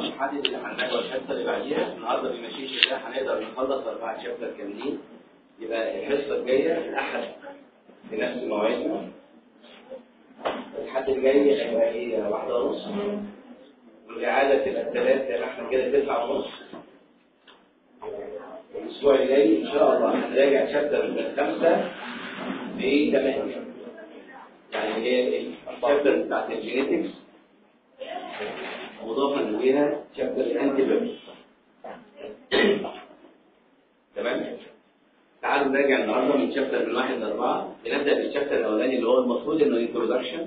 بنحدد اللي بعديها. النهارده بمشيئه الله هنقدر نخلص أربع شابتر كاملين. يبقى الحصة الجاية الأحد في نفس موعدنا الحد الجاي هيبقى إيه؟ واحدة ونص. والإعادة تبقى الثلاث يعني إحنا كده تسعه ونص. الأسبوع الجاي إن شاء الله هنراجع شابتر من خمسه ل 8 يعني هي ال chapter بتاعت ال genetics مضافا إليها chapter الانتي تمام؟ تعالوا نراجع النهارده من chapter من واحد لأربعة. بنبدأ بال chapter الأولاني اللي هو المفروض إنه introduction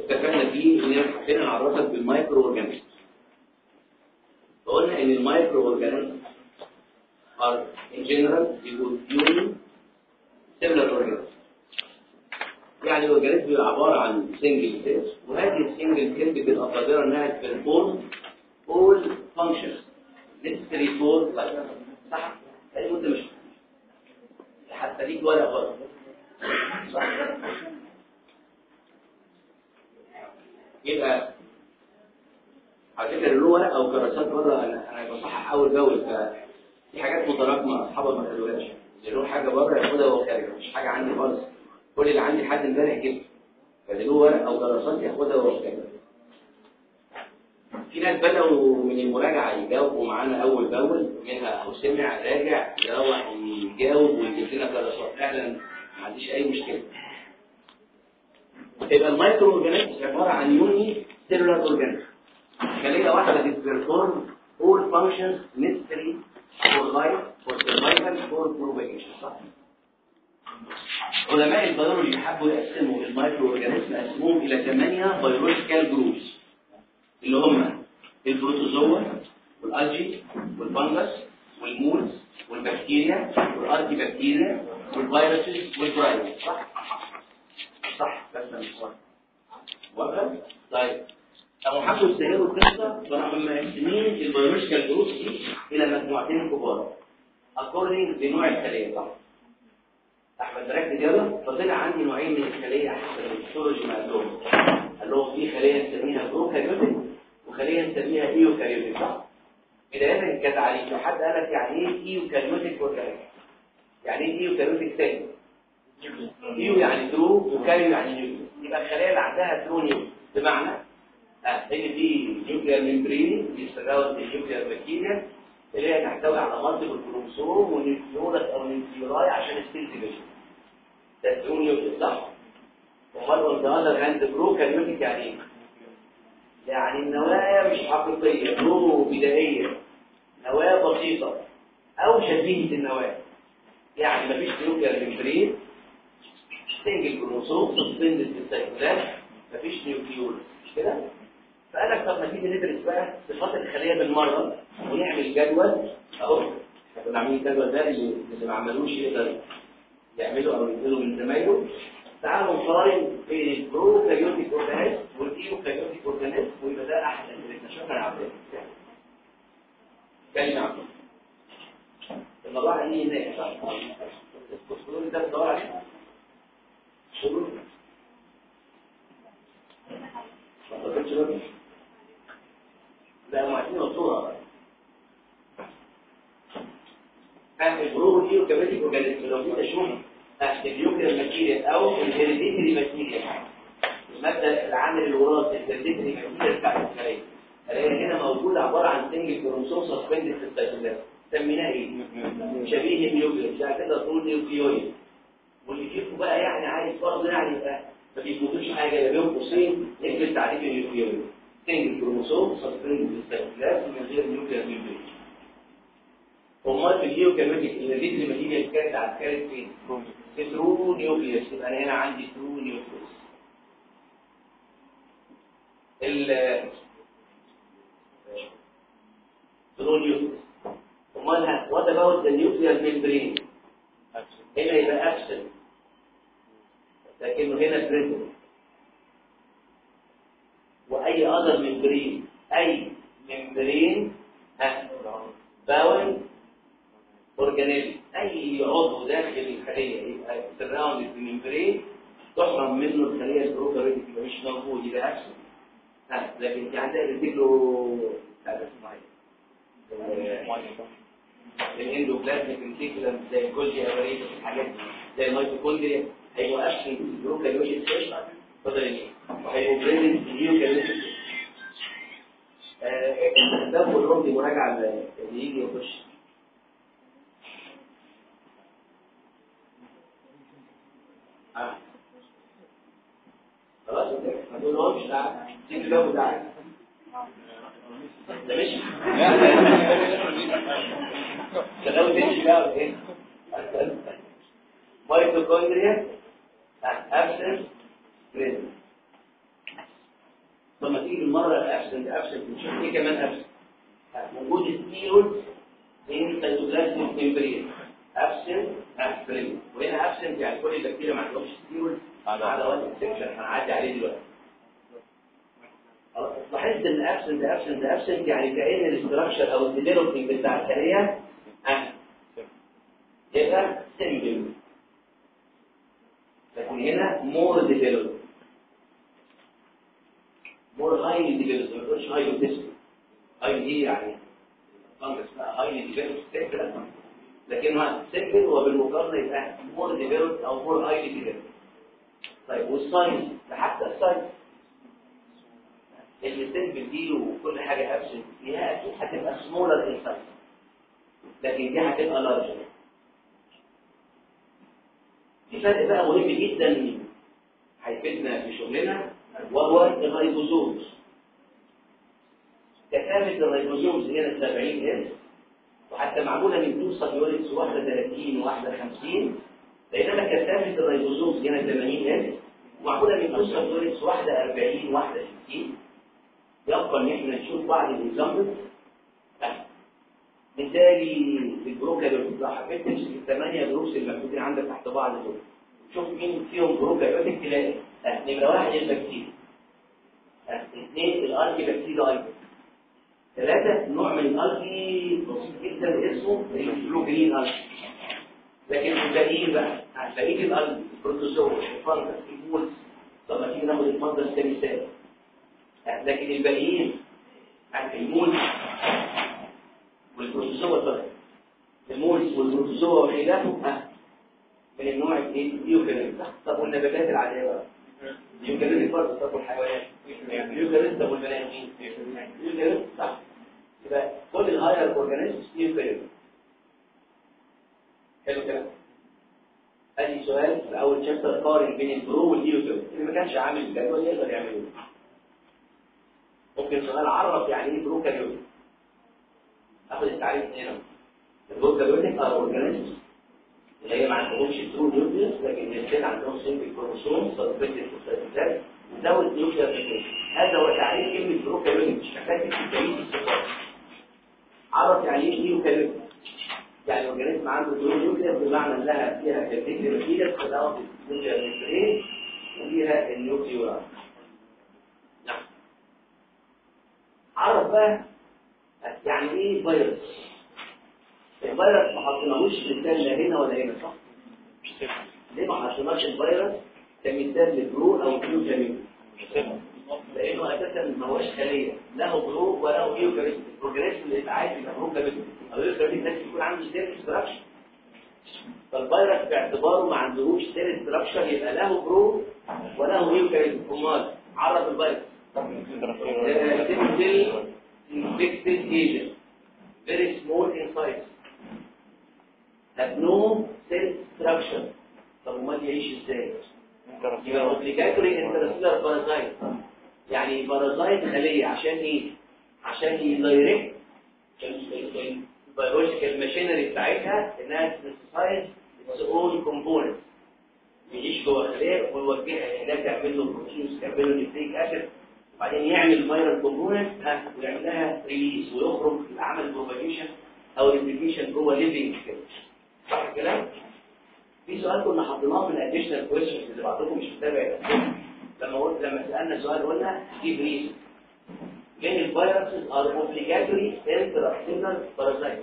اتفقنا فيه إن إحنا حبينا نعرفك بال microorganism فقلنا إن ال microorganism are in general بيبقوا uni cellular organisms. يعني ال organism بيبقى عبارة عن single cell وهذه ال single cell بتبقى قادره انها ت perform functions necessary for life صح؟ يعني انت مش حتى ليك ولا غلط صح؟ يبقى على فكرة له ورق أو كراسات بره أنا بصحح أول بأول في حاجات متراكمة اصحابها ما خدوهاش اللي له حاجة بره ياخدها وهو خارج مش حاجة عندي خالص كل اللي عندي لحد امبارح جبت فاللي له ورق أو كراسات ياخدها خارج في ناس بدأوا من المراجعة يجاوبوا معانا أول بأول منها أو سمع راجع يروح يجاوب ويجيب لنا كراسات فعلا ما عنديش أي مشكلة. يبقى ال microorganism عبارة عن unicellular organism. خلية واحدة بت perform all functions necessary for life for survival for propagation صح؟ علماء البيولوجي حبوا يقسموا ال microorganism قسموهم إلى ثمانية biological groups اللي هم البروتوزوا والألجي والفنجس والمولز والبكتيريا والارتي بكتيريا والفيروسز والفرايروس صح؟ صح بس مش صح واضح؟ طيب قاموا حبوا يسهلوا القصة فراحوا مقسمين ال biological groups دي إلى مجموعتين كبار according لنوع الخليه صح؟ أحمد ركز يلا فطلع عندي نوعين من الخلية حسب ال histology ما قال لهم قال لهم في خلية نسميها prokaryotic وخلية نسميها eukaryotic صح؟ بدايه كانت عليك لو حد قال لك يعني إيه eukaryotic organism؟ يعني إيه eukaryotic تاني؟ eu يعني true و karyo يعني nucleus يبقى الخلية اللي عندها true nucleus بمعنى ان في nuclear membrane بي surround ال nuclear material اللي هي تحتوي على multiple chromosome و nucleolus أو nucleoli عشان ال cell division ده true nucleus صح؟ امال on the other hand prokaryotic يعني إيه؟ يعني النواة مش حقيقية pro بدائية نواة بسيطة أو شبيهة النواة يعني مفيش nuclear membrane single chromosome suspended في السيكولات مفيش nucleoli مش كده؟ فقال لك طب ما تيجي ندرس بقى صفات الخلية بالمرة ونعمل جدول أهو. إحنا كنا عاملين الجدول ده اللي ما عملوش يقدر يعمله أو ينزله من زمايله. تعالوا نقارن بين ال prokaryotic organism وال eukaryotic organism ويبقى ده احسن اللي اكتشفنا العباد كلمة. عبد الموضوع دي هناك؟ صح الكسكولون ده بتدور عليه. شغل ما تقولش لا عايزين الصورة البروكاريوتيك اورجانيزم لو جيت أشوف النيوكلير ماتيريال أو الهيريديتري ماتيريال الماده العامل الوراثي الهيريديتري ماتيريال بتاعت الخليه الخليه هنا موجوده عباره عن single chromosome suspended في السيتوبلازم سميناه إيه؟ شبيه ال nuclear يعني كده طول nucleoid واللي فيكم بقى يعني عايز برضه يعني يبقى ما بيفوتوش حاجة يا بين قوسين نكتب تعريف ال nucleoid single chromosome suspended في السيتوبلازم من غير nuclear membrane. امال في ال eukaryotic ال hereditary material كانت كانت فين؟ true nucleus. يبقى أنا هنا عندي true nucleus. ال true nucleus. امال what about the nuclear membrane هنا يبقى absent لكنه هنا present وأي other membrane أي membrane ها bound organelle أي عضو داخل الخلية يبقى surrounded ب membrane تحرم منه الخلية البروكاريوتيك يبقى مش موجود يبقى ابسنت ها لكن في عندها ريتيكلو هذا معين الإندوبلازميك ريتيكولم زي الجولجي ابريت الحاجات دي زي الميتوكوندريا هيبقوا أبسنت البروكاريوتيك سيل وهيبقوا بريزنت اليوكاريوتيك ده كلهم دي مراجعة اللي يجي يخش. آه. خلاص ما تقولهمش تعالى تيجي جنبه تعالى ده مش. شغال تمشي بقى إيه؟ mitochondria absent present لما تيجي المره ال absent absent نشوف إيه كمان absent وجود sterol in cytoplasmic membrane absent absent وهنا absent يعني كل البكتيريا ما عندهمش ستيرول على وقت ال section. هنعدي عليه دلوقتي. لاحظت إن absent absent absent يعني كأن ال structure أو ال development بتاع الخليه آه يبقى simple لكن هنا more developed more highly developed ما تقولش highly developed highly دي يعني fungus بقى highly developed لكنها simple وبالمقارنه يبقى more developed أو more highly developed طيب وال size ده حتى ال size اللي simple دي وكل حاجة absent فيها أكيد هتبقى smaller in size لكن دي هتبقى larger في فرق بقى مهم جدا هيفيدنا في شغلنا وهو ال ribosomes. كثافه ال ribosomes هنا 70 S وحتى معمولة من two subunits واحدة 30 وواحده 50 بينما كثافه ال ribosomes هنا 80 S ومعمولة من two subunits واحدة 40 وواحده 60 يبقى إن إحنا نشوف بعض ال examples. مثالي في ال prokaryotic لو حبيت تمسك الثمانية groups المكتوبين عندك تحت بعض دول. شوف مين فيهم prokaryotic تلاقي نمره واحد البكتيريا اثنين ال archaebacteria أيضا ثلاثة نوع من الالجي بسيط جدا اسمه الجلوبين الجي لكن الباقيين بقى هتلاقيه الالجي البروتوزوا الفانجس البولز طب ما تيجي ناخد الفانجس كمثال لكن الباقيين المولز والبروتوزوا طبعا ال molds وال protozoa وخلافه من النوع الايه ال eukaryote طب والنباتات العادية بقى. ال eukaryote برضه طب والحيوانات ال eukaryote طب والبني صح يبقى كل ال higher organisms eukaryote حلو كده. أدي سؤال في اول chapter قارن بين ال pro وال eukaryote اللي ما كانش عامل جدول يقدر يعمله. ممكن سؤال عرف يعني إيه بروكاريوت أخد التعريف هنا. البروكاريوتيك ار اورجانيزمز اللي هي ما عندهمش ترو نيوكليوس لكن الانسان عندهم سيمبل كروموسوم سبريتد فوسفاتيدات وزود نيوكليير هذا هو تعريف كلمة بروكاريوتيك مش محتاج الصفات عرف يعني إيه نيوكاريوتيك يعني اورجانيزم عنده ترو نيوكليير بمعنى إنها فيها كاتيجري ماتيريال خلاص نيوكليير ميمبرين وفيها النيوكليورات نعم. عرف بقى يعني إيه فيروس الفيروس ما حطيناهوش مثال لا هنا ولا هنا صح ليه ما حطيناش الفيروس كمثال لل pro أو ال eukaryote لأنه أساسا ما هوش خليه لا pro ولا eukaryote ال progress اللي يبقى عايز يبقى prokaryote أو eukaryote لازم يكون عنده cell structure فالفيروس باعتباره ما عندهوش cell structure يبقى لا pro ولا eukaryote امال عرف الفيروس infective agent very small in size no cell structure طب امال يعيش إزاي؟ يبقى obligatory intracellular parasite يعني parasite خلية عشان إيه؟ عشان ي direct. ال biological machinery بتاعتها إنها تسايز its own component يعيش جوه خلية ويوجهها هناك يعمل له proteins يعمل له nucleic acid وبعدين يعمل viral component ويعمل لها release ويخرج عمل propagation أو replication جوه living كده الكلام؟ في سؤال كنا حطيناه من ال additional questions اللي بعضكم مش متابع. لما قلت لما سألنا سؤال قلنا جيب reason ليه ال viruses are obligatory intracellular parasite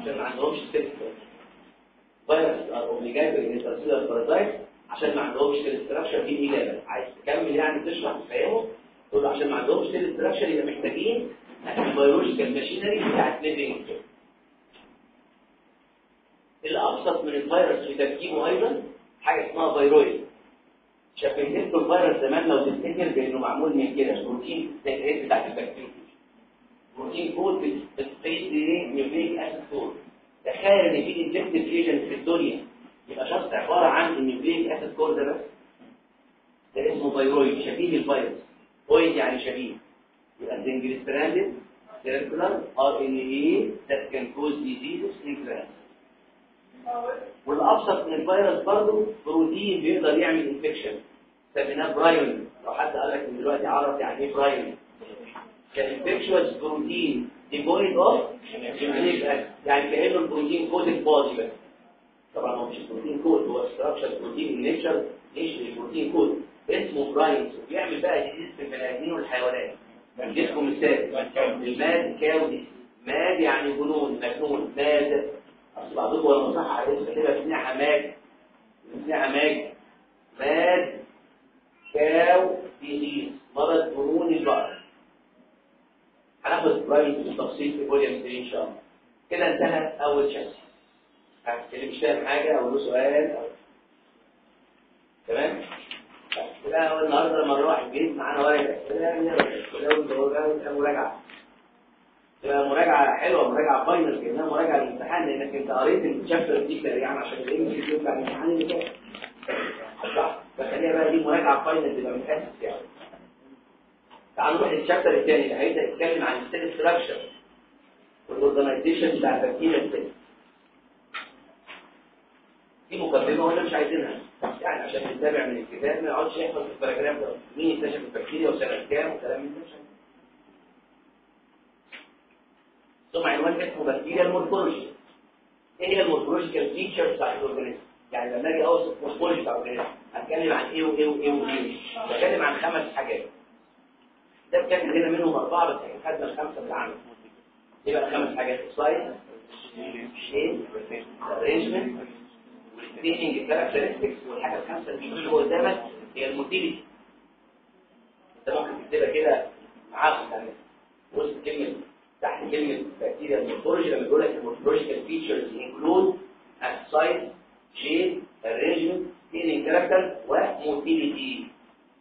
عشان ما عندهمش viruses are obligatory intracellular parasite عشان ما عندهمش ال structure دي الاجابه عايز تكمل يعني تشرح تفهمه؟ تقول عشان ما عندهمش ال structure يبقى محتاجين ال biological machinery بتاعت living الأبسط من الفيروس في تركيبه أيضا حاجة اسمها viroid. شبهت الفيروس زمان لو تفتكر بأنه معمول من كده بروتين زي بتاعت البكتيريا. protein coat بتسبيس إيه؟ nucleic acid core تخيل إن في infective agent في الدنيا. يبقى شخص عبارة عن ال nucleic acid core ده بس. ده اسمه viroid شبيه الفيروس. ف oid يعني شبيه. يبقى single stranded circular RNA that can cause diseases in plants والأبسط من الفيروس برضه بروتين بيقدر يعمل infection سميناه برايون لو حد قال لك دلوقتي عرف يعني إيه برايون كان infectious protein. devoid of يعني كأنه ال protein coat الفاضي بس طبعا هو مش protein coat هو structure protein nature ليش ال protein coat اسمه برايون بيعمل بقى disease في البني ادمين والحيوانات اديكم مثال. ال mad cow دي mad يعني جنون مجنون mad اصل بعضكم لما صح على كده بنسمعها mad بنسمعها ماج mad cow disease مرض جنون البقر هناخد برايت بالتفصيل في volume 3 إن شاء الله. كده انتهى أول شخص. اللي مش فاهم حاجة أو له سؤال. أو... تمام لا النهارده لما نروح البيت معانا ورقة. مراجعه تبقى مراجعه حلوة مراجعة final كأنها مراجعة للامتحان لأنك أنت قريت ال chapter دي يعني عشان الانجليزي ينفع الامتحان اللي جاي صح. فخليها بقى دي مراجعة final تبقى متاسس يعني تعالوا نروح لل chapter الثاني اللي هيبدأ يتكلم عن ال cell structure وال organization بتاع ال bacterial cell. دي مقدمة ولا مش عايزينها؟ يعني عشان نتابع من الكتاب ما يقعدش يحفظ في ال paragraph ده. مين اكتشف البكتيريا وسنة كام وكلام من ده؟ ثم عنوان اسمه bacterial morphology إيه هي ال morphological features بتاع ال organism. يعني لما أجي اوصف morphology بتاع ال organism هتكلم عن إيه وإيه وإيه وإيه. بتكلم عن خمس حاجات. ده كان هنا منهم أربعة بس خدنا الخمسة بالعملي يبقى خمس حاجات. size shape arrangement وال staining characteristics والحاجة الخامسة اللي قدامك هي ال motility أنت ممكن تكتبها كده يعني وسط كلمة تحت كلمة bacterial morphology لما بيقول لك ال morphological features include size shape arrangement staining character و motility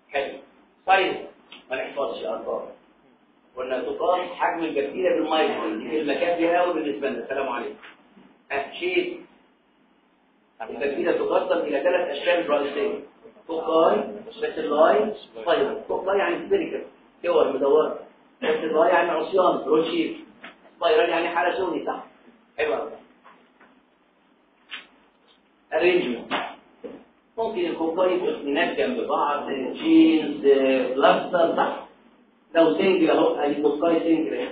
حلو. size ما نحفظش ارقام قلنا تقاس حجم البكتيريا بالمايكرون. دي كلمة كافية قوي بالنسبة لنا. السلام عليكم. shape البكتيريا تقسم إلى ثلاث أشكال رئيسية. فوقاي باسيلاي فايبر فوقاي يعني سبيريكال كور مدوره باسيلاي يعني عصيان روشيف سبايرال يعني حلزوني صح. حلو قوي أرينجمنت. ممكن الكوكاي تسمينات جنب بعض جينز بلاستر صح؟ لو سنجل أهو ادي كوكاي سنجل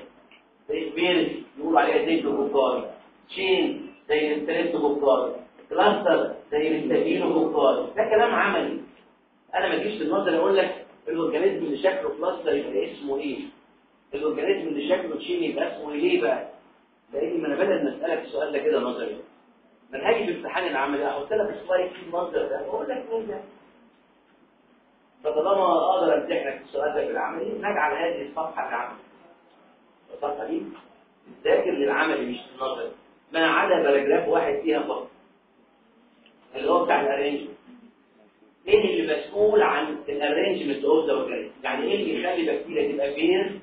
بيرز يقولوا عليها زيت كوكاي تشين زي الستريت كوكاي cluster زي ال staphylococci ده كلام عملي. أنا ما اجيش في النظر أقول لك ال organism اللي شكله cluster يبقى اسمه إيه؟ ال organism اللي شكله chain يبقى اسمه إيه ليه بقى؟ لأن ما أنا بدل ما أسألك السؤال ده كده نظري. من هاجي في امتحان العملي أحط لك slide في المنظر ده وأقول لك مين ده؟ فطالما أقدر أمتحنك السؤال ده في العملي نجعل هذه الصفحة العملي الصفحة دي تذاكر للعملي مش للنظري ما عدا paragraph واحد فيها فقط اللي هو بتاع ال arrangement مين اللي مسؤول عن ال arrangement of the يعني إيه اللي يخلي بكتيريا تبقى pair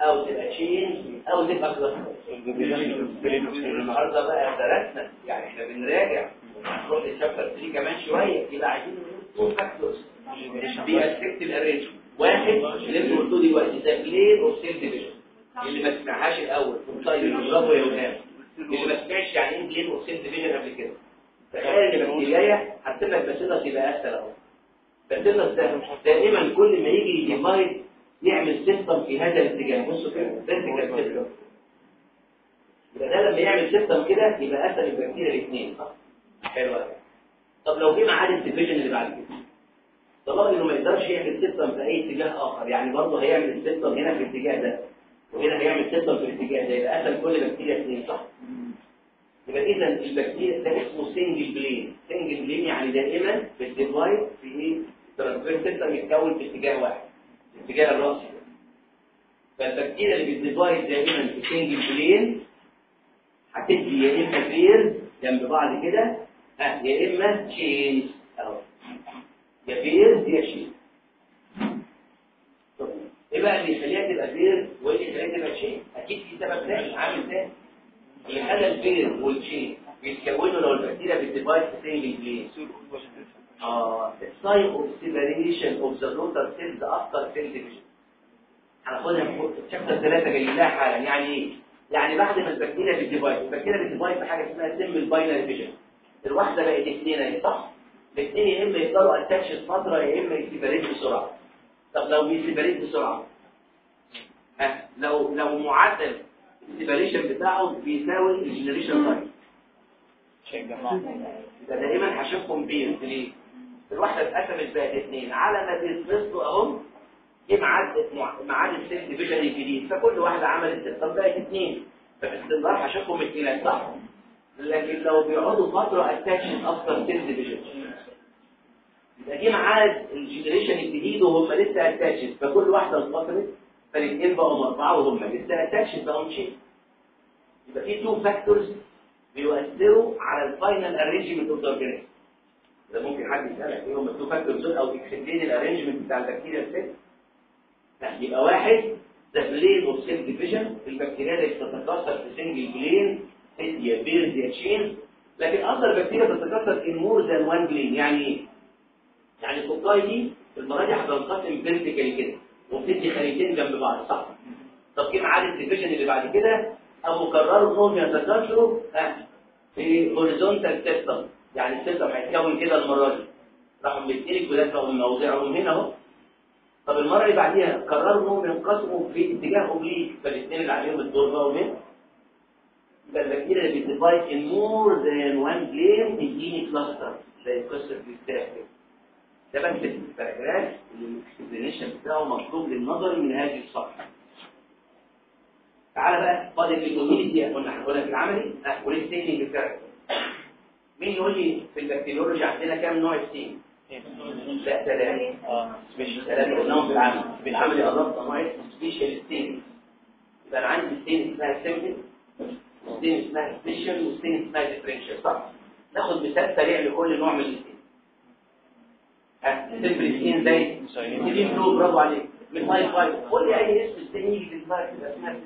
أو تبقى chain أو تبقى cluster النهارده بقى درسنا يعني إحنا بنراجع. نروح لل chapter 3 كمان شوية يبقى عايزين نقول two factors بي affect ال arrangement واحد اللي أنتوا قلتوه دلوقتي ده plane of cell division اللي ما سمعهاش الأول. طيب. برافو يا وهاب اللي ما سمعش يعني إيه plane of cell division قبل كده. تخيل ان البكتيريا هتسيب لك bacillus يبقى أسهل أهو. bacillus ده دائما كل ما يجي ي divide يعمل septum في هذا الاتجاه. بصوا كده vertical septum يبقى ده لما يعمل septum كده يبقى اسهل البكتيريا الاثنين. صح؟ حلو قوي طب لو جه معاه ال division اللي بعد كده؟ طالما إنه ما يقدرش يعمل septum في أي اتجاه آخر يعني برضه هيعمل ال septum هنا في الاتجاه ده وهنا هيعمل septum في الاتجاه ده يبقى اسهل كل بكتيريا اثنين صح؟ يبقى اذا البكتيريا ده اسمه single plane single plane يعني دائما بت divide في إيه؟ transverse septum يتكون في اتجاه واحد. في اتجاه الراس فالبكتيريا اللي بت divide دائما في single plane هتدي يا اما pairs جنب بعض كده ها يا اما chains اهو يا pairs يا طب إيه بقى اللي يخليها تبقى pairs وايه اللي يخليها تبقى chains أكيد في سبب ثاني عامل ثاني اللي خلى ال pair وال chain بيتكونوا لو البكتيريا بت divide في single plane آه ال time of separation of the daughter cells after cell division هناخدها في chapter 3 جاي لها حالا. يعني إيه؟ يعني بعد ما البكتيريا بت divide البكتيريا بت divide بحاجه اسمها simple binary fission الواحدة بقت اثنين. اهي صح؟ الاثنين يا إما يفضلوا attached فترة يا إما ي separate بسرعة. طب لو بي separate بسرعة؟ ها؟ لو لو معدل ال separation بتاعه بيساوي ال generation time يبقى دائما هشوفهم بين ليه؟ الواحدة اتقسمت بقت اثنين على ما بيتفصلوا اهم جه ميعاد ميعاد ال cell division الجديد. فكل واحدة عملت طب بقت اثنين فباستمرار هشوفهم اثنين صح لكن لو بيقعدوا فترة attached after cell division يبقى جه ميعاد ال generation الجديد وهم لسه attached فكل واحدة انفصلت فالاثنين بقوا اربعه وهم لسه attached بقوا chain. يبقى في two factors بيؤثروا على ال final arrangement of the ده ممكن حد يسألك إيه هم ال two factors دول أو explain ال arrangement بتاع ال bacterial cell لا يبقى واحد the plane of cell division البكتيريا اللي بتتكاثر في single plane يا بيرز يا تشين لكن أكثر بكتيريا بتتكاثر ان مور ذان وان بلين يعني إيه؟ يعني الفقاي دي المراجع هتنقسم فيرتيكالي كده وبتدي خليتين جنب بعض صح؟ طب جه ميعاد الديفيجن اللي بعد كده؟ أو قرروا انهم يتكاثروا في هوريزونتال سيستم يعني السيستم هيتكون كده المرة دي راحوا الجداد بقوا موضعهم هنا أهو. طب المرة اللي بعديها قرروا إنهم ينقسموا في اتجاه أوبليك فالاثنين اللي عليهم الدور بقوا هنا يبقى البكتيريا اللي بتديفايد ان مور ذان وان بلين تديني كلاستر زي قصه الاستاف ده بس الباراجراف اللي الاكسبلانيشن بتاعه مطلوب للنظر من هذه الصفحة. تعالى بقى فاضل الكوميونتي قلنا هنقولها في العملي آه والستيننج بتاعك مين يقول لي في البكتيريولوجي عندنا كام نوع ستين لا ثلاثة. آه مش ثلاثة قلناهم في العمل. في العمل قربت نوع سبيشال ستين يبقى أنا عندي ستين اسمها سيمبل وستين اسمها سبيشال وستين اسمها ديفرنشال صح ناخد مثال سريع لكل نوع من الاثنين سيمبل ستين زي ستين بلو برافو عليك. من ماي فايف. قول لي أي اسم ستين يجي في دماغك. اسمها.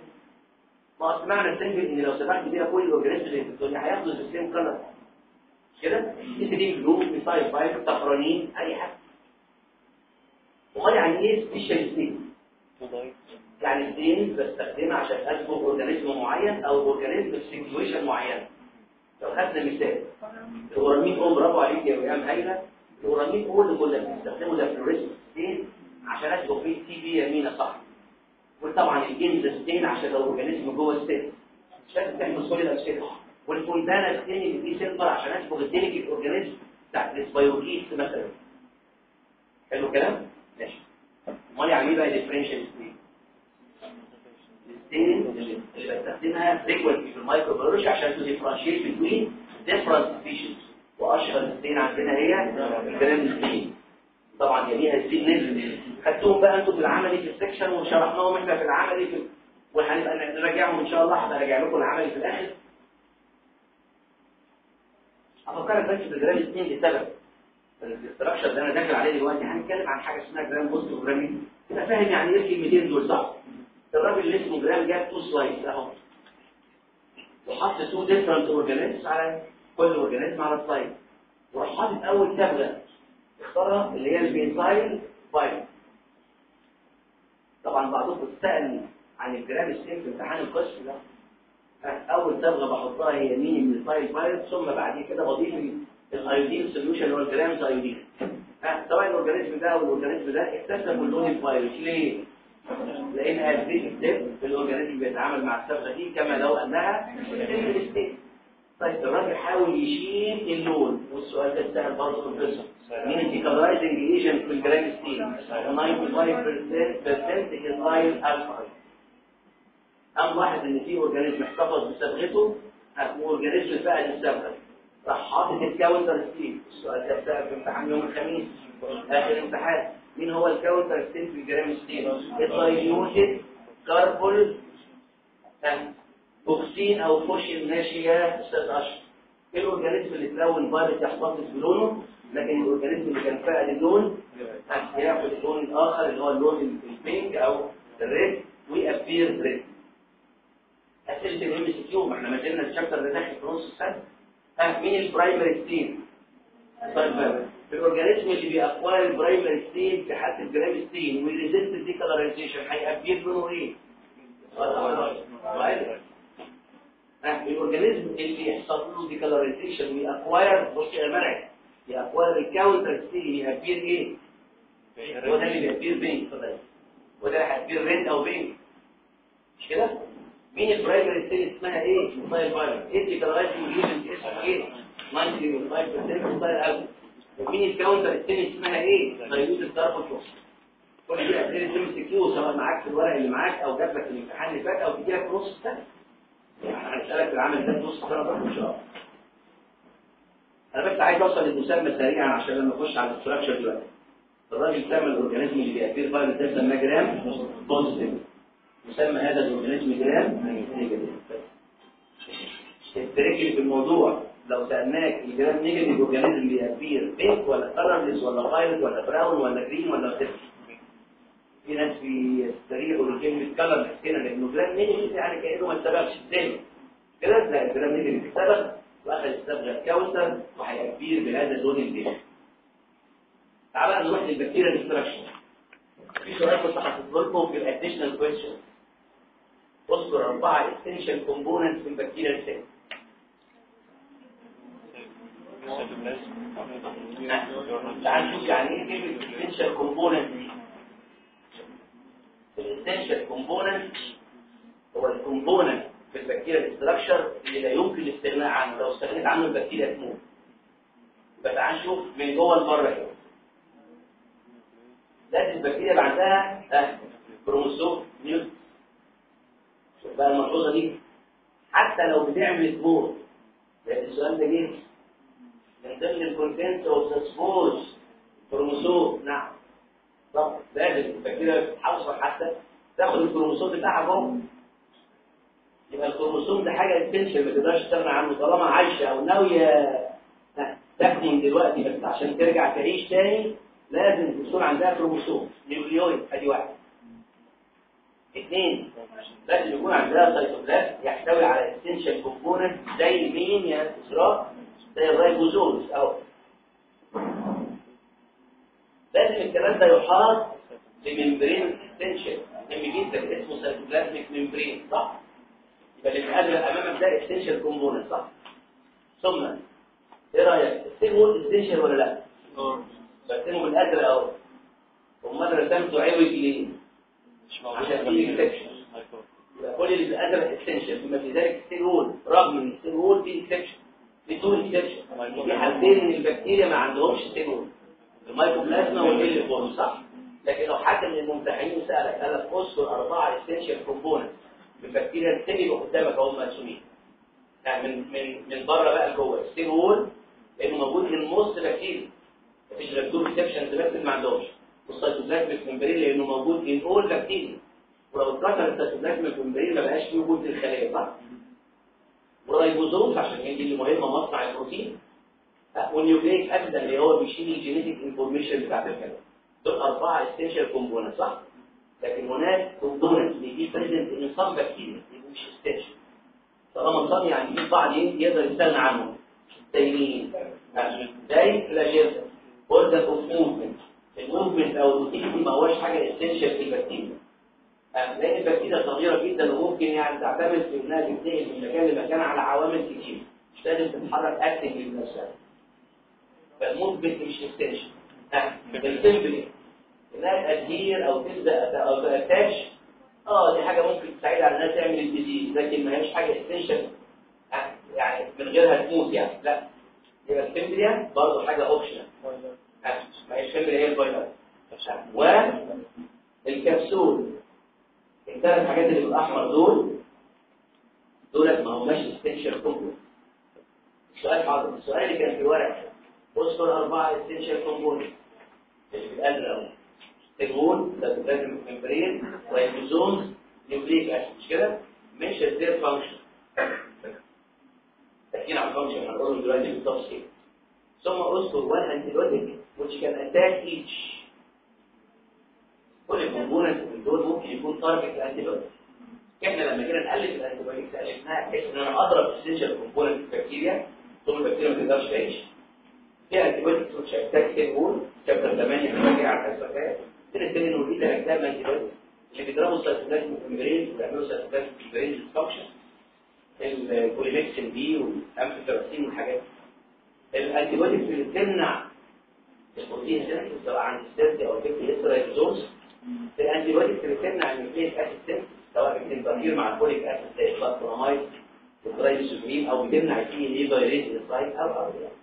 ما معنى السنجل إن لو سمحت بيها كل الاورجانيزم اللي هياخدوا السيم كلر كده؟ ستين بلو ميثايل فايف طفرانين أي حاجة. امال يعني إيه سبيشال ستين يعني ستين بستخدمها عشان اشبه اورجانيزم معين أو اورجانيزم في سيتويشن معين. لو خدنا مثال. الاورامين أو برافو عليك يا وئام هايلة. الاورامين أو اللي كنا بنستخدمه ده فلوريسنت ستين عشان أشبه فيه تي بي يمينه صح. وطبعا الجيمز ستين عشان لو اورجانيزم جوه الستين مش لازم تعمل امثله والفولدانا ستين اللي فيه سيلفر عشان أشبه الديليكيت اورجانيزم بتاع ال spirochete مثلا. حلو الكلام؟ ماشي. أمال يعني إيه بقى differential stain؟ ال stain اللي بستخدمها frequently في ال microbiology عشان to differentiate بين different species وأشهر stain عندنا هي ال gram stain طبعا جميع stain نزل خدتوهم بقى أنتوا في العملي في ال section وشرحناهم إحنا في العملي في وهنبقى نراجعهم إن شاء الله. هبقى راجع لكم العملي في الآخر. افكرك بس بالجرام ستين لسبب الاستراكشر اللي أنا داخل عليه دلوقتي هنتكلم عن حاجة اسمها جرام بوست وجرام تبقى فاهم يعني إيه الكلمتين دول صح؟ الراجل اللي اسمه جرام جاب تو سلايدز أهو. وحط تو ديفرنت اورجانيزمز على كل اورجانيزم على سلايد وراح حاطط أول تابلة. اختارها اللي هي البينزايل فايل طبعا بعضكم سأل عن الجرام السيم في امتحان القسم ده. أول تابله بحطها هي مين من الفايل فايل ثم بعد كده بضيف الايودين سوليوشن اللي هو الجرامز ايودين ها سواء الاورجانيزم ده أو الاورجانيزم ده اكتسبوا اللون الفايروس ليه؟ لأن هذه الستيب الاورجانيزم بيتعامل مع الصبغه دي كما لو أنها ستيب طيب الراجل حاول يشيل اللون. والسؤال ده سهل برضه في القصة. مين الديكالرايزنج ايجنت في الجرام ستيل 95% الفايل الكحول قام لاحظ ان في اورجانيزم احتفظ بصبغته اورجانيزم فقد السبب راح حاطط الكاونتر ستيل السؤال ده اتسال في امتحان يوم الخميس اخر امتحان. مين هو الكاونتر ستيل في الجرام ستيل الدايليوتد كاربول توكسين أو فوشن ماشي يا أستاذ اشرف إيه الاورجانيزم اللي تلون فيروس يحتفظ بلونه؟ لكن الاورجانيزم اللي كان فاقد اللون هياخد اللون الآخر اللي هو اللون ال pink أو ال red وي appear red أسئلة ال MCQ إحنا ما زلنا ال chapter اللي داخل في نص السنة. ها مين ال primary stain؟ طيب ال organism اللي بي acquire ال primary stain في حالة ال Gram stain وي resist decolorization هي appear لونه إيه؟ ها ال organism اللي يحصل له decolorization وي acquire بص يا مرعي ي acquire ال counter stain ي appear إيه؟ هو ده اللي بي appear pink وده هي appear red أو pink مش كده؟ مين ال primary stain اسمها إيه؟ methyl violet إيه ال decolorization reagent اسمها إيه؟ 95% موبايل ألف مين ال counter stain اسمها إيه؟ dilute carbol fuchsin كل دي اسئله MCQ سواء معاك في الورق اللي معاك أو جاب لك الامتحان اللي فات أو تجي لك نص السنة يعني هنسالك العمل ده نص السنة برضه إن شاء الله أنا بس عايز أوصل للمسمى سريعا عشان لما نخش على ال structure دلوقتي الراجل سمى ال organism اللي بي appear violet ده سماه Gram positive يسمى هذا ال organism Gram negative اللي في الموضوع. لو سألناك ال Gram negative organism بي appear pink ولا colorless ولا violet ولا brown ولا green ولا صفر في ناس بيستريحوا لكلمه colorless هنا لأنه Gram negative يعني كأنه ما اتصبغش. إزاي؟ كده لا ال Gram negative اتصبغ واخذ الصبغه ال counter وهي appear بهذا اللون البيضاء تعال بقى نروح للبكتيريا انستراكشن في سؤال كنت حاطط لكم في ال additional question اذكر أربعة essential components في ال bacterial cell تعال نشوف يعني إيه essential component دي. ال essential component هو ال component في ال bacterial structure اللي لا يمكن الاستغناء عنه. لو استغنيت عنه البكتيريا تموت. يبقى تعال نشوف من جوه لبره كده. لازم البكتيريا يبقى عندها كروموسوم nucleoid شوف بقى الملحوظه دي. حتى لو بتعمل spore لأن السؤال ده جه من ضمن ال content of spores كروموسوم. نعم. طب لازم البكتيريا تحافظ حتى تاخد الكروموسوم بتاعها جوه يبقى الكروموسوم ده حاجة essential ما تقدرش تستغنى عنه. طالما عايشة أو ناوية تكمن دلوقتي بس عشان ترجع تعيش تاني لازم تكون عندها كروموسوم. nucleoid ادي واحد. اثنين لازم يكون عندها سيتوبلازم يحتوي على essential component زي مين يا إسراء؟ زي ال ribosomes أو لازم الكلام ده يحاط ب membrane essential مهم جدا اسمه cytoplasmic membrane صح؟ يبقى اللي قادر أمامك ده essential component صح؟ ثم إيه رأيك؟ ال cell wall essential ولا لا؟ برسمه بالازرق أهو. أمال رسمته عوج ليه؟ عشان فيه اكسبشن يبقى كل اللي بالازرق اكستنشن بما في ذلك ال cell wall رغم ان ال cell wall فيه في two exception في حالتين ان البكتيريا ما عندهمش cell wall ال mycoplasma وال L-form صح؟ لكن لو حد من الممتحنين سألك قال لك اذكر اربعه essential component ال bacterial cell يبقى قدامك أهو مرسومين من من من بره بقى لجوه. ال cell wall لأنه موجود من most bacteria مفيش غير دول بس ما عندهمش. وال cytoplasmic membrane لأنه موجود in all bacteria ولو اتكسر ال cytoplasmic membrane ما بقاش فيه وجود للخلايا صح؟ وال ribosomes عشان هي دي اللي مهمه مصنع البروتين وال nucleic acid اللي هو بيشيل ال genetic information بتاعت الخلايا دول أربعة essential component صح؟ لكن هناك component بيجي present in some bacteria مش essential طالما some يعني يجيب بعض يقدر يستغنى عنهم زي مين؟ زي flagella organ of movement ال movement أو الروتين ما هوش حاجة essential في البكتيريا لأن البكتيريا صغيرة جدا وممكن يعني تعتمد في إنها تنتقل من مكان لمكان على عوامل كتير. مش لازم تتحرك اكتف بنفسها فال movement مش essential ال fimbriae إنها ت adhere أو تبدأ أو ت attach آه دي حاجة ممكن تساعد على إنها تعمل ال disease لكن ما هيش حاجة essential يعني من غيرها تموت يعني. لا. يبقى ال fimbriae برضه حاجة optional ما هي السمبليا هي الفيروس. والكبسول الثلاث حاجات اللي بالاحمر دول. دولت ما هماش استنشال كومبوننت السؤال حاضر. السؤال اللي كان في ورق. اذكر أربعة استنشال كومبوننت اللي في القلب الأول الهون سيتوبلازم ممبرين رايبوزومز نيوكليك اسيد مش كده؟ مش الزير فانكشن تحكينا عن ال function هنقوله دلوقتي بالتفصيل. ثم اذكر one antibiotic which can attack each. كل component من دول ممكن يكون target ال antibiotic. إحنا لما جينا نقلب ال antibiotic الفناها بحيث إن أنا اضرب essential component في البكتيريا ثم البكتيريا ما تقدرش تعيش. في antibiotic which attack ال cell wall chapter 8 بنراجع على الاسفات الثاني انه في ثلاث antibiotic اللي بيضربوا ال cytoplasmic membrane وبيعملوا cytoplasmic membrane dysfunction البوليمكسين بي والامفيتراسين والحاجات دي. الأنتيبيوتيك اللي بتمنع البروتين سينثيز سواء عند السيلز أو البيكتي استرايزومز الانتيبيوتيك اللي بتمنع النيوكليك اسيد سواء بتنتظير مع الفوليك اسيد زي الفلاترامايد والترايزوسومين أو بتمنع التي ان اي دايريت انسايد أو أو يعني.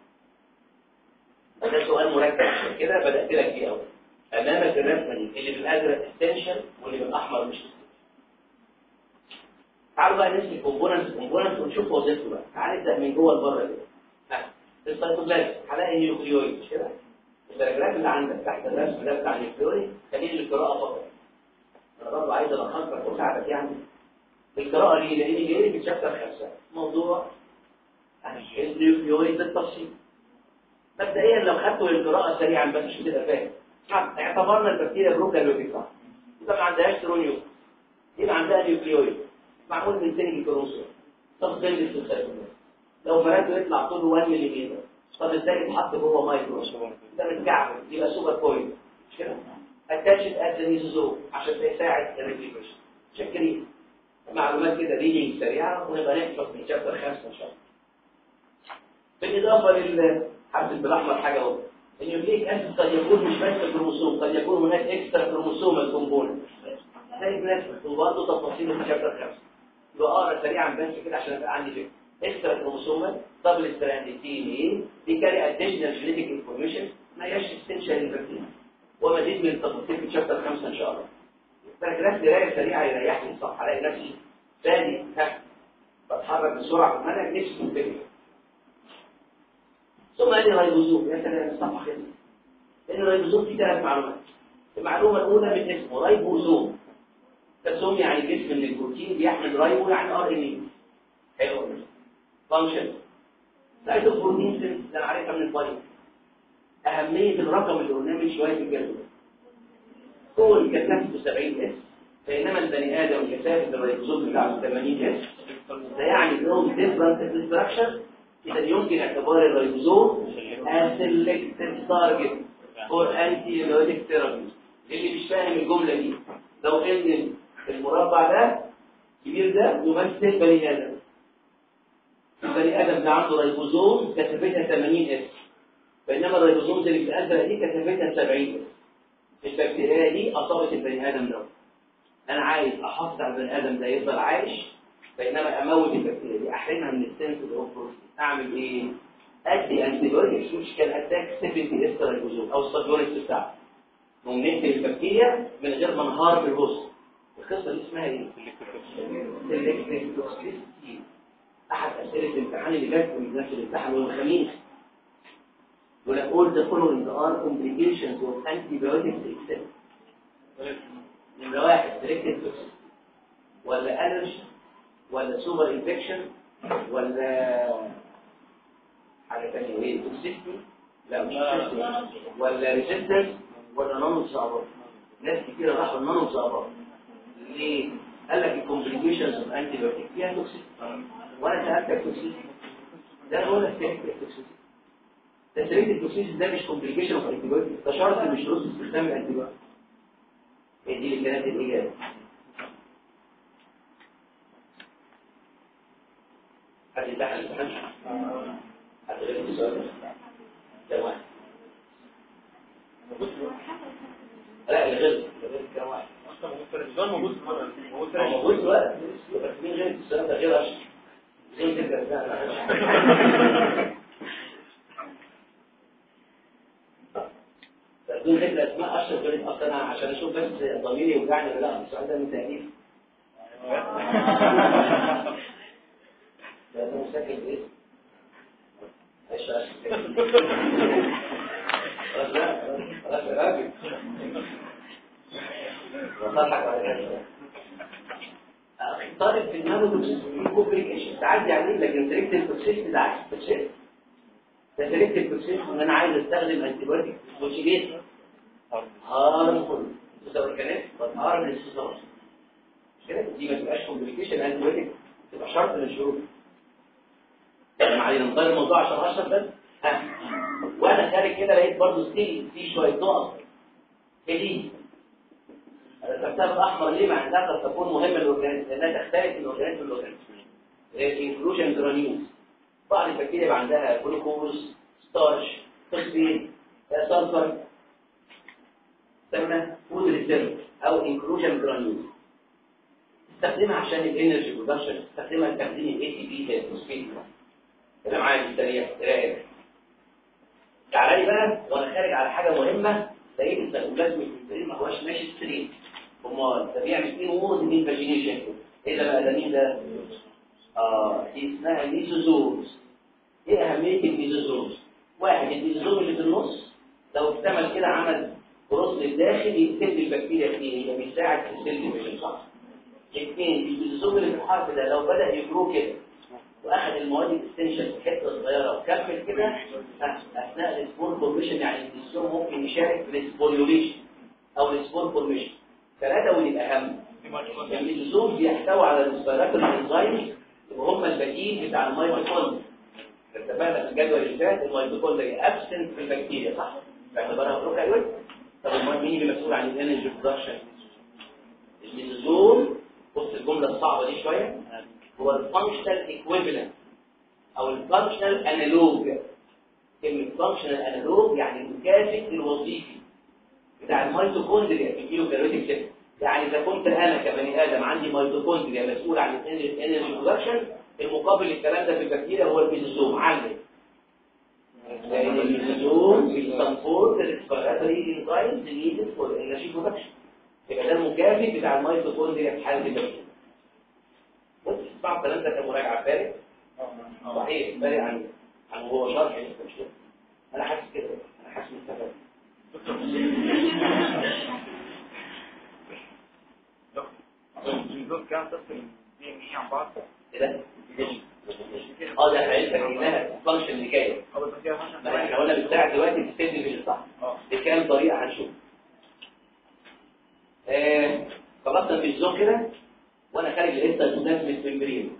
ده سؤال مركب كده بدأت لك فيه أول. امامك الرسمه اللي بالأزرق استنشن واللي بالأحمر مش تعالوا بقى نمسك component component ونشوف وظيفته بقى. تعال نبدأ من جوه لبره كده. السيتوبلازم هلاقي nucleoid مش كده؟ ال paragraph اللي عندك تحت الرسم ده بتاع ال nucleoid خليه للقراءة فقط. أنا برضه عايز الخص لك وساعدك يعني. القراءة ليه؟ لأن جاي في chapter 5 موضوع. ال nucleoid بالتفصيل. مبدئيا لو خدته للقراءة سريعا بس مش هتبقى فاهم. اعتبرنا البكتيريا prokaryotic صح يبقى ما عندهاش ترونيو. يبقى عندها نيوكليويد. معمول من سنج كروسيا طب سنج السيتوبلازم لو فرقته يطلع طوله 1 ملم طب إزاي يتحط جوه مايكرو ده متكعب يبقى سوبر كويل مش كده؟ اتاتشد ات عشان يساعد الريبليكيشن شكرين معلومات كده ريدنج سريعة ونبقى نحفظ من شابتر 5 إن شاء الله. بالإضافة لل حبس بالأحمر حاجة أهو. ال nucleic acid قد يكون مش بس الكروموسوم قد يكون هناك extra chromosomal component زي بنفسك وبرضه تفاصيل في chapter 5 يبقى أقرأ سريعا بس كده عشان ابقى عندي فكرة. extra chromosomal double strand DNA بي carry additional genetic information ما هياش essential البكتيريا ومزيد من التفاصيل في chapter 5 إن شاء الله. paragraph قرايه سريعة يريحني صح ألاقي نفسي ثاني ها بتحرك بسرعة ما أنا نفسي في ثم قال لي رايبوزوم يا سلام الصفحه كده لأن الرايبوزوم فيه ثلاث معلومات. المعلومة الأولى من اسمه رايبوزوم تسمي يعني جسم من البروتين بيحمل ribo يعني RNA حلو. function site of protein synthesis أنا عارفها من ال file. أهمية الرقم اللي قلناه من شوية في الجدول. كون كثافته 70 S بينما البني آدم كثافة الرايبوزوم بتاعته 80 S ده يعني لهم different structure إذا يمكن اعتبار ال ribosome as selected target for antibiotic therapy. اللي مش فاهم الجملة دي. لو إن المربع ده كبير ده يمثل بني آدم. البني آدم ده عنده ريبوزوم كثافتها 80 S بينما الريبوزوم اللي في الأزرق دي كثافتها 70 S البكتيريا دي أصابت البني آدم ده. أنا عايز أحافظ على البني آدم ده يفضل عايش بينما أموت البكتيريا دي. أحرمها من ال synthesis of protein أعمل إيه؟ أدي antibiotics which can attack 70 S ribosome أو ال subunits بتاعه نقوم نقتل البكتيريا من غير ما ن harm ال host القصة دي اسمها إيه؟ selective toxicity أحد أسئلة الامتحان اللي جت نفس الامتحان يوم الخميس. يقول لك all the following are complications of antibiotics except نمرة واحد selective toxicity ولا allergy ولا superinfection ولا حاجة ثانية إيه toxicity لا مش ولا resistance ولا نانو صعبات ناس كتير راحوا النانو صعبات ليه؟ قال لك ال complications of antibiotic فيها toxicity وأنا سالتك toxicity ده هو toxicity ده ال selective toxicity ده مش complication of antibiotic ده شرط من شروط استخدام ال antibiotic هي دي اللي كانت الإجابة. حد يفتح الامتحان حد غير السؤال ده واحد. لا اللي غير غير كام واحد. السؤال موجود في المرة موجود هو موجود دلوقتي بس مين غير؟ السؤال ده غير اشرف بدون ذكر اسماء اشرف غير أصلا عشان أشوف بس ضميري يوجعني ولا لا السؤال ده من تأليف ساكن بايه؟ إيش خلاص بقى خلاص يا راجل وضحك على كده في دماغه في كومبليكيشن تعدي عليه لكن سلكت بروسيس ده عكس بروسيس ده سلكت بروسيس ان أنا عايز أستخدم انتي بايوتيك موتيفيت هارمفول تقدر كانت هارم للسيزون كده؟ دي ما تبقاش كومبليكيشن انتي بايوتيك تبقى شرط من الشروط يعني علينا نغير الموضوع عشان اشرح بس؟ وأنا خارج كده لقيت برضه ستيل في شوية نقط دي. الكتاب الأحمر ليه مع انها قد تكون مهمة للاورجانيزم لأنها تختلف من اورجانيزم لاورجانيزم ال inclusion granules بعض البكتيريا عندها glucose starch phosphate sulfur تسمى food reserve أو inclusion granules استخدمها عشان ال energy production استخدمها لتخزين ال ATP زي الفوسفين معايا في السريع قرايه تعالى لي بقى وأنا خارج على حاجة مهمة لقيت ال cytoplasmic membrane ما هوش ماشي straight امال ده بيعمل إيه inward invagination إيه ده بقى ده مين ده؟ آه دي اسمها mesosomes إيه أهمية ال mesosomes واحد ال mesosome اللي في النص لو اكتمل كده عمل growth للداخل يقتل البكتيريا فيه يبقى بيساعد في ال cell division صح؟ اثنين ال mesosome اللي في الحرف ده لو بدأ ي grow كده واخد المواد ال essential في حتة صغيرة وكمل كده أثناء ال spore formation يعني الجسم ممكن يشارك في ال sporulation أو ال spore formation ثلاثة ودي الاهم يعني ال mesosome بيحتوي على ال respiratory enzyme وهم البديل بتاع الميتوكوندريا اتفقنا في الجدول اللي فات ال mitochondria absent في البكتيريا صح؟ باعتبارها prokaryote طب امال مين اللي مسؤول عن ال energy production؟ ال mesosome بص الجملة الصعبة دي شوية هو ال functional equivalent أو ال functional analogue كلمة functional analogue يعني المكافئ الوظيفي. بتاع الميتوكوندريا في ال eukaryotic system يعني إذا كنت أنا كبني آدم عندي ميتوكوندريا مسؤول عن ال energy production المقابل للكلام ده في البكتيريا هو ال mesosome علل لأن ال mesosome بي support ال respiratory enzymes needed for energy production يبقى ده المكافئ بتاع الميتوكوندريا في حالة البكتيريا. بص بعض الكلام ده كمراجعه فارغ. صحيح فارغ عن عن هو شرح لسه مش كده أنا حاسس كده أنا حاسس مستفاد دول كام إيه إيه ده آه ده جبناها الفانكشن اللي جاية ما إحنا قلنا دلوقتي الستيج مش صح آه بكام طريقه هنشوف آه خلصنا في الزون كده وأنا خارج لسه الناس من الممبرين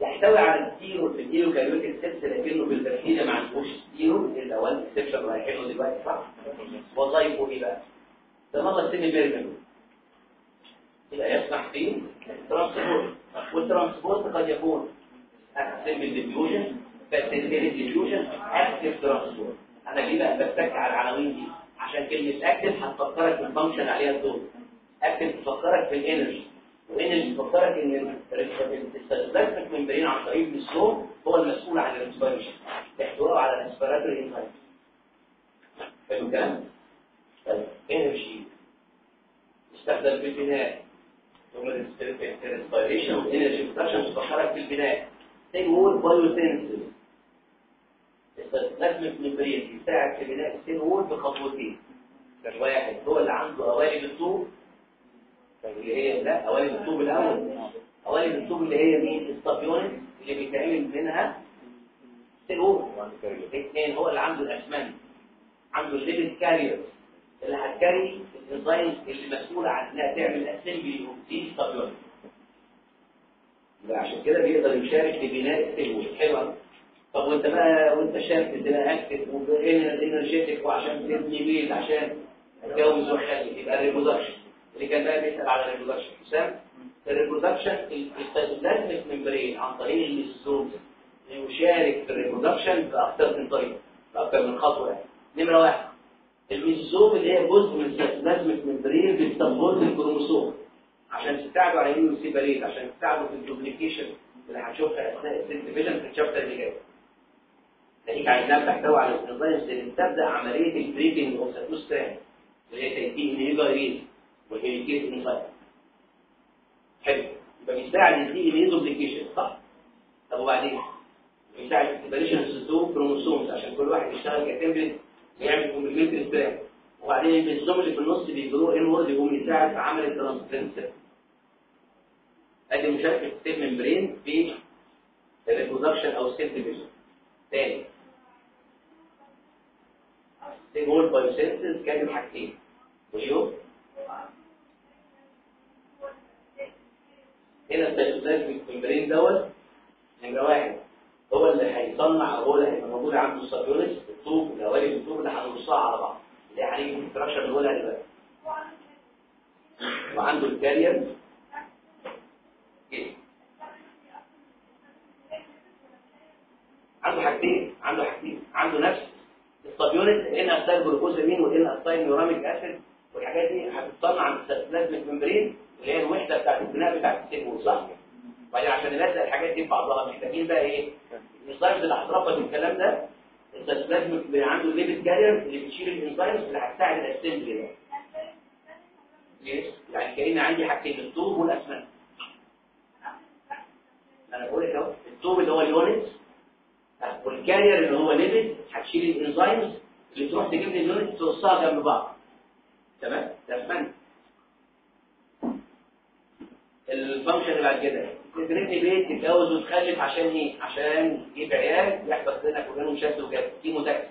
يحتوي على الستيرو في الكيلو كاريوتيك سيلز لكنه في البكتيريا ما عندوش ستيرو الا هو الاكسبشن رايحين له دلوقتي صح؟ وظايفه إيه بقى؟ ده مرة السن بيرمنه يبقى يسمح فيه الترانسبورت. والترانسبورت قد يكون اكتف ديفيوجن facilitated diffusion active transport أنا بقى بتك على العناوين دي. عشان كلمة active هتفكرك بال function عليها الدور. active تفكرك في ال energy و energy تفكرك إن الاستخدام ال membrane عن طريق ال mesosome هو المسؤول عن ال respiration احتوائه على ال respiratory enzyme حلو الكلام طيب energy استخدم في البناء. ثم ال respiration وال energy production تفكرك في البناء. تاني هو ال biosynthesis استخدام ال membrane يساعد في بناء. ال cell wall بخطوتين. واحد هو اللي عنده قوالب اللي هي لا قوالب الطوب الأول. قوالب الطوب اللي هي مين؟ ال subunit اللي بيتعمل منها cell wall اثنين هو اللي عنده الاسمنت عنده ال lipid carriers اللي هت carry الانزيم اللي مسؤوله عن إنها تعمل assembly دي subunit عشان كده بيقدر يشارك في بناء ال cell wall حلو طب وانت بقى وانت شايف تبقى active و energetic وعشان تبني بيت عشان تتجوز وخلف يبقى ال reproduction اللي كان بقى بيسال على ال reproduction حسام ال reproduction ال cytoplasmic membrane عن طريق ال mesosome يشارك في ال reproduction باكثر من طريقه باكثر من خطوه يعني نمره واحد ال mesosome اللي هي جزء من ال cytoplasmic membrane بت support ال chromosome عشان تساعده على إنه سيبريت عشان تساعده في الدوبليكيشن اللي هنشوفها اثناء السيل ديفيجن في الشابتر اللي جاي. نتيجة عينات تحتوي على الانزيمز اللي بتبدا عملية البريكنج اوف ساتوستران اللي هي تأتي انهيبريز والهيريكيز انزيم حلو. يبقى فبيساعد الدي ان دوبليكيشن صح. طب وبعدين؟ بيساعد سيبريشن السيستوم كروموسومز عشان كل واحد يشتغل كتمبلت ويعمل كومبلمنتري ستراك وبعدين ال mesosome اللي في النص بي grow inward يقوم يساعد في عمل ال transverse أدي مشاركة ال cell membrane في ال reproduction أو ال cell division تاني. ال cell wall biosynthesis كان حاجتين. واليوم هنا ال cytoplasmic membrane دوت نمره واحد هو اللي هيصنع هو اللي هيبقى موجود عنده ال subunits الطوب الهوالي الطوب اللي هنرصها على بعض. اللي هنيجي في ال structure اللي دلوقتي. وعنده ال carrier كده عنده حاجتين عنده حاجتين عنده نفس ال subunit N-acetylglucosamine و N-acetylmuramic acid. والحاجات دي هتتصنع عند ال cytoplasmic membrane اللي هي الوحده بتاعت البناء بتاعت ال cell صح وبعدين عشان نلزق الحاجات دي في بعضها محتاجين بقى إيه؟ ال enzymes اللي هتربط الكلام ده. ال cytoplasmic عنده ال lipid carrier اللي بتشيل ال enzymes اللي هتساعد ال assembly ده يعني كأن عندي حاجتين الطوب والأسمنت. أنا بقول لك أهو الطوب اللي هو ال units وال carrier اللي هو lipid هتشيل ال enzymes اللي تروح تجيب لي ال units توصلها جنب بعض. تمام؟ اسمنت ال function بعد كده تبني بيت تتجوز وتخلف عشان إيه؟ عشان يجيب عيال يحصل بينك وبينهم شد وجذب chemotaxis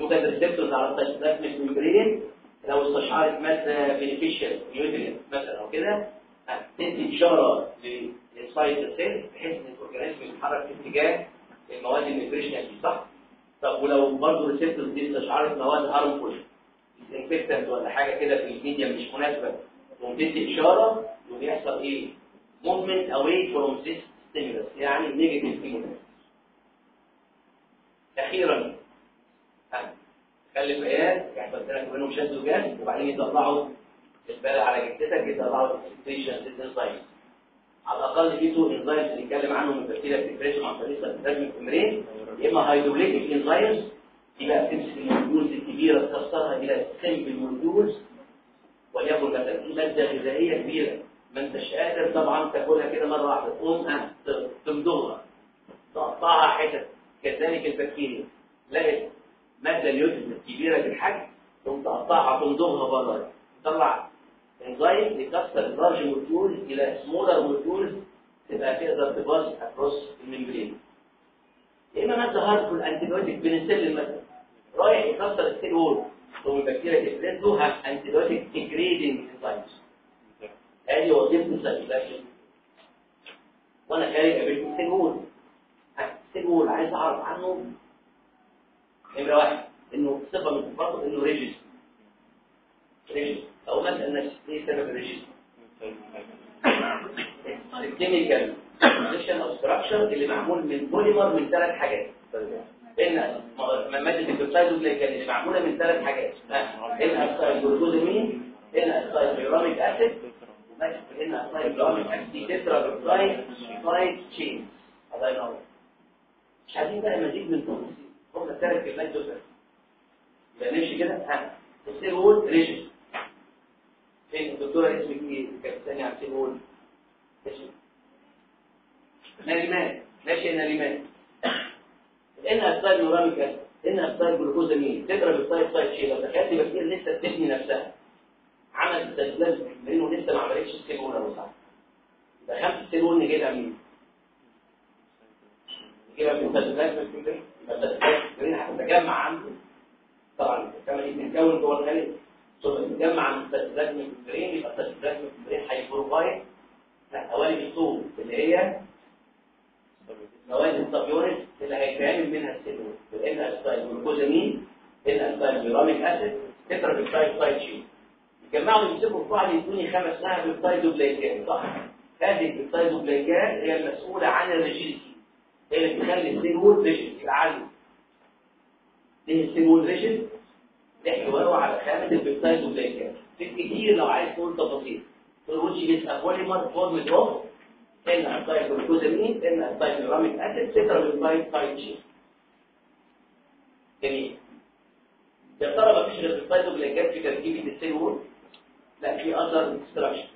يوجد receptors على ال cytoplasmic membrane لو استشعرت ماده beneficial nutrient مثلا أو كده تدي إشارة لل site ال cell بحيث إن ال organism يتحرك في اتجاه المواد ال nutritional دي صح. طب ولو برضه ال receptors دي استشعرت مواد harmful disinfectant ولا حاجة كده في الميديا مش مناسبة. وتدي إشارة وبيحصل إيه؟ movement away from this stimulus يعني negative stimulus. أخيرا خلي عيال يحصل لك منهم شد وجذب وبعدين يطلعوا البلع على جدتك يطلعوا الاكسبريشن انزايمز على الأقل في تو انزايمز اللي نتكلم عنهم البكتيريا بتفريشن عن طريق البلازما التمرين يا إما هيدروليتيك انزايمز يبقى بتمسك المولكيولز الكبيرة تكسرها إلى سمبل مولكيولز وليكن مثلا في ماده غذائية كبيرة. ما أنتش قادر طبعا تاكلها كده مرة واحدة. تقوم تمضغها. تقطعها حتت. كذلك البكتيريا. لقيت مادة اليوتيوب الكبيرة بالحجم تقوم تقطعها تمضغها بره. تطلع إنزيم يكسر ال large molecules إلى smaller molecules تبقى تقدر ت pass across ال membrane يا إما ماده harmful antibiotic بنسلين مثلا رايح يكسر ال cell wall ثم البكتيريا تفرز له antibiotic degrading enzymes ادي وظيفه ال secretion وأنا خارج قابلت ال cell wall ال cell wall عايز اعرف عنه نمره واحد انه صفه من صفاته انه ريجيس ريجيس أو مثلا إيه سبب الريجيس ال chemical أو structure اللي معمول من بوليمر من ثلاث حاجات. إن ماده ال peptidoglycan اللي معموله من ثلاث حاجات. N-acetyl glucosamine N-acetyl muramic acid في N-acetyl muramic acid tetrapeptide side chain الله ينور. مش عايزين بقى مزيد من التفاصيل هم الثلاث كلمات دول يبقى نمشي كده؟ ها. ال cell wall rigid فين الدكتوره اسمك إيه؟ كانت ثانية على ال cell wall اسمك ناريمان ماشي ناريمان N-acetyl muramic acid N-acetyl glucosamine tetrapeptide side chain لو تخيلت بكتيريا لسه بتبني نفسها. عملت التسلسل منه ولسه ما عملتش السيلول ولا صح يبقى خمس السيلول نجيبها مين؟ نجيبها من التسلسل الكبير يبقى التسلسل الكبير هتتجمع عنده طبعا كما بنتكون جوه ثم تتجمع عند التسلسل الكبيرين يبقى التسلسل الكبيرين هيبروفايد قوالب الصوب اللي هي مواد الصابيونس اللي هيتعمل منها السيلول لأن اسيد جلوكوزامين N-acetyl muramic acid tetrapeptide side chain يجمعوا يمسكوا في بعض يدوني خامة اسمها peptidoglycan صح. هذه ال peptidoglycan هي المسؤولة عن الريجيسي. هي اللي بتخلي ال cell wall rigid يتعلم ليه ال cell wall rigid احتوائه على خامة ال peptidoglycan في كتير لو عايز تقول تفاصيل. تقول وش بيبقى polymer formed of N-acetyl glucosamine N-acetyl muramic acid tetrapeptide side chain جميل يا ترى مفيش غير ال peptidoglycan في تركيبه ال cell wall لا في other structure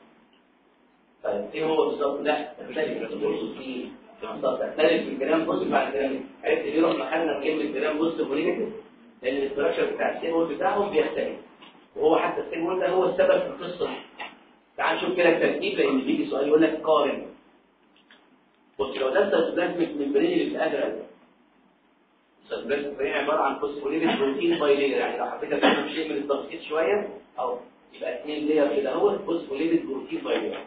طيب إيه هو بالظبط؟ لا تختلف تقصد فيه بالظبط تختلف في ال gram positive بعد كده عرفت ليه رحنا خدنا كلمه gram positive و negative لأن ال structure بتاع ال cell wall بتاعهم بيختلف. وهو حتى ال cell wall ده هو السبب في القصة. دي تعال نشوف كده الترتيب لأن بيجي سؤال يقول لك قارن. بص لو ده ال cytoplasmic membrane ده ال cytoplasmic membrane عبارة عن phospholipid protein bilayer يعني لو حطيت فيهم شيء من التبسيط شوية أو يبقى اثنين layer كده أهو phospholipid protein bilayer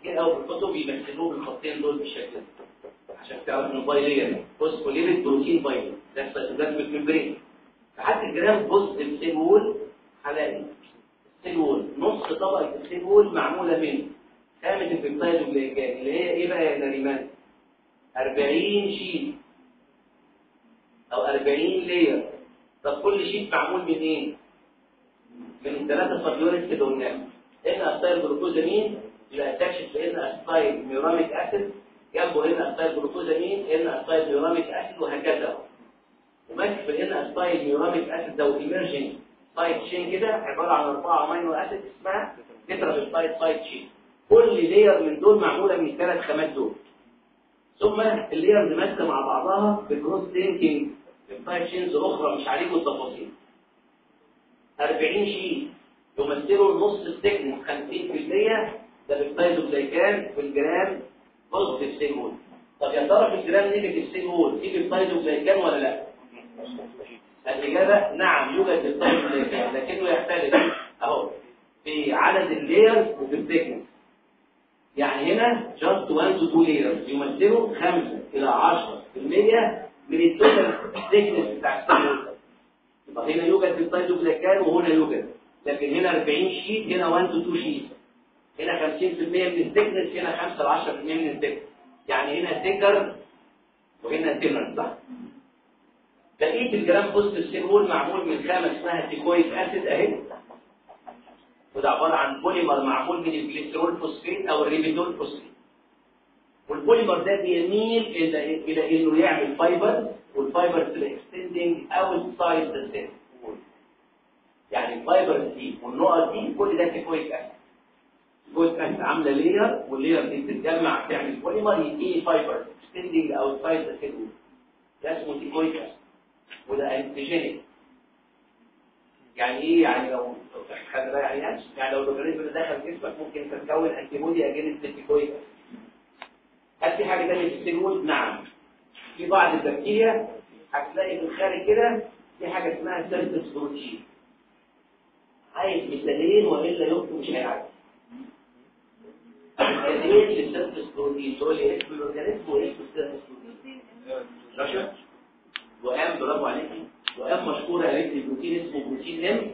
كتير قوي في الكتب يمثلوه بالخطين دول بالشكل ده عشان تعرف إنه bilayer phospholipid protein bilayer ده ال cytoplasmic membrane لحد ال gram positive cell wall هلاقي ال cell wall نص طبقة ال cell wall معمولة من خامة ال peptide اللي هي إيه بقى يا نريمان 40 sheet. أو 40 layer. طب كل sheet معمول من إيه من ثلاثة كده قلنا N-acetyl glucosamine يبقى attached ل N-acetyl muramic acid. جنبه N-acetyl glucosamine N-acetyl muramic acid وهكذا. وماسك في N-acetyl muramic acid ده emerging side chain كده؟ عبارة عن أربعة amino acid اسمها tetra side chain كل layer من دول معمولة من الثلاث خامات دول. ثم ال layers ماسكه مع بعضها ب cross linking peptide chains أخرى مش عليكم التفاصيل. 40 sheet يمثلوا نص ال thickness 50% ده peptidoglycan في ال gram positive cell طب يا ترى في ال gram negative cell wall في ولا لا؟ الإجابة نعم يوجد peptidoglycan لكنه يختلف. أهو في عدد ال layers وفي ال thickness يعني هنا just 1 to 2 layers. يمثلوا 5 إلى 10% من ال total thickness بتاع ال cell wall يبقى هنا يوجد في السيتوبلازم وهنا يوجد. لكن هنا 40 sheet هنا 1 to 2 sheet هنا 50% من ال thickness هنا 5 ل 10% من ال thickness يعني هنا thicker وهنا thinner صح؟ بقية ال gram positive cell wall معمول من خامة اسمها teichoic acid أهي. وده عبارة عن بوليمر معمول من ال glycerol phosphate أو ال ribitol phosphate. والبوليمر ده بيميل إلى إلى إنه يعمل fiber وال fiber تبقى extending outside the cell يعني ال fiber دي والنقط دي كل ده teichoic acid teichoic acid عاملة layer وال layer دي بتتجمع تعمل بوليمر يديني fiber extending outside the cell ده اسمه teichoic acid وده antigenic يعني إيه؟ يعني لو خد بقى يعني إيه يعني لو ال organism اللي دخل جسمك ممكن تتكون antibody against ال teichoic. هل في حاجة ثانية في نعم. في بعض البكتيريا هتلاقي في الخارج كده في حاجة اسمها surface protein عايز مثالين وإلا يمكن مش هيعدي مثالين لل surface protein تقول لي اسم ال organism واسم ال surface protein رشا وقام برافو عليكي؟ وقام مشهورة قالت لي بروتين اسمه protein M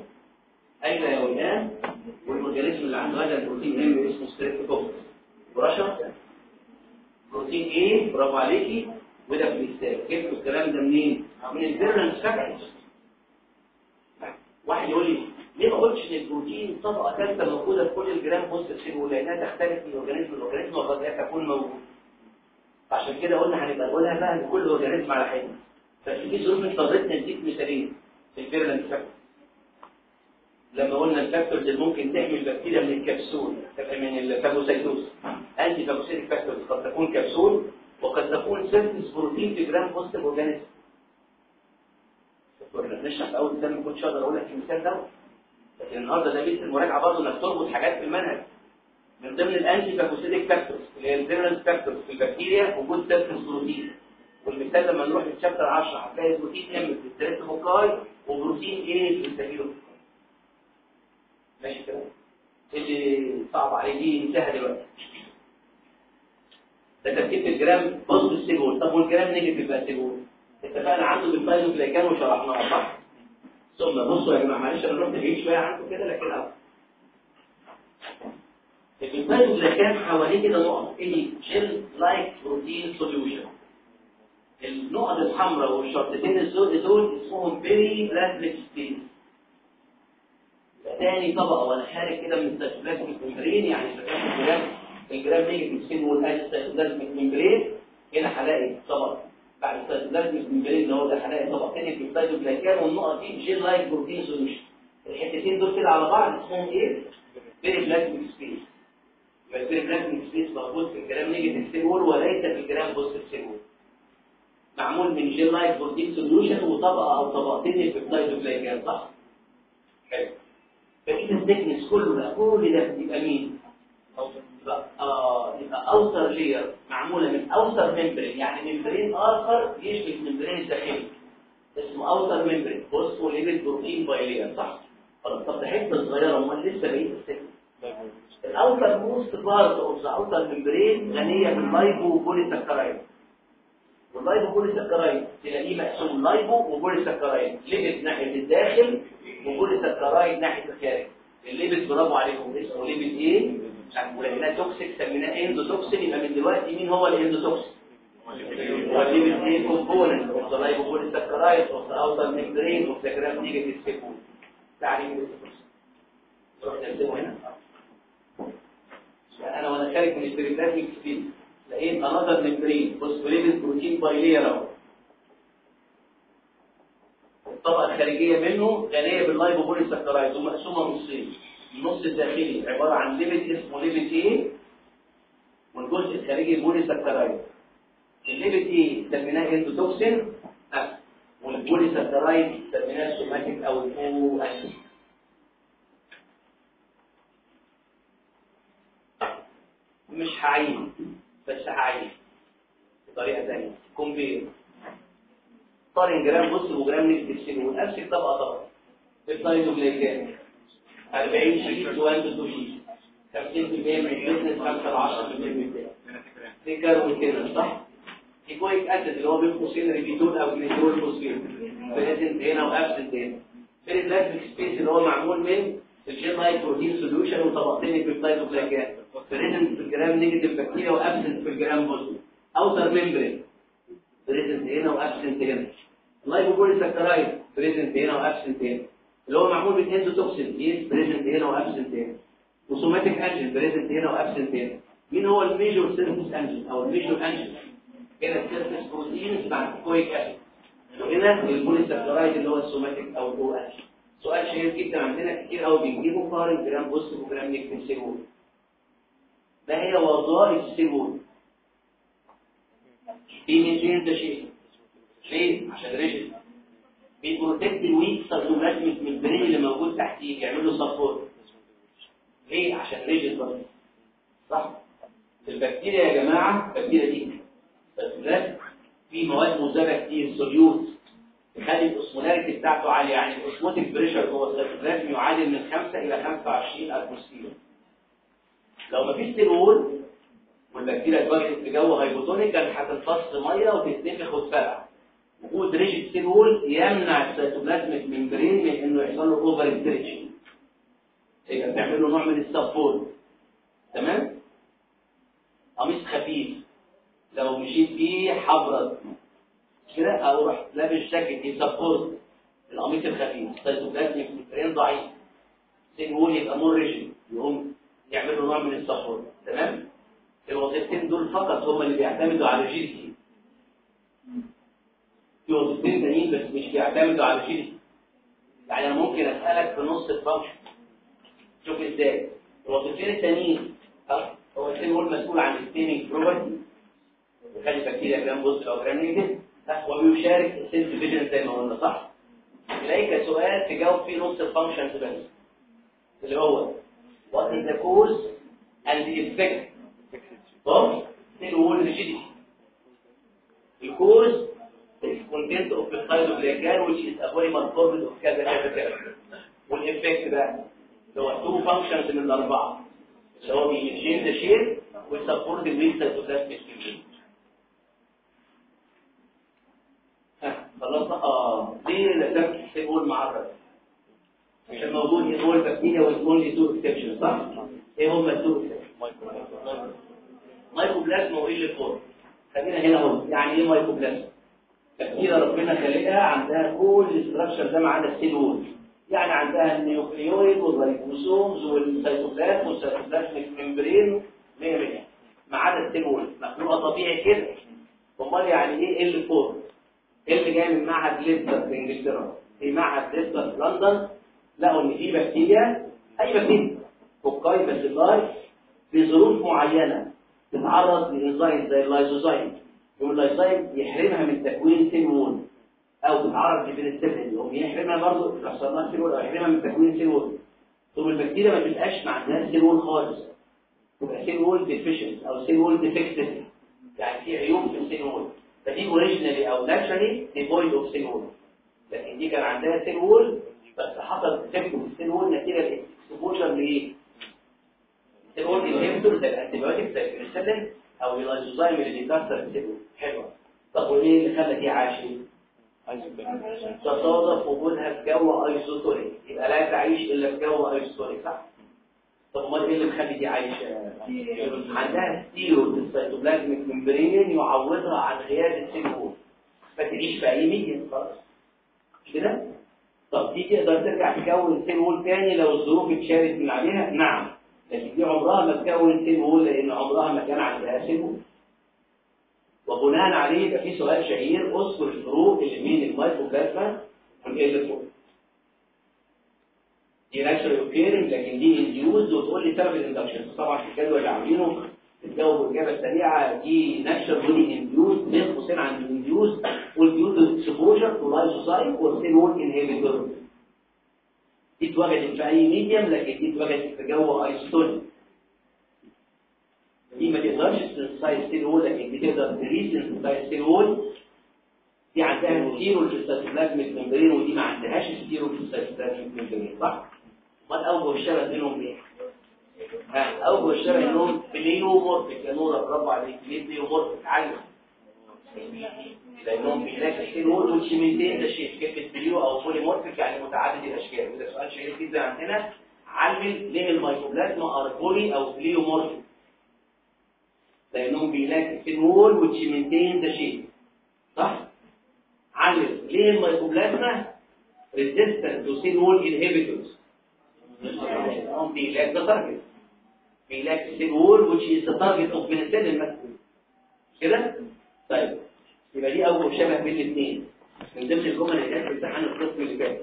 اين يا ولان وال organism اللي عنده هذا البروتين M اسمه streptococcus ورشا protein A برافو عليكي. وده الكتاب جبتوا الكلام ده منين؟ من ال virulence factors واحد يقول لي ليه ما قلتش إن البروتين طبقة ثالثة موجودة في كل ال gram positive cell لانها تختلف من organism ل organism وقد لا تكون موجودة؟ عشان كده قلنا هنبقى نقولها بقى لكل organism على حدة. بس في ظروف اضطريتنا نديك مثالين في ال virulence factor لما قلنا ال factors اللي ممكن تحمي البكتيريا من الكبسول من ال phagocytosis antiphagocytic factors قد تكون كبسول وقد تكون surface protein في gram positive organism وإحنا بنشرح في أول مثال ما كنتش أقدر أقول لك المثال ده. لكن النهارده ده بيت المراجعه برضه إنك تربط حاجات في المنهج. من ضمن ال antiphagocytic factors اللي هي ال virulence factors في البكتيريا وجود surface protein. والمثال لما نروح لل chapter 10 هتلاقي protein M في ال streptococci و protein A في ال staphylococci ماشي كده؟ اللي صعب عليه؟ دي انتهى دلوقتي. ده تركيب ال gram positive cell wall طب وال gram negative بقى cell wall اتفقنا عنده بال peptidoglycan وشرحناها صح؟ ثم بصوا يا جماعة معلش أنا رحت بعيد شوية عنكم كده لكن أهو. ال peptidoglycan حواليه كده نقط إيه؟ gel-like protein solution النقط الحمراء والشرطتين الزرق دول اسمهم periplasmic space تاني طبقة وأنا خارج كده من ال cytoplasmic membrane يعني الجرام الجرام نيجاتيف سين والادي ال cytoplasmic membrane هنا هلاقي طبقة. بعد ال cytoplasmic ممبرين اللي هو ده هلاقي طبقتين في السيتوبلازميك والنقط دي gel-like protein solution. الحتتين دول كده على بعض اسمهم إيه؟ periplasmic space فال periplasmic space موجود في ال gram cell wall وليس في ال gram positive cell wall معمول من gel-like protein solution وطبقة أو طبقتين ال peptidoglycan صح؟ حلو. فإذا ال thickness كله بقى كل ده يبقى مين؟ يبقى آه يبقى outer layer معمولة من outer membrane يعني membrane آخر يشبه ال membrane الداخلي. اسمه outer membrane phospholipid protein bilayer صح؟ خلاص طب ده حتة صغيرة أمال لسه بقيه ال thickness ال outermost part of the outer membrane غنية بال lipopolysaccharide وال lipopolysaccharide تلاقيه مقسوم lipo و polysaccharide lipid ناحية الداخل و polysaccharide ناحية الخارج. ال lipid برافو عليكم. اسمه lipid A؟ ولقيناه toxic سميناه endotoxin يبقى من دلوقتي مين هو ال endotoxin هو ال lipid A component of the lipopolysaccharide of the outer membrane of the gram negative cell wall تعريف ال endotoxin نروح نرسمه هنا. أنا وأنا خارج من ال periplasmic space لقيت another membrane phospholipid protein bilayer اهو الطبقة الخارجية منه غنية بال lipopolysaccharide ومقسومه نصين. النص الداخلي عبارة عن lipid اسمه lipid A؟ والجزء الخارجي polysaccharide ال lipid A سميناه endotoxin أه. وال polysaccharide سميناه somatic أو ال O antigen مش هعين بس هعين بطريقه ثانية compare قارن gram positive و gram negative cell wall امسك طبقة طبقة. السايتوبلازم 40 sheet 1 2 sheet 50% من ال thickness 5 ل 10% من ال thickness وكده صح؟ teichoic acid اللي هو بين قوسين أو glycerol phosphate present هنا و absent هنا ال periplasmic space اللي هو معمول من ال gel-like protein solution وطبقتين ال peptidoglycan present في ال gram negative bacteria و absent في ال gram positive. outer membrane. present هنا و absent هنا. ال lipopolysaccharide present هنا و absent هنا. اللي هو معمول من endotoxin يس present هنا و absent هنا. و somatic antigen present هنا و absent هنا. مين هو الميجور سيرف yes انجن أو الميجور انجن هنا ال surface proteins مع ال teichoic acid وهنا ال polysaccharide اللي هو ال somatic أو ال O antigen سؤال شهير جدا. عندنا كتير قوي بيجيبوا قارن gram positive و gram negative. cell wall ما هي وظائف ال cell wall في مين ده شيء؟ ليه عشان ريجل بيبروتكت الويك سيتوبلازميك ممبرين اللي موجود تحتيه يعمل له سبورت ليه؟ عشان ريجل برضه. صح؟ البكتيريا يا جماعة البكتيريا دي. بس في مواد مذابه كتير سوليوت تخلي الاوسمولاريتي بتاعته عالية. يعني الاوسموتيك بريشر جوه السيتوبلازم يعادل من 5 إلى 25 اتموسفير لو مفيش cell wall والبكتيريا اتواجدت في جو hypotonic كانت هتمتص مية وتتنفخ وتفرقع. وجود rigid cell wall يمنع ال cytoplasmic membrane من إنه يحصل له over stretching يبقى بتعمل له نوع من ال support. تمام؟ قميص خفيف. لو مشيت فيه هتبرد. كده أو رحت لابس جاكيت ي support القميص الخفيف. ال cytoplasmic membrane ضعيف. cell wall يبقى more rigid يقوم يعمل له نوع من ال support تمام؟ الوظيفتين دول فقط هم اللي بيعتمدوا على ال rigidity في وظيفتين تانيين بس مش بيعتمدوا على ال rigidity يعني أنا ممكن أسألك في نص ال function شوف إزاي. الوظيفتين التانيين هو ال cell wall هو المسؤول عن ال staining property يخلي البكتيريا gram positive أو gram negative وبيشارك ال cell division زي ما قلنا صح؟ تلاقيك سؤال تجاوب فيه نص ال functions بس. اللي هو what is the cause and the effect of cell wall the cause is content of peptidoglycan which is a polymer formed of كذا كذا كذا وال effect بقى اللي هو two functions من الأربعة اللي هو بيشيل the shape وي support ال weak cytoplasmic membrane خلصنا آه دي لازم تقول معرض عشان موجود إيه هو البكتيريا والكونلي تو اكسبشن صح؟ إيه هم التو اكسبشن مايكوبلازما وإيه اللي فوق؟ خلينا هنا اهو يعني إيه مايكوبلازما بكتيريا ربنا خلقها عندها كل الاستراكشر ده ما عدا السيل وول. يعني عندها النيوكليويد والريبوسومز والسيتوبلازم والسيتوبلازميك ممبرين 100 100 ما عدا السيل وول. مخلوقة طبيعي كده. أمال يعني إيه L form؟ اللي جاي من معهد ليستر في إنجلترا؟ في معهد ليستر في لندن. لقوا ان في بكتيريا أي بكتيريا؟ cocci bacilli في ظروف معينة تتعرض لإنزيم زي ال lysozyme يقوم ال lysozyme يحرمها من تكوين cell wall أو تتعرض لبنسلين يقوم يحرمها برضه يحصل لها cell wall أو يحرمها من تكوين cell wall ثم البكتيريا ما تبقاش ما عندهاش cell wall خالص. تبقى cell wall deficient أو cell wall defective يعني في عيوب في ال cell wall فدي originally أو naturally devoid of cell wall لكن دي كان عندها cell wall بس حصل ال cell wall نتيجة ال exposure لإيه؟ ال cell wall inhibitor زي ال antibiotic زي البنسلين أو ال lysozyme اللي بيكسر ال cell wall حلوة. طب وايه اللي خلى دي عايشة؟ تصادف وجودها في جو isotonic يبقى لا تعيش إلا في جو isotonic صح؟ طب أمال إيه اللي مخلي دي عايشة؟ عندها ستيرو في ال cytoplasmic membrane يعوضها عن غياب ال cell wall فتعيش في اي medium خلاص مش كده؟ طب دي تقدر ترجع تكون cell wall تاني لو الظروف اتشالت من عليها؟ نعم. لكن دي عمرها ما تكون cell wall لأن عمرها ما كان عندها cell wall وبناء عليه يبقى في سؤال شهير. اذكر الفروق اللي بين ال mycoplasma وال L form دي natural occurring لكن دي induced وتقول لي سبب ال induction طبعا في الجدول اللي عاملينه الجو اجابه سريعة دي natural ودي induced بين قوسين عن الانديوز والديوز اكسبوجر تو لايزوسايم والسيلول انهبيتور دي اتوجدت في أي medium لكن دي اتوجدت في جو isotonic دي ما تقدرش ت synthesize cell wall لكن دي تقدر ت resynthesize cell wall دي عندها ستيرو في ال cytoplasmic membrane ودي ما عندهاش ستيرو في ال cytoplasmic membrane صح؟ امال اوجه الشبه بينهم إيه؟ اوجه الشبه بينهم بليومورفيك يا نورا برافو عليك ليه بليومورفيك علم. لانهم بيلاقي سيلول والشيمنتين ده شيء كلمه بليو أو بوليمورفيك يعني متعدد الأشكال. وده سؤال شهير جدا عندنا. علم ليه الميكروبلازما أرجولي أو بليومورفيك لانهم بيلاقي سيلول والشيمنتين ده شيء. صح؟ علم ليه الميكروبلازما resistant to cell wall inhibitors the target they lack cell wall which is the target of penicillin مثلا كده؟ طيب. يبقى دي أول شبه بين الاثنين من ضمن الجمل اللي كانت في امتحان القسم اللي فات.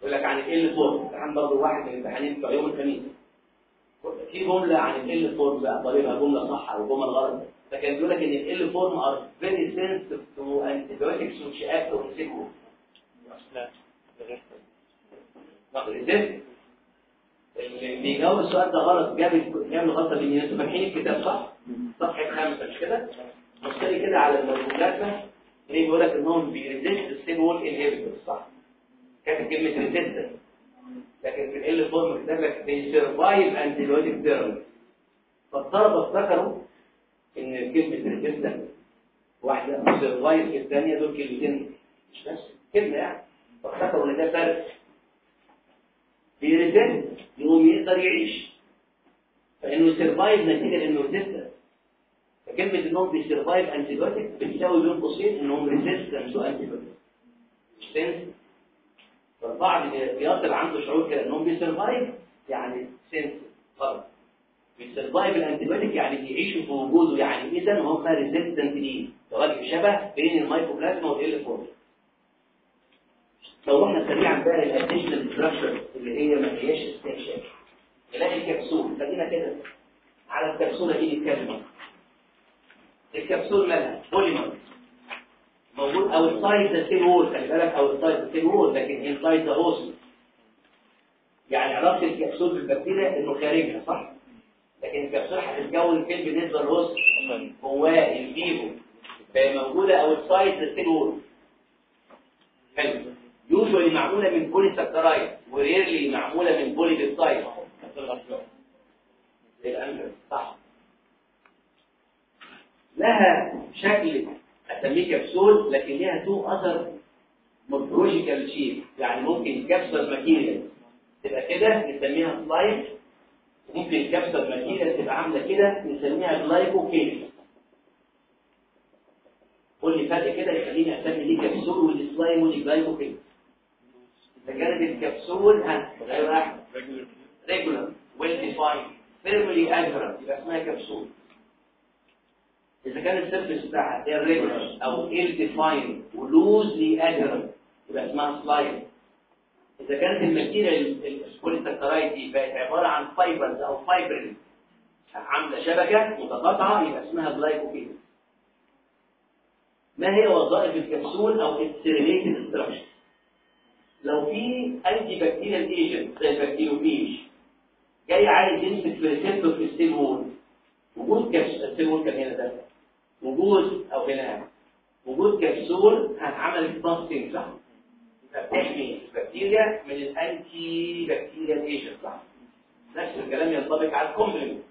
يقول لك عن L form امتحان برضه واحد من الامتحانين بتوع يوم الخميس. في جملة عن L form بقى طالبها جملة صح أو جملة غلط. فكان بيقول لك إن L form are very sensitive to antibiotics on sick لا اللي بيجاوب السؤال ده غلط جاب جاب الغلطه دي أنتوا فاهمين الكتاب صح؟ صفحه خمسه مش كده؟ بص كده على المرجوكات ليه بيقول لك إنهم بيريزيست السيل وول انهبيتور صح؟ كاتب كلمة ريزيستنس لكن في ال فورم كتب لك بيسرفايف انتيبيوتيك ثيرابي فالطلبة افتكروا إن كلمة resistance واحدة survive الثانية دول كلمتين مش نفس كلمه يعني فافتكروا إن ده فرق بي resist يقوم يقدر يعيش. فإنه survive نتيجة لأنه resistance فكلمة إنهم بي survive antibiotic بتساوي بين قوسين إنهم resistance to antibiotics فالبعض بيصل عنده شعور كده إنهم بي survive يعني سنس غلط بي survive ال antibiotic يعني بيعيشوا في وجوده يعني اذا هم resistant ليه أوجه شبه بين ال Mycoplasma وال L لو رحنا سريعا بقى لل additional structure اللي هي ما هياش استكشاف نلاقي الكبسول خلينا كده على الكبسولة دي نتكلم. الكبسول مالها؟ بوليمر موجود outside the cell wall خلي بالك outside the cell wall لكن inside the host يعني علاقة الكبسول بالبكتيريا إنه خارجها صح؟ لكن الكبسول هتتكون فين؟ بالنسبة لل host جواه in vivo فهي موجودة outside the cell wall حلو. usually معموله من polysaccharide و rarely معموله من polypeptide الانجل صح. لها شكل أسميه كبسول لكن ليها two other morphological shape يعني ممكن capsule material تبقى كده نسميها سلايد وممكن capsule material تبقى عاملة كده نسميها glycocalyx قول لي فرق كده يخليني أسمي دي كبسول ودي سلايم كانت الكبسول ها غير واحد regular well defined firmly adherent يبقى اسمها كبسول. إذا كان ال surface بتاعها irregular أو ill defined و loosely adherent يبقى اسمها سلايم إذا كانت ال material ال polysaccharide دي بقت عبارة عن fibers أو فايبرين عاملة شبكة متقاطعة يبقى اسمها glycocalyx ما هي وظائف الكبسول أو its related structure لو في antibacterial agent زي ال bacteriophage جاي عايز يمسك receptor في ال cell wall وجود capsule ال cell wall كان هنا ده وجود أو هنا وجود كبسول هتعمل masking صح؟ بتحمي البكتيريا من ال antibacterial agent صح؟ نفس الكلام ينطبق على ال complement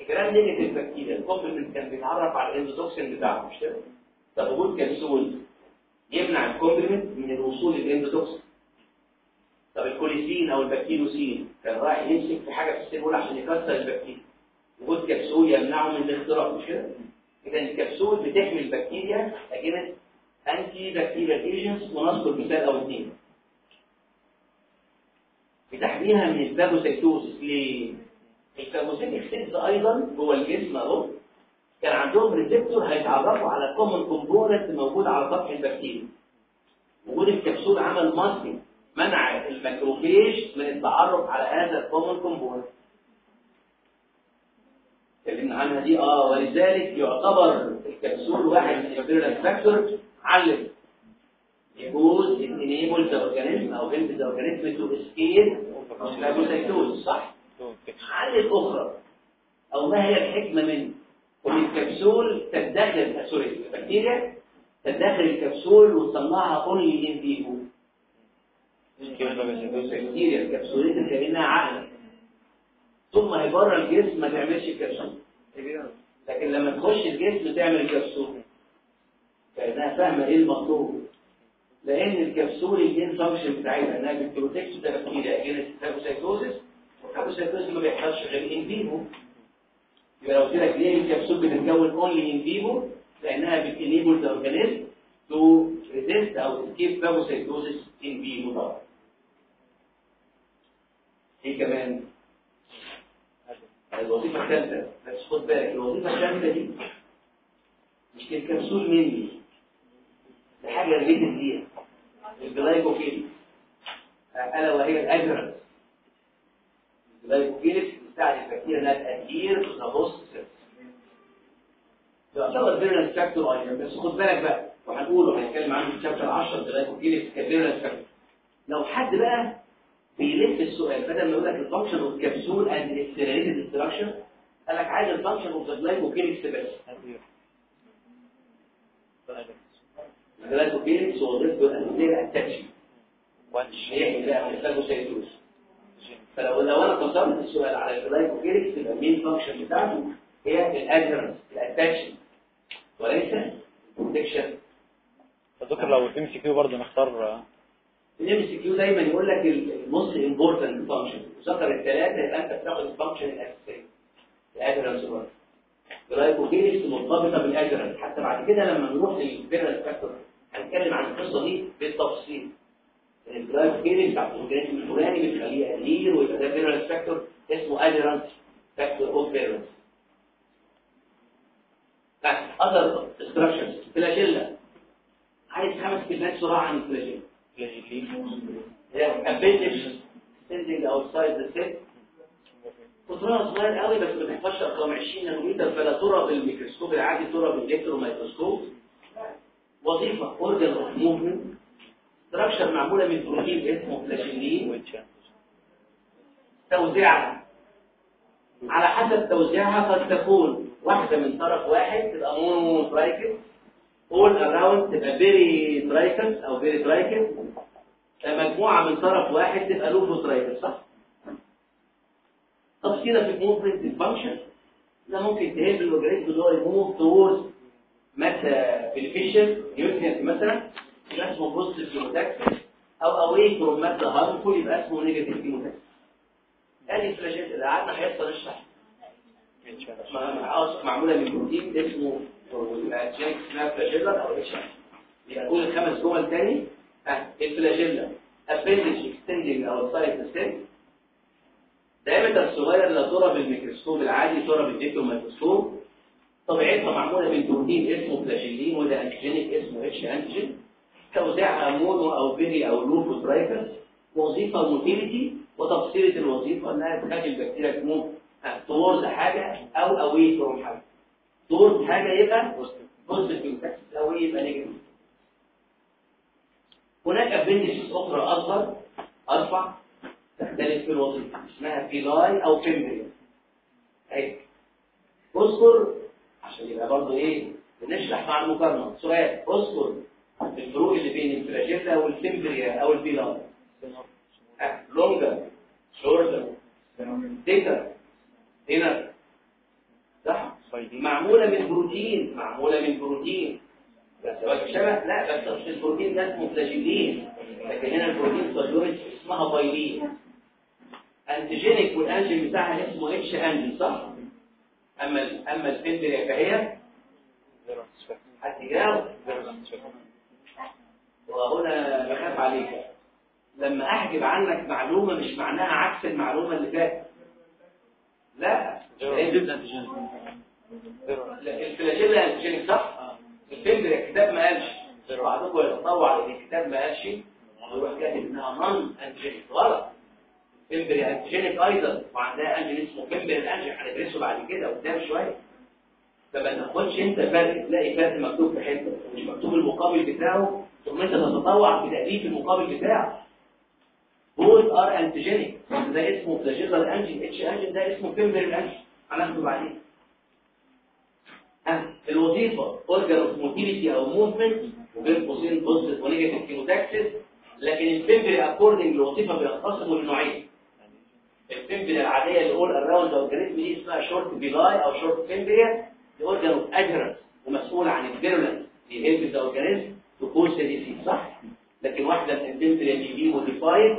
ال Gram negative bacteria ال complement كان بيتعرف على ال endotoxin بتاعه مش كده؟ طب وجود كبسول يمنع ال complement من الوصول لل endotoxin طب ال colicin أو ال bacteriocin كان رايح يمسك في حاجة في ال cell عشان يكسر البكتيريا. وجود كبسول يمنعه من الاختراق مش كده؟ إذا الكبسول بتحمي البكتيريا against antibacterial agents ونذكر مثال أو اثنين بتحميها من ال phagocytosis ليه؟ ال phagocytic cells أيضا جوه الجسم أهو. كان عندهم receptor هيتعرفوا على common component موجود على سطح البكتيريا. وجود الكبسول عمل masking. منع ال macrophage من التعرف على هذا ال common component اتكلمنا عنها دي آه ولذلك يعتبر الكبسول واحد من ال virulence factor علل because enable the organism أو help the organism to escape phagocytosis صح؟ علل أخرى أو ما هي الحكمة منه؟ ان الكبسول تدخل sorry البكتيريا تدخل الكبسول وتصنعها only in vivo البكتيريا الكبسولات كانها عقل ثم هي بره الجسم ما تعملش الكبسول لكن لما تخش الجسم تعمل الكبسول كانها فاهمه إيه المطلوب لأن ال capsule ال main function بتاعتها انها بت protect البكتيريا against ال phagocytosis وال phagocytosis ما بيحصلش غير in vivo يبقى لو قلت لك ليه الكبسول بتتكون only in vivo لانها بت enable the organism to resist أو to escape phagocytosis in vivo طبعا إيه كمان؟ الوظيفة الثالثة. بس خد بالك الوظيفة الثالثة دي مش ال capsule mainly. ده حاجة related ليها ال glycocalyx ألا وهي ال adherence ال glycocalyx بتساعد البكتيريا انها ت adhere cells يعتبر virulence factor أيضا بس خد بالك بقى وهنقوله هنتكلم عنه في chapter 10 ال glycocalyx ك virulence factor. لو حد بقى بيلف السؤال بدل ما يقول لك ال function of capsule and its related structure قال لك عايز ال function of the glycocalyx بس ال glycocalyx وظيفته الاساسيه ال attachment هي من ال phagocytosis فلو لو أنا قسمت السؤال على ال glycocalyx يبقى ال main function بتاعته هي ال adherence ال attachment وليس ال protection دكتور لو MCQ برضه نختار ال MCQ دايما يقول لك ال most important function ذكر الثلاثه يبقى أنت بتاخد الفانكشن الأساسية. ال adherence برضه ال glycocalyx مرتبطة بال adherence حتى بعد كده لما نروح لل virulence factor هنتكلم عن القصة دي بالتفصيل. ال glycocalyx بتاع ال organism الفلاني بتخليه قليل ويبقى ده virulence factor اسمه adherence factor of virulence other structures flagella عايز خمس كلمات بسرعة عن ال flagella appendage extending outside the cell قطرها صغير قوي بس ما بتحفظش ارقام 20 نانومتر فلا ترى بالميكروسكوب العادي ترى بال electron microscope وظيفه organ of movement structure معموله من بروتين اسمه flagellin توزيعها على حسب توزيعها قد تكون واحدة من طرف واحد تبقى monotrichous all around تبقى peritrichous أو peritrichous مجموعة من طرف واحد تبقى lophotrichous صح؟ تفصيلة في ال movement ال function ده ممكن ت help ال organism اللي هو ي move towards matter beneficial nutrient مثلا يبقى اسمه positive chemotaxis أو away from matter harmful يبقى اسمه negative chemotaxis أدي ال flagella اللي قعدنا هيحصل نشرح معمولة من بروتين اسمه جينكس اسمها أو H يبقى الخمس جمل تاني؟ ها ال flagella appendage extending outside the cell diameter صغير لا ترى بالميكروسكوب العادي ترى بال dark ground microscope طبيعتها معمولة من بروتين اسمه flagellin وده antigenic اسمه H antigen توزيعها mono أو peri أو lophotrichous وظيفة motility وتفصيلة الوظيفة إنها تخلي البكتيريا ت move towards حاجة أو أو away from حاجة. towards حاجة يبقى positive taxis away يبقى negative هناك appendages أخرى أصغر أرفع تختلف في الوظيفه اسمها pili أو fimbria اهي اذكر عشان يبقى برضه إيه بنشرح مع المقارنة. سؤال اذكر الفروق اللي بين ال flagella وال fimbria أو ال pili longer shorter thicker هنا صح؟ معمولة من بروتين معمولة من بروتين. بس شبه لا بس مش البروتين ده اسمه flagellin لكن هنا البروتين فلاجوريت اسمها pilin. antigenic وال antigen بتاعها اسمه اتش انجين صح؟ أما ال أما ال fimbria فهي هتجاوب. وهنا بخاف عليك. لما أحجب عنك معلومة مش معناها عكس المعلومة اللي فاتت. لا. ال flagella antigenic صح؟ ال fimbria الكتاب ما قالش. بعضكم يتطوع ان الكتاب ما قالش ويروح كاتب انها non-antigenic غلط. fimbria antigenic أيضا وعندها antigen اسمه fimbria antigen هندرسه بعد كده قدام شوية. فما تاخدش انت فرق تلاقي فرق مكتوب في حتة مش مكتوب المقابل بتاعه. ثم انت تتطوع بتاليف المقابل بتاعه. both are antigenic ده اسمه flagellar antigen H antigen ده اسمه fimbria antigen هناخده بعدين. الوظيفة organ of motility أو movement وبين قوسين positive و negative chemotaxis لكن ال fimbriae according للوظيفه بينقسموا لنوعين. ال fimbriae العادية اللي all around organism دي اسمها short pili أو short fimbria دي organ of adherence ومسؤول عن ال virulence بي help the organism to cause disease صح؟ لكن واحدة من ال fimbria دي be modified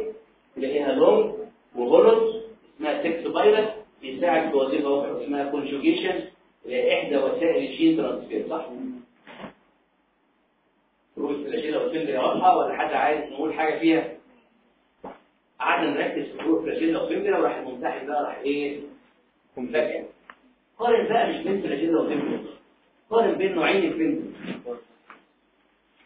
تلاقيها long و hollow اسمها sex pilus بيساعد في وظيفة اسمها conjugation إحدى وسائل ال gene transfer صح؟ روح ال flagella وال fimbria واضحه ولا حد عايز نقول حاجة فيها؟ قعدنا نركز في فروق flagella و fimbria وراح الممتحن بقى راح إيه؟ مفاجئ قارن بقى مش بين flagella و fimbria قارن بين نوعين ال fimbria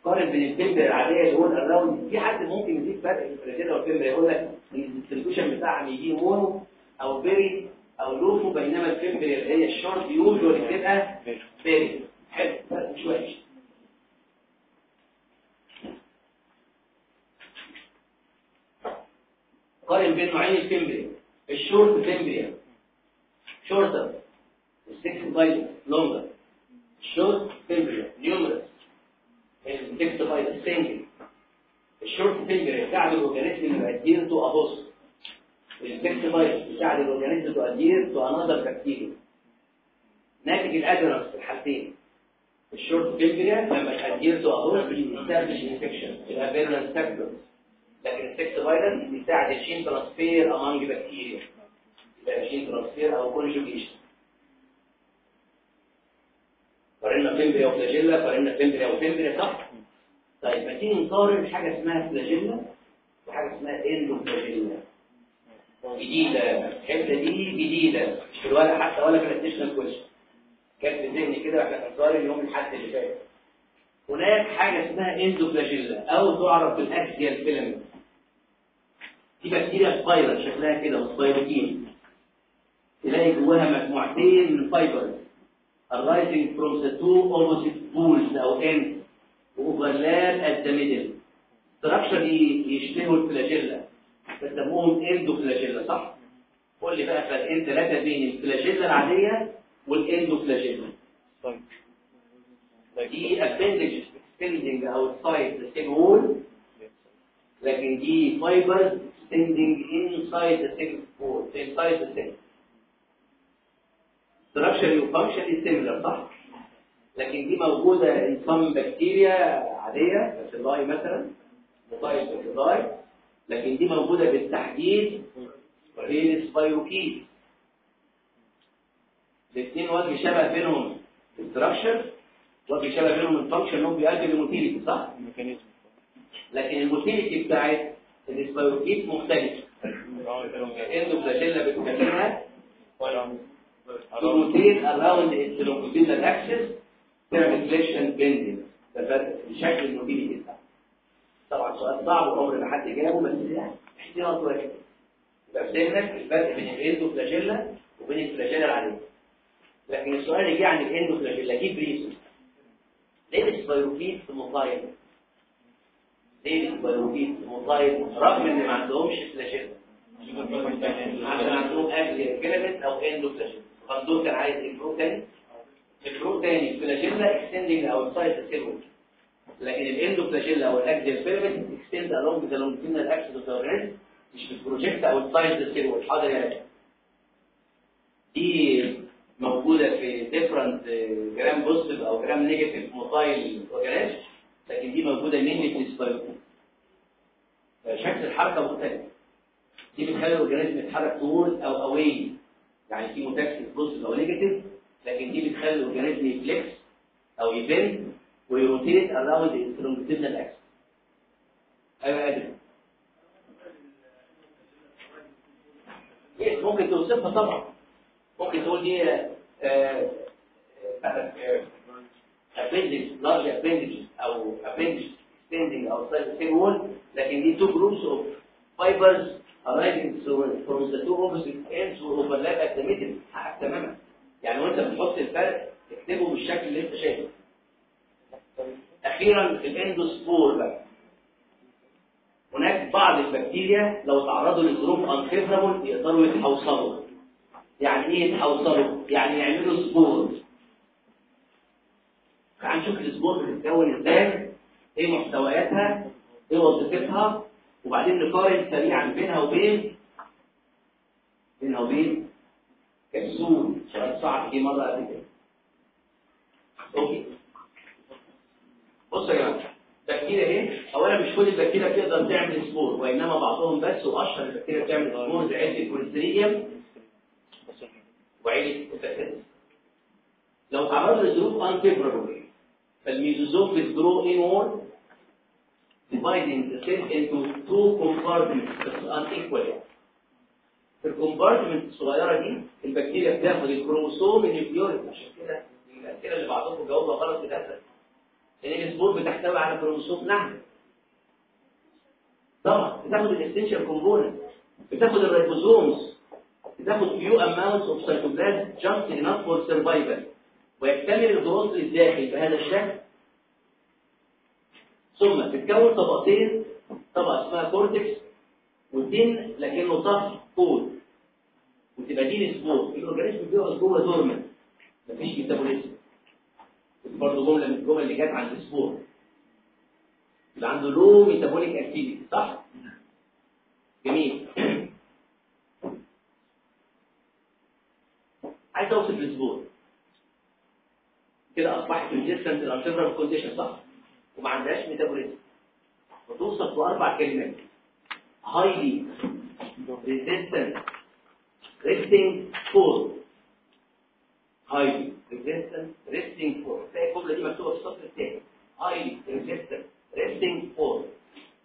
قارن بين ال fimbria العادية اللي هو all around في حد ممكن يزيد فرق بين ال flagella وال fimbria يقول لك ال distribution بتاعها يجي mono أو peri أو lopho بينما ال fimbria اللي هي ال short usually بتبقى peri حلو. مش وحش. قارن بين نوعين ال fimbria ال short fimbria shorter ال sex pili longer ال short fimbria numerous ال sex pili single ال short fimbria بتاع ال organism اللي بي adhere to a host. pili بتاع ال organism to adhere to another bacteria ناتج ال adherence في الحالتين. ال short fimbria لما ت adhere to a host بي establish infection يبقى virulence factors لكن ال sex pilus بيساعد ال gene transfer among bacteria يبقى gene transfer أو conjugation قارنا fimbria و flagella قارنا fimbria و fimbria صح؟ طيب ما تيجي نقارن حاجة اسمها flagella وحاجة اسمها endoflagella. جديده الحته دي جديده مش في الورق حتى ولا في ال additional كانت في ذهني كده وإحنا بنقارن يوم الاحد اللي فات. هناك حاجة اسمها endoflagella أو تعرف بال axial filament دي بكتيريا spiral شكلها كده spirochete تلاقي جواها مجموعتين من fibers arising from the two opposite poles أو ends overlap at the middle. Structure يشبهوا ال flagella. بيسموهم endoflagella صح؟ قول لي بقى فرقين ثلاثة بين ال flagella العاديه وال endoflagella طيب دي appendage extending outside the cell wall لكن دي inside the cell wall inside the cell structure is similar صح؟ لكن دي موجودة in some bacteria عادية بكتيريا مثلا مطايف بكتيريا لكن دي موجودة بالتحديد بين ال spirochetes الاثنين وجه شبه بينهم ال structure وجه شبه بينهم ال function انهم بيؤدي لل motility صح؟ ال mechanism. لكن ال motility بتاعت ال spirochetes مختلفة ال endoflagella بتخليها ت rotate around ال longitudinal axis تعمل flexion bending ده فرق في شكل ال motility بتاعها طبعا سؤال صعب وعمر ما حد جابه بس احتياط واحد يبقى في ذهنك الفرق بين ال endoflagella وبين ال flagella العادية. لكن السؤال اللي جه عن ال endoflagella give reason ليه ال spirochete motile ليه ال spirochete motile رغم إن ما عندهمش flagella؟ عشان عندهم axial filament أو endoflagella. فالدور كان عايز البرو تاني. البرو تاني. flagella extending outside cell لكن ال endoflagella أو ال axial filament extend along the longitudinal axis of the organism مش بت project outside the cell حاضر يا باشا دي موجودة في different gram positive أو gram negative motile organism لكن دي موجودة مين في ال spirochetes شكل الحركة مختلف. دي بتخلي ال organism يتحرك toward أو away يعني في chemotaxis positive أو negative لكن دي بتخلي الاورجانيزم يفلكس أو يبند ويروتيت اراوند الانترنجيتال إكس أيوه ادي ممكن توصفها طبعا. ممكن تقول دي ااا ابيندكس أو ابيندكس ستاندنج أو سايد لكن دي تو جروبس اوف فايبرز ارايزنج فروم ذا تو اوبس اند اوفرلاب ات تماما. يعني وانت بتحط الفرق تكتبه بالشكل اللي انت شايفه. أخيرا ال endospore بقى. هناك بعض البكتيريا لو تعرضوا لظروف unfavorable يقدروا يتحوصلوا. يعني إيه يتحوصلوا؟ يعني يعملوا spore. تعال نشوف ال spore بتتكون إزاي؟ إيه محتوياتها؟ إيه وظيفتها؟ وبعدين نقارن سريعا بينها وبين بينها وبين كبسول سؤال صعب دي مرة قبل كده. Okay. بصوا يا جماعة البكتيريا إيه اولا مش كل البكتيريا بتقدر تعمل spore وإنما بعضهم بس وأشهر البكتيريا بتعمل spore زي عيلة ال Clostridium وعيلة ال Bacillus لو تعرضوا لظروف unfavorable فال mesosome بت grow inward dividing the cell into two compartments بس unequal. في ال compartment الصغيرة دي البكتيريا بتاخد الكروموسوم ال nucleoid عشان كده الاسئله اللي بعضكم جاوبها غلط للاسف لأن ال spore بتحتوي على كروموسوم نعم طبعا بتاخد ال essential component بتاخد ال ribosomes بتاخد few amounts of cytoplasm just enough for survival. ويكتمل ال growth الداخلي بهذا الشكل. ثم تتكون طبقتين طبقة اسمها cortex والدين لكنه طرف كود وتبقى دي السبور الاورجانيزم بيقعد جوه دورمنت مفيش ميتابوليزم برضه جملة من الجمل اللي جت عند السبور يبقى عنده لو ميتابوليك اكتيفيتي صح؟ جميل. عايز أوصف السبور كده أصبحت ريزيستنت للانترنال كونديشن صح؟ وما عندهاش metabolism وتوصف بأربع كلمات. Highly resistant resting form. Highly resistant resting form. تلاقي الجمله دي مكتوبه في السطر الثاني highly resistant resting form.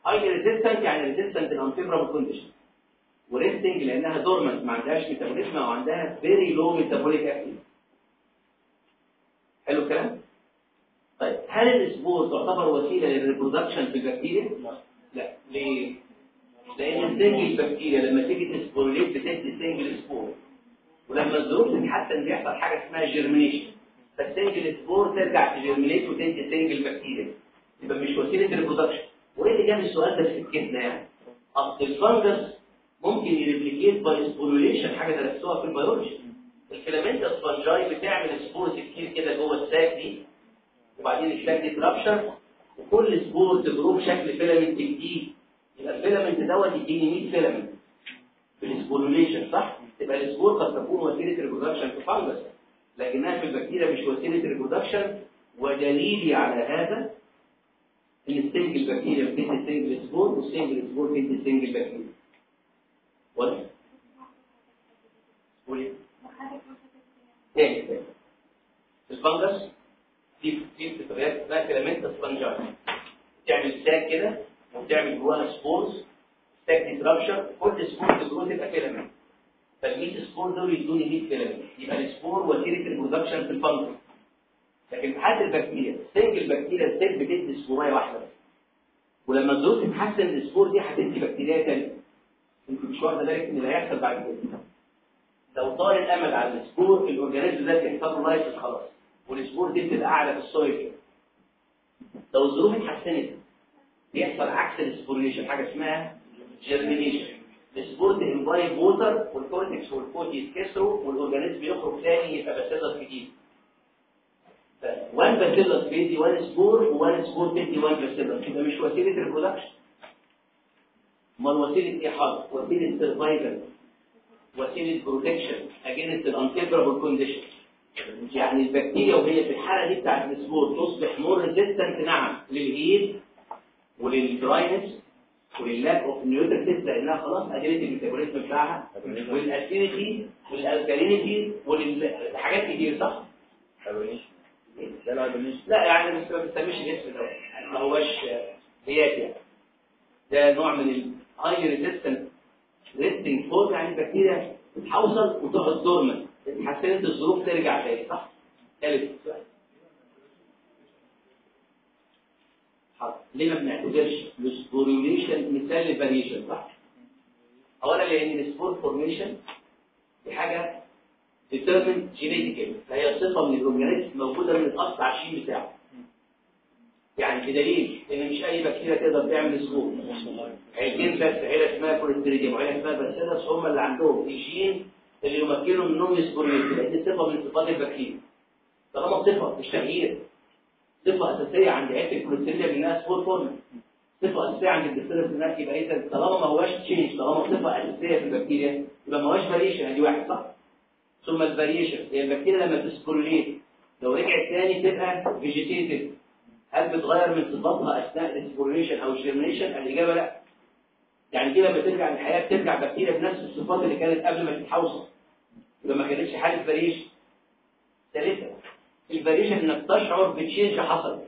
Highly resistant يعني in unfavorable condition. و resting لانها dormant ما عندهاش metabolism أو عندها very low metabolic activity حلو الكلام طيب هل ال spore تعتبر وسيله لل reproduction في البكتيريا لا ليه لأن ال single bacteria لما تيجي ت sporulate بتدي single spore ولما الظروف تتحسن بيحصل حاجة اسمها germination فال single spore ترجع ت germinate وتدي single bacteria. يبقى مش وسيلة reproduction وايه اللي جاب السؤال ده في الكتله يعني أصل ال fungus ممكن ي replicate by sporulation حاجة درستوها في البيولوجي. ال filamentous fungi بتعمل spores كتير كده جوه ال sac دي وبعدين ال sac دي ت rupture وكل spore ت grow بشكل filament جديد. يبقى ال filament دوت يديني 100 filament في ال sporulation صح؟ تبقى ال spore قد تكون وسيلة reproduction في fungus لكنها في البكتيريا مش وسيلة reproduction ودليلي على هذا إن ال single bacteria بتدي single spore وال single spore بتدي single bacteria واضح؟ قولي. تاني تاني ال fungus في في بكتيريات اسمها filamentous fungi تعمل sac كده وبتعمل جواها spores sac دي ت rupture كل spore ت grow تبقى filament فال spore دول يدوني 100 filament يبقى ال spore وسيله ال reproduction في ال fungus لكن في حالة البكتيريا single bacterial cell بتدي سبوراية واحدة؟ ولما الظروف تتحسن ال spore دي هتدي بكتيريا ثانية انت مش واخدة بالك إن اللي هيحصل بعد كده. لو طال الأمد على ال spore ال organism ده بيحصل له خلاص وال spore دي بتبقى قاعدة في كده. لو الظروف اتحسنت بيحصل عكس ال sporulation حاجة اسمها germination ال spore ت imbibe water وال cortex وال coat يتكسروا وال organism يخرج تاني يبقى bacillus جديد one bacillus بيدي one spore و one spore تدي one bacillus يبقى مش وسيلة reproduction امال وسيله إيه حظ وسيلة survival وسيلة protection against ال unfavorable condition يعني البكتيريا وهي في الحالة دي بتاعت ال spore تصبح more resistant نعم لل heat ولل dryness. ولل lack of nutrients لانها خلاص اجلت ال metabolism بتاعها وال acidity وال alkalinity والحاجات كتير صح؟ ال hibernation لا يعني مش ما بتسميش الاسم ده ما هوش هيات يعني. ده نوع من ال high resistant resting forms يعني البكتيريا بتحوصل وتقعد dormant اتحسنت الظروف ترجع تاني صح؟ ثالث سؤال حاضر. ليه ما بنعتبرش ال sporulation مثال لل variation صح؟ أولا لأن ال spore formation دي حاجة determined genetically فهي صفة من ال organism موجودة من الاصل على الشين بتاعه. يعني بدليل إن مش أي بكتيريا تقدر تعمل spore عيلتين بس عيله اسمها Clostridium وعيله اسمها Bacillus هم اللي عندهم الجين اللي يمكنهم إنهم ي sporulate وا لأن دي صفة من صفات البكتيريا. طالما صفة مش تغيير. صفة أساسية عند عيله ال Clostridium إنها spore form صفة أساسية عند ال Bacillus إنها يبقى اذا طالما ما هواش change طالما صفة أساسية في البكتيريا يبقى ما هواش variation دي واحد صح؟ ثم ال variation هي البكتيريا لما ت sporulate لو رجعت تاني تبقى vegetative هل بتغير من صفاتها أثناء ال sporulation أو ال germination الاجابه لأ. يعني دي لما ترجع للحياه بترجع بكتيريا بنفس الصفات اللي كانت قبل ما تتحوصل يبقى ما كانتش حالة variation ثالثا ال variation إنك تشعر ب change حصل.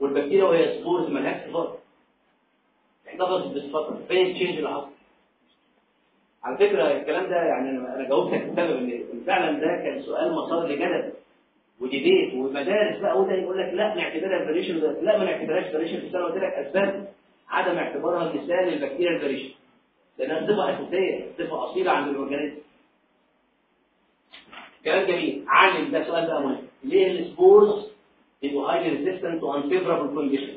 والبكتيريا وهي spores مالهاش صفات احتفظت بصفاتها فين ال change اللي حصل. على فكرة الكلام ده يعني أنا جاوبتك بسبب إن فعلا ده كان سؤال مثار لجدل و debate ومدارس بقى. وده يقول لك لا نعتبرها variation لا ما نعتبرهاش variation بس أنا قلت لك أسباب عدم اعتبارها مثال لل bacterial variation لأنها صفة أساسية صفة أصيلة عند ال organism. كلام جميل. علم ده سؤال بقى مهم. ليه ال spores بيبقوا highly resistant to unfavorable condition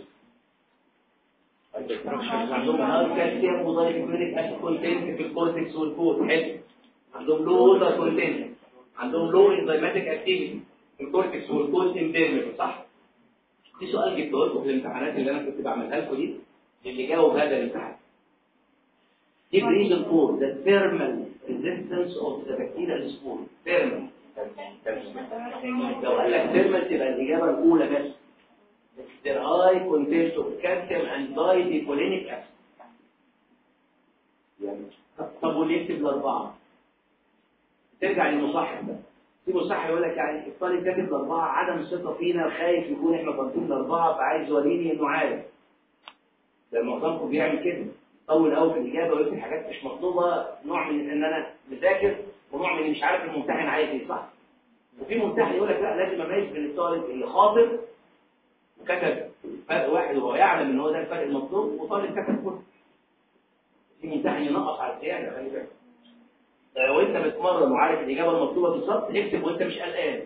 عندهم high calcium و dipicolinic acid content في ال cortex وال coat حلو. عندهم low water content عندهم low enzymatic activity ال cortex وال coat impermeant صح؟ في سؤال جبته لكم في الامتحانات اللي أنا كنت بعملها لكم دي اللي جاوب هذا الامتحان. Give reason for the thermal resistance of the bacterial spore. Thermal. لو قال لك thermal تبقى الإجابة الأولى بس. Their high content of calcium and didicholinic acid. يعني طب واللي يكتب الأربعة؟ ترجع للمصحح ده. في مصحح يقول لك يعني الطالب كاتب الأربعة عدم الثقة فينا خايف يكون إحنا ضابطين الأربعة فعايز يوريني إنه عارف. ده معظمكم بيعمل كده. طول قوي في الاجابه ويكتب حاجات مش مطلوبه نوع من ان أنا مذاكر ونوع من مش عارف الممتحن عايز إيه صح؟ وفي ممتحن يقول لك لا لازم أميز بين الطالب اللي خاطر وكتب فرق واحد وهو يعلم إن هو ده الفرق المطلوب وطالب كتب كله. في ممتحن ينقص على الزياده خلي بالك لو انت بتمرن وعارف الإجابة المطلوبة بالظبط اكتب وإنت مش قلقان.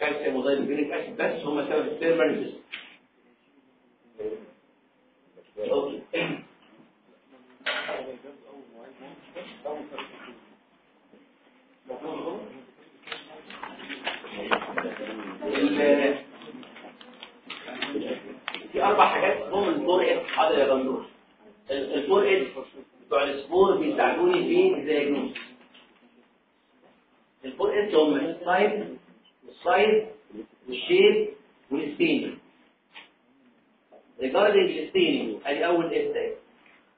calcium و dipicolinic acid بس هم سبب ال thermal okay. في أربع حاجات هم aid. حاضر يا بندور. aid بتوع ال spore بيساعدوني في ال diagnosis aid هم السايز والسايز والشيب والستينج regarding ال staining أدي أول aid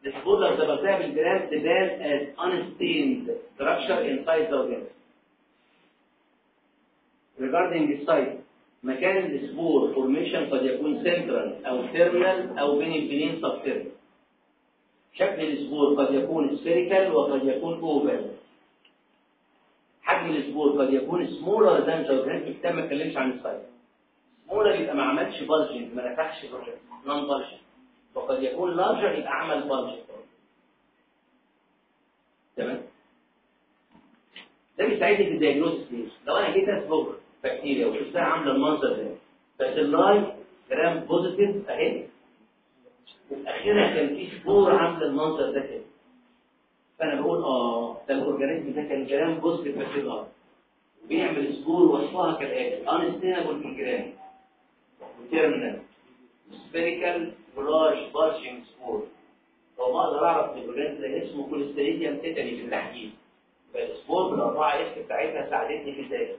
The spore لو صبغتها بالجرام تبان as unstained structure inside the organism. Regarding the site, مكان ال spore formation قد يكون central أو terminal أو بين البينين subterminal. شكل ال spore قد يكون spherical وقد يكون oval. حجم ال spore قد يكون than the organism الكتاب ما اتكلمش عن ال size. smaller يبقى ما عملش bulging ما نفخش non bulging. وقد يكون larger يبقى عمل bulge تمام؟ ده بيساعدني في الدياجنوستس دي. لو أنا جيت اسبق بكتيريا وشفتها عاملة المنظر ده بس اللاي جرام بوزيتيف أهي. وأخيرا كان في سبور عاملة المنظر ده كده. فأنا بقول آه ده الأورجانيزم ده كان جرام بوزيتيف في الأرض بيعمل سبور وصفها كالآتي. انستينابل جرام وتيرمينال سبيريكال فلاش بارشنج سبور لو ما أقدر اعرف ال organism ده اسمه Clostridium tetani في التحديد فال spore بالاربعه S بتاعتها ساعدتني في ذلك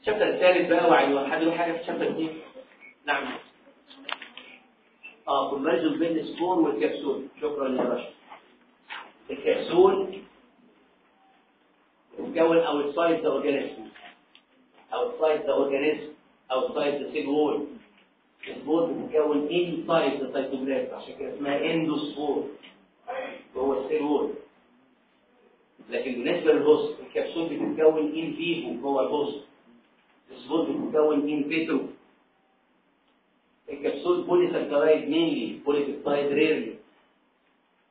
ال chapter الثالث بقى وعي حد له حاجة في ال chapter اثنين نعم آه comparison بين ال spore وال capsule شكرا يا باشا الكبسول بتتكون outside the organism outside the organism outside the cell wall ال spore بتتكون inside the cytoplasm عشان كده اسمها endospore جوه ال cell wall لكن بالنسبة لل host ال capsule بتتكون in vivo جوه ال host. ال spore بتتكون in vitro ال capsule polysaccharide mainly polypeptide rarely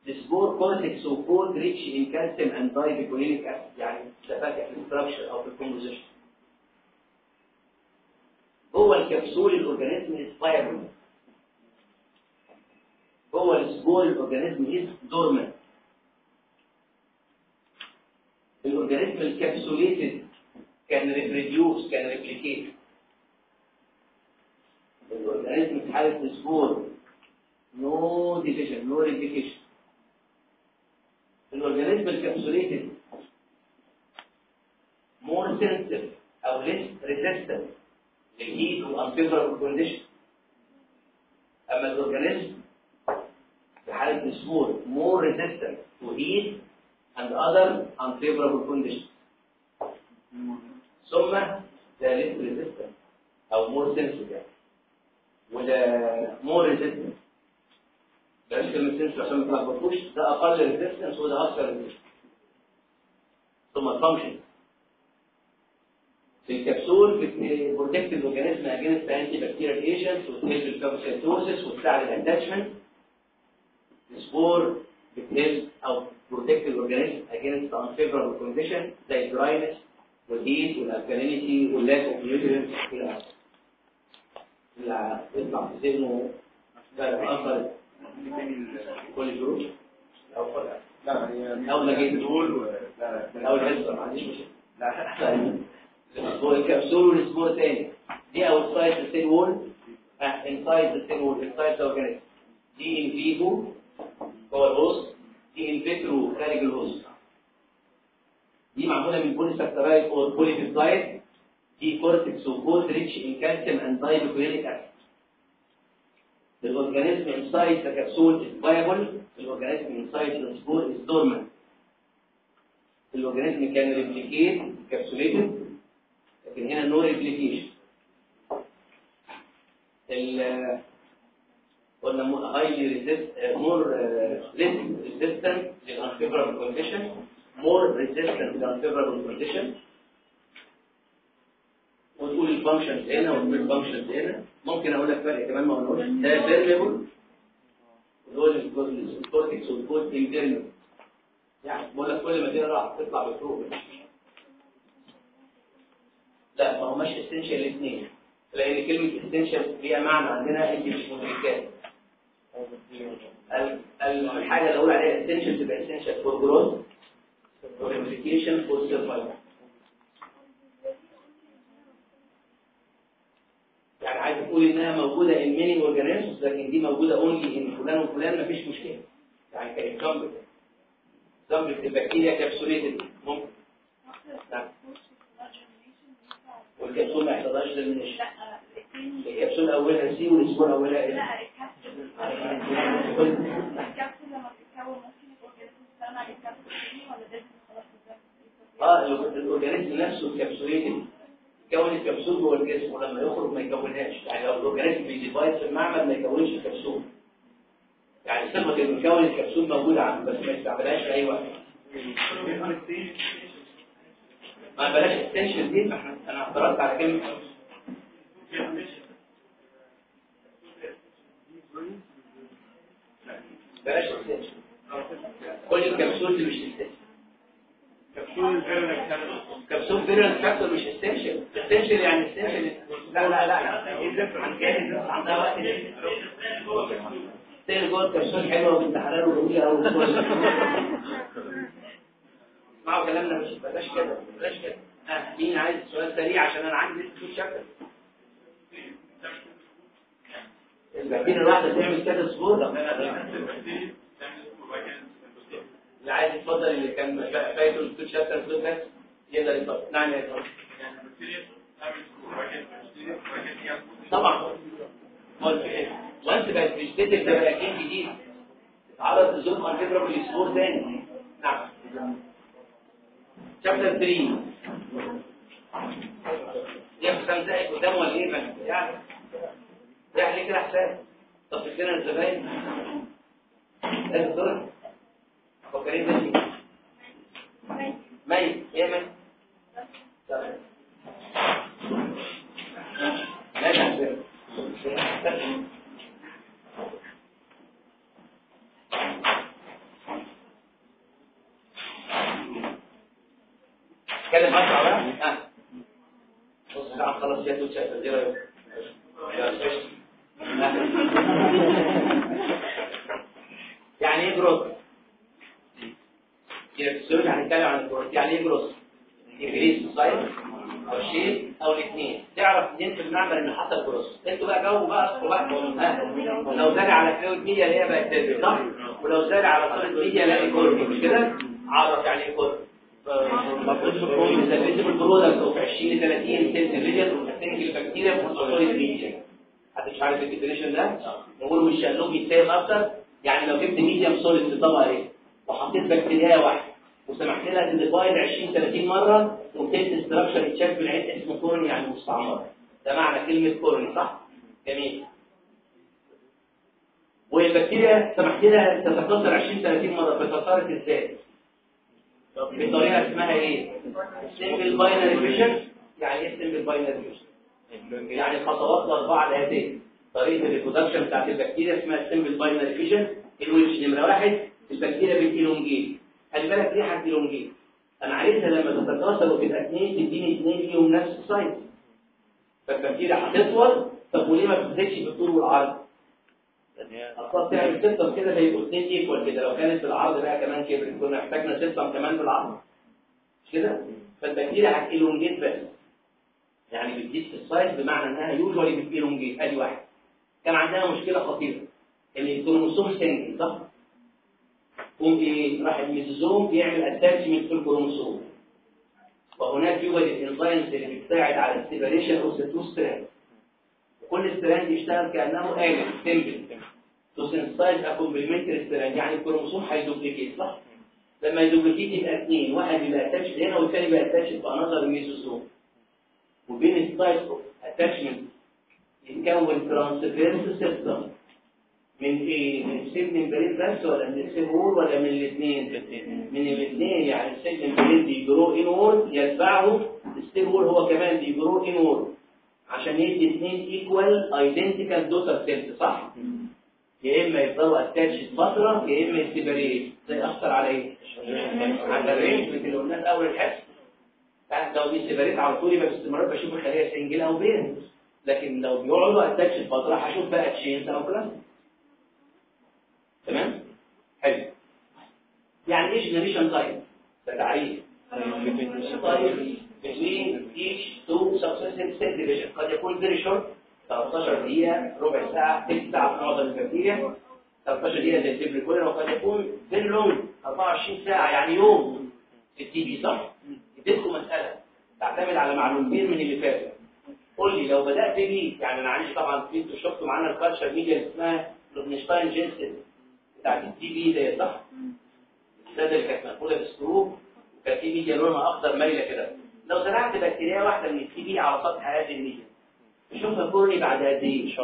ال spore cortex و coat rich in calcium and dipicolinic acid يعني تفاكه في ال structure أو في ال composition جوه ال capsule ال organism is viable جوه السبور الأورجانيزم از دورمنت الأورجانيزم الكبسوليتد كان ريبريديوس كان ريبليكيت الأورجانيزم في حاله ال spore no division no replication ال organism ال capsulated more sensitive أو less resistant لل heat وال unfavorable condition أما ال organism في حاله ال spore more resistant to heat and other unfavorable conditions. ثم ده less resistant أو more sensitive. وده more resistant. بلاش كلمة sensitive عشان ما تلخبطوش ده أقل resistance وده أكثر resistance. ثم function. في الكبسول بتبروتكت الاورجانيزم اجينست انتي بكتيريال ايجنتس وتهلب الفاجوسيتوسيس وتساعد ال attachment ال spore بت help ال organism against the unfavorable condition زي وال heat وال alkalinity وال lack of nutrients إلى آخره. اللي يطلع في ذهنه أثر كل group أو لا هي أول ما جيت دول لا من أول حصة ما عنديش مشكلة لا ال spore ال capsule وال spore تاني دي wall آه inside the cell wall inside the organism دي in vivo جوه ال host دي in vitro خارج ال host دي معمولة من polysaccharide أو polypeptide دي cortex و coat rich in calcium and dipicolinic acid ال organism inside the capsule is viable ال organism inside the spore is dormant ال organism can replicate capsulated لكن هنا no replication قلنا more uh, less resistant to unfavorable condition. More resistant to unfavorable condition. وتقول ال functions هنا وتقول ال functions هنا. ممكن أقول لك فرق كمان ما قلناش ده permeable ودول ال cortex وال coat impermeable يعني بقول لك كل ما تقرأ تطلع بفروق لا ما هماش essential الاثنين. لأن كلمة essential ليها معنى. عندنا انت مش مدركات الحاجة اللي أقول عليها essential تبقى essential for growth for replication for survival. يعني عايز تقول إنها موجودة in many organisms لكن دي موجودة only in فلان وفلان مفيش مشكلة. يعني ك example. example البكتيريا capsulated ممكن. نعم. والكبسول ما يحتاجش لل mention الكبسول أولها C وال spore أولها إيه؟ لا الكبسول الكبسول لما بتتكون ممكن ال organism يستنى على الكبسول ولا الكبسول آه ال organism نفسه الكبسولين يكون الكبسول جوه الجسم ولما يخرج ما يكونهاش. يعني لو ال organism بي divide في المعمل ما يكونش الكبسول يعني صفه إنه يكون الكبسول موجودة عنده بس ما يستعملهاش في أي وقت. ما بلاش extension دي ما إحنا أنا اعترضت على كلمه بلاش كل الكبسول دي مش اكستنشن الفيرنس فاكتور مش اسينشال اسينشال يعني اسينشال لا لا لا. يزف عن بس عندها وقت. تاني جوه الكبسول حلوة حلال وجميله قوي اسمعوا كلامنا مش بلاش كده بلاش كده. ها مين عايز سؤال سريع عشان أنا عندي لسه في شكل البكتيريا الواحده تعمل كده سبور اللي عايز يتفضل اللي كان فايته الدكتور شابتر بس يقدر يتفضل نعم يا دكتور. طبعا. إيه؟ وانت بقت فيجيتيف ده بقى جين جديد. اتعرض لزوم انفيبرابل سبور تاني. نعم. شابتر 3 يا خمسة دقايق قدام ولا إيه بس يعني يعني كده حساب طب فكرنا الزباين. إيه الدور. فكرين ده ميت إيه ميت تمام لا تحسب وتشافى دي رايك يعني إيه السؤال هنتكلم عن الجروث يعني إيه جروث انجليزي سايز أو شيء أو الاثنين تعرف منين في المعمل ان حصل جروث أنتوا بقى جاوبوا بقى اصحوا بقى لو زاد على فلويد ميديا اللي هي بقت صح ولو زاد على سوليد ميديا لا كورب مش كده عرف يعني إيه كورب مثبته بالبرودكت اوف 20 30 سنت فيجن وتنجل البكتيريا في السوليد ميديا حد مش عارف الديفينيشن ده؟ نقول مش الشقلوب يتساوي أكتر؟ يعني لو جبت ميديم سوليد في طبقة إيه؟ وحطيت بكتيريا واحدة. وسمحت لها تديفايد 20 30 مرة وبتدي استراكشر يتشاف بالعين اسمه كورني يعني مستعمر ده معنى كلمة كورني صح؟ جميل. والبكتيريا سمحت لها تتكاثر 20 30 مرة فتكاثرت إزاي؟ بطريقه اسمها إيه؟ simple binary fission. يعني إيه simple binary fission؟ يعني الخطوات الاربعه الاتيه طريقة ال reproduction بتاعت البكتيريا اسمها simple binary fission. الويتش نمرة واحد. البكتيريا بت elongate خلي بالك ليه هت elongate أنا عايزها لما تتكاثر وتبقى اثنين تديني اثنين ليهم نفس ال size. فالبكتيريا هتطول. طب وليه ما بتزيدش بالطول والعرض؟ أصلا تعمل septum كده هيبقوا اثنين equal كده. لو كانت بالعرض بقى كمان كبرت كنا محتاجنا septum كمان بالعرض مش كده؟ فالبكتيريا هت elongate بس. يعني بتزيد في ال size بمعنى إنها usually بت elongate ادي واحد. كان عندنا مشكلة خطيرة. إن الكروموسوم single صح؟ قوم إيه؟ راح ال mesosome بيعمل attachment في الكروموسوم. وهناك يوجد ال enzymes اللي بتساعد على ال separation of the two strand وكل strand يشتغل كأنه a template to synthesize a complementary يعني الكروموسوم هي duplicate صح؟ لما ي duplicate يبقى اثنين واحد يبقى attached هنا والثاني يبقى في another mesosome وبين ال sites of attachment يتكون transverse septum من إيه من ال cell membrane بس ولا من ال cell wall ولا من الاثنين من الاثنين يعني ال cell membrane بي grow inward يتبعه ال cell wall هو كمان بي grow inward عشان يدي اثنين equal identical daughter cells صح؟ يا إما يفضلوا attached فترة يا إما ي separate ده يأثر على إيه على الرينج اللي قلناه في أول الحصه لو بي separate على طول يبقى باستمرار بشوف الخلية single أو pairs لكن لو بيقعدوا attached فترة هشوف بقى chains أو كلام تمام؟ حلو. يعني إيه generation time ده تعريف. طيب. between each two successive cell division قد يكون very short. 13 دقيقة ربع ساعة تلت ساعة في معظم البكتيريا 13 دقيقة زي ال vibrio cholera وقد يكون very long 24 ساعة يعني يوم في ال TB صح؟ اديتكم مسألة تعتمد على معلومتين من اللي فاتوا قول لي لو بدأت بيه يعني أنا عندي طبعا أنتوا شفتوا معانا ال culture media اللي اسمها لوفنشتاين جينسن بتاعت ال TB ده صح؟ ده اللي كانت مقفولة بال screw cap وكانت في ميديا لونها أخضر مايلة كده لو زرعت بكتيريا واحدة من ال TB على سطح هذه الميديا تشوفها colony بعد قد إيه؟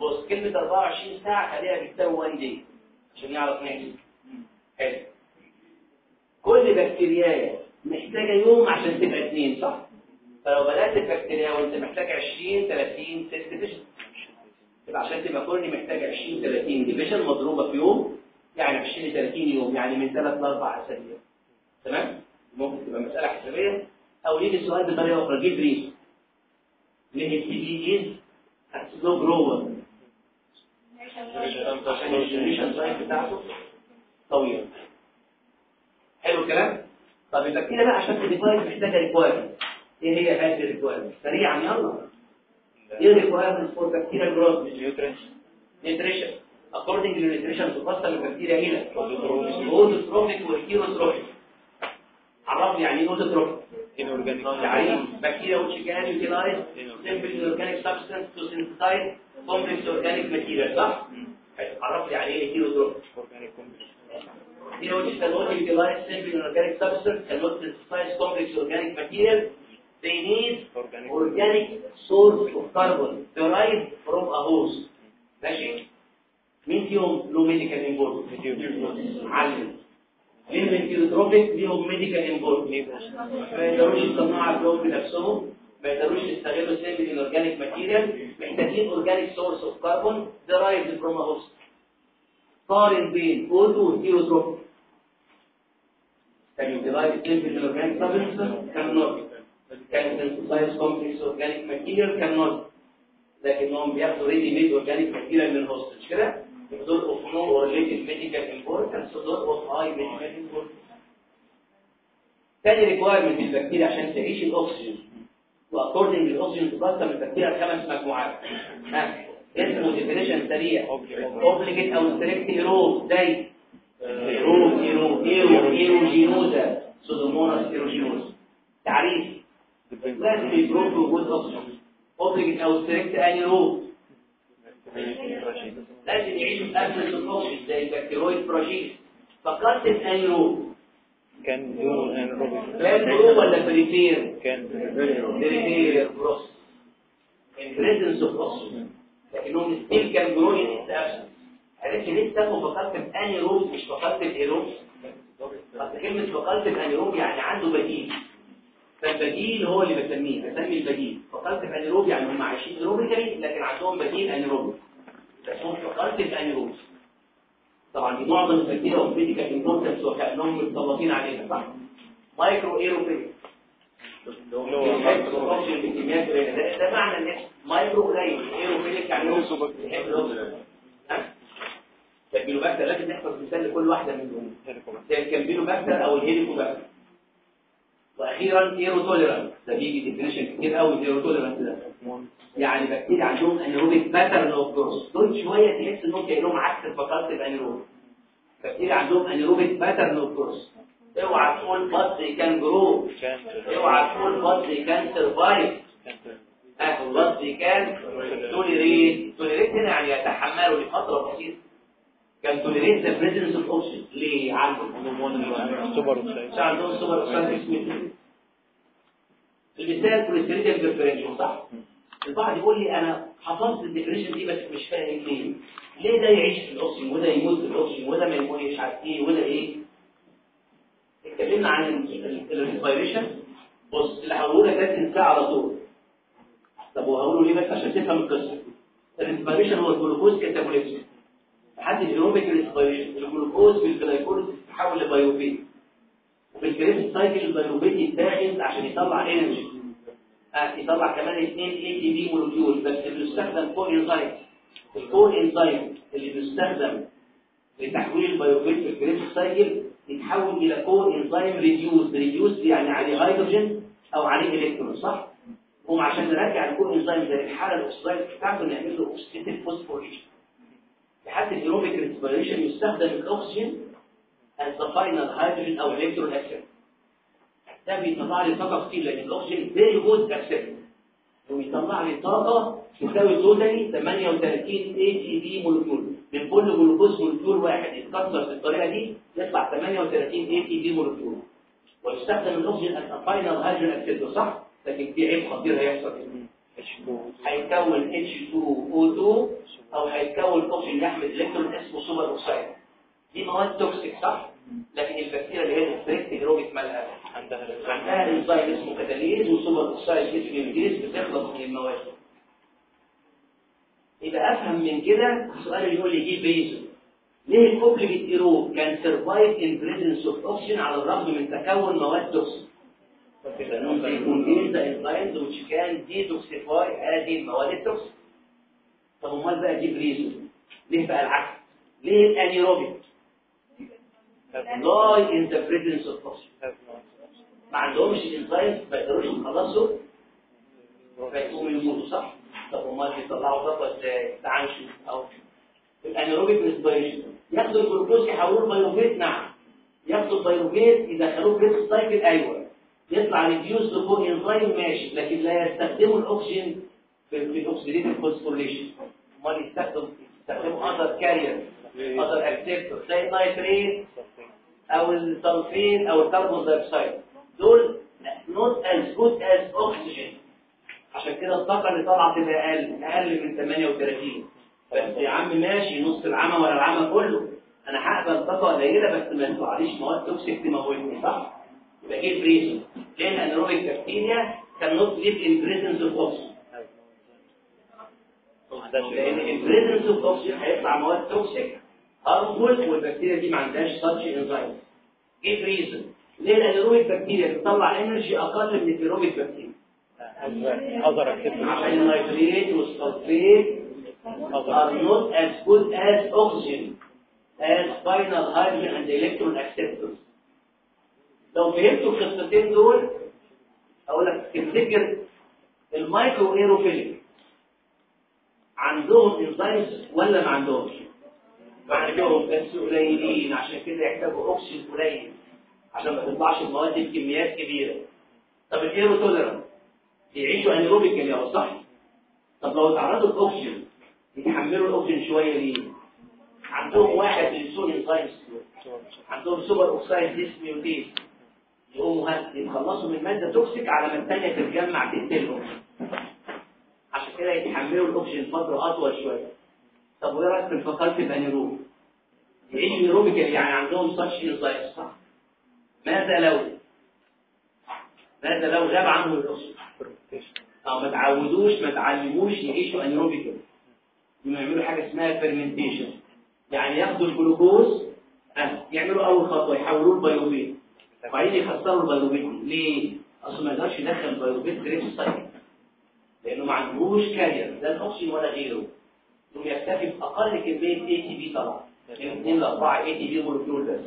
بص كلمة 24 ساعة خليها بتساوي 1 دي عشان يعرف نحسب حلو. كل بكتيريا محتاجة يوم عشان تبقى اثنين صح؟ فلو بدأت البكتيريا وانت محتاج 20 30 division يبقى عشان تبقى colony محتاج 20 30 division مضروبة في يوم. يعني 20 30 يوم يعني من 3 ل 4 أسابيع. تمام؟ ممكن تبقى مسألة حسابية. أو يجي السؤال بطريقه أخرى give reason. ليه ال TB is a slow grower ال cycle بتاعته طويله حلو الكلام طب البكتيريا بقى عشان ت divide محتاجه requirement إيه هي هذه ال requirement سريعا يلا إيه ال requirement for bacterial growth نيوتريشن according to nutrition تفصل البكتيريا إلى اوتوتروفيك وهيروتروفيك عرفني يعني إيه اوتوتروفيك يعني بكتيريا which can utilize simple inorganic substance to synthesize complex organic material صح؟ عرفت يعني إيه هيروتروفيك You know, which cannot utilize simple inorganic substance, cannot synthesize complex organic material, they need organic source of carbon derived from a host. ماشي؟ مين فيهم له medical importance؟ علم. ليه ال heterotrophic ليهم medical importance؟ ما يقدروش يصنعوا عندهم بنفسهم ما يقدروش يستغلوا simple inorganic material محتاجين source of carbon derived from a host. قارن بين auto و heterotrophic Can utilize simple inorganic substances? Cannot. Can synthesize complex organic material? Cannot. لكنهم بياخدوا ready made organic material من host مش كده؟ دول of no related medical importance ودول of high medical importance. تاني requirement للبكتيريا عشان تعيش الأكسجين. و according للاكسجين تقسم البكتيريا لخمس مجموعات. اسمه definition سريع. obligate أو strict aerobe زي aerobe aero aero aeruginosa Pseudomonas aeruginosa تعريف. لازم ي prove وجود اكسجين obligate أو strict anaerobe لازم يعيشوا في absence الاكسجين زي ال bacteroides fragilis facultative anaerobe can do can grow ولا prefer؟ can prefer. Grows in presence of oxygen لكنهم still can grow in its absence عرفت ليه سموا facultative anaerobe مش facultative aerobe اصل كلمة facultative anaerobe يعني عنده بديل. فالبديل هو اللي بسميه بسمي البديل. facultative anaerobe يعني هم عايشين aerobically لكن عندهم بديل anaerobic اسمهم facultative anaerobe طبعا دي معظم البكتيريا وال medical importance وكأنهم متسلطين عليها صح؟ micro aerophilic ده معنى إن مايكرو قليل. aerophilic يعني ال campylobacter لازم نحفظ مثال لكل واحدة منهم. زي ال campylobacter أو ال helicobacter وأخيرا aero tolerant ده بيجي definition كتير قوي aero tolerant ده. يعني بكتيريا عندهم anaerobic pattern of growth دول شوية تحس إنهم كأنهم عكس ال facultative anaerobic بكتيريا عندهم anaerobic pattern of growth اوعى تقول but can grow اوعى تقول but can survive آه but can tolerate tolerate هنا يعني يتحملوا لفترة بسيطة. can tolerate the presence of oxygen ليه عندهم superoxide. عندهم superoxide اسمه المثال Clostridium perfringens صح؟ البعض يقول لي أنا حفظت ال definition دي بس مش فاهم ليه. ليه ده يعيش في الاكسجين وده يموت في الاكسجين وده ما يموتش عارف إيه وده إيه؟ اتكلمنا عن ال respiration بص اللي هقوله لك ده تنساه على طول. طب وهقوله ليه بس؟ عشان تفهم القصة. الريسبيريشن هو الجلوكوز كاتابوليزم لحد الايروبيك ريسبيريشن الجلوكوز بالجلايكوز بتتحول لبيوبيت وفي ال Krebs cycle ال pyruvate يتاخد عشان يطلع energy آه يطلع كمان اثنين ATP molecule بس اللي بيستخدم coenzyme ال coenzyme اللي بيستخدم لتحويل ال pyruvate في ال Krebs cycle يتحول إلى coenzyme reduced reduced يعني عليه هيدروجين أو عليه الكترون صح؟ هم عشان نرجع ال coenzyme ده للحاله ال oxidized بتاعته نعمل له oxidative phosphorylation لحد ال aerobic respiration يستخدم الأكسجين as the final hydrogen أو electron acceptor ده بيطلع لي طاقة كتير لأن الأكسجين very good acceptor ويطلع لي طاقة تساوي total 38 ATP molecule من كل جلوكوز molecule واحد يتكسر بالطريقة دي يطلع 38 ATP molecule ويستخدم الأكسجين as a final hydrogen acceptor صح؟ لكن في عيب خطير هيحصل. هيتكون H2O2 أو هيتكون اكسجين يحمل الكترون اسمه superoxide. دي مواد toxic صح؟ لكن البكتيريا اللي هي ال strict aerobic مالها عندها انزيم اسمه catalase و superoxide dismutase بتخلص من المواد. يبقى أفهم من كده السؤال اللي يقول لي give reason. ليه ال obligate aerobe can survive in presence of oxygen على الرغم من تكون مواد toxic لانهم بيكون the enzymes which can detoxify هذه المواد ال toxic. طب أمال بقى the reason ليه بقى العكس؟ ليه ال anaerobic؟ die in the presence of oxygen ما عندهمش enzymes ما يقدروش يخلصوا فيقوموا يموتوا صح؟ طب أمال بيطلعوا طاقة إزاي تعالوا نشوف أو ال anaerobic respiration ياخدوا الجلوكوز يحولوه ل pyruvate نعم. ياخدوا ال pyruvate يدخلوه في ال cycle أيوه. يطلع reduced coenzyme ماشي لكن لا يستخدموا الأكسجين في ال oxidative phosphorylation أمال يستخدم يستخدموا other carrier other acceptor زي النيتريت أو السلفيت أو ال carbon dioxide دول not as good as oxygen. عشان كده الطاقة اللي طالعة تبقى أقل أقل من 38 بس يا عم ماشي نص العمى ولا العمى كله. أنا هقبل طاقة قليلة بس ما يطلعليش مواد toxic تموتني صح؟ يبقى إيه ال reason ليه الانيروبيك بكتيريا كان نوت ليف ان بريزنس اوف اوكسجين لأن ال presence of oxygen هيطلع مواد toxic harmful والبكتيريا دي ما عندهاش such enzyme إيه ال reason ليه ال anaerobic بكتيريا بتطلع energy أقل من الايروبيك بكتيريا أقدر اكتب عشان النيتريت والسلفيت are not as good as oxygen as final hydrogen and electron acceptors لو فهمتوا القصتين دول أقول لك تفتكر ال microaerophilic عندهم enzymes ولا ما عندهمش؟ عندهم بس قليلين عشان كده يحتاجوا أكسجين قليل عشان ما تطلعش المواد بكميات كبيره طب ال aerotolerant يعيشوا anaerobically صح؟ طب لو اتعرضوا لأكسجين يتحملوا الأكسجين شوية ليه؟ عندهم واحد من ال two enzymes عندهم superoxide dismutase يقوموا يتخلصوا من ماده toxic على ما الثانية تتجمع تقتلهم. عشان كده يتحملوا الاكسجين فترة أطول شوية. طب وإيه رأيك في ال facultative anaerobe يعيشوا aerobically يعني عندهم such enzyme صح. ماذا لو ماذا لو غاب عنهم الاكسجين أو ما تعودوش ما تعلموش يعيشوا anaerobically انه يعملوا حاجة اسمها fermentation يعني ياخدوا الجلوكوز يعملوا أول خطوة يحولوه ل pyruvate وبعدين يخسروا ال pyruvate. ليه؟ أصل ما يقدرش يدخل ال pyruvate في cycle لأنه ما عندهوش carrier لا الاكسجين ولا غيره. يقوم يكتفي بأقل كمية ATP طبعا. من 2 ل 4 ATP molecule بس.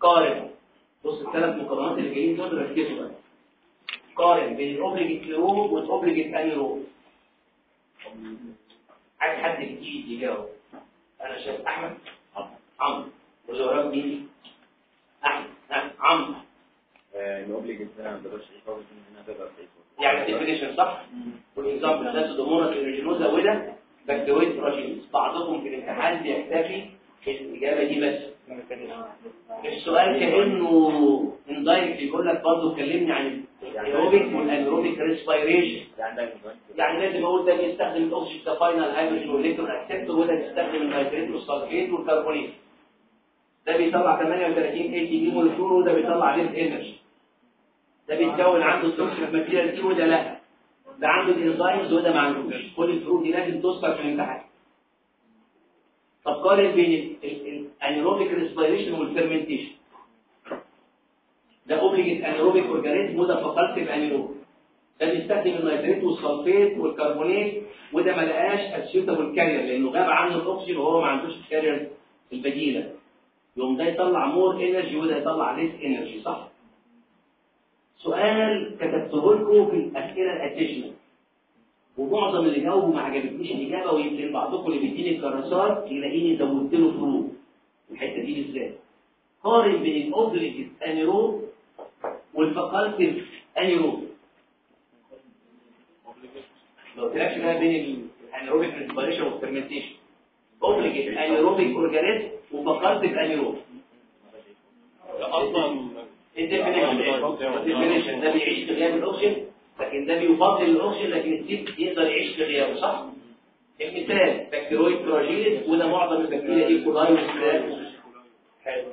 قارن. بص الثلاث مقارنات اللي جايين دول ركزوا بقى. قارن بين ال obligate aerobe وال obligate anaerobe عايز حد جديد يجاوب. أنا شايف أحمد عمرو وزهراء مين؟ احمد عمرو ده تعيش يعني definition صح؟ وال example ده aeruginosa وده fragilis بعضكم في الامتحان بيكتفي الاجابه دي بس. السؤال كأنه indirect يقول لك برضه كلمني عن ال aerobic وال anaerobic respiration يعني مهم. يعني لازم أقول ده بيستخدم الاكسجين ك final hydrogen وال electron acceptor وده بيستخدم النيتريت والسلفيت والكربونيت ده بيطلع 38 ATP molecule وده بيطلع less energy ده بيتكون عنده ال toxic material دي وده لا. ده عنده ال enzymes وده ما عندوش. كل الفروق دي لازم تذكر في الامتحان. طب قارن بين ال anaerobic respiration وال fermentation ده obligate anaerobic organism وده facultative anaerobe ده بيستخدم النيتريت والسلفيت والكربونات وده ما لقاش a suitable carrier لأنه غاب عنه الأكسجين وهو ما عندوش ال carrier البديلة. يوم ده يطلع more energy وده يطلع less energy صح؟ سؤال كتبته لكم في الأسئلة ال additional. ومعظم اللي جاوبوا ما عجبتنيش الإجابة ويمكن بعضكم اللي بيديني الكراسات يلاقيني زودت له فروق الحتة دي بالذات. قارن بين ال obligate anaerobe وال facultative anaerobe ما قلتلكش بقى بين ال anaerobic respiration وال fermentation obligate anaerobic organism و facultative anaerobe أصلا ال definition ده بيعيش في غياب الاكسجين لكن ده بيفضل الاكسجين لكن السيب يقدر يعيش في غيابه صح المثال Bacteroides fragilis وده معظم البكتيريا زي E. coli حلو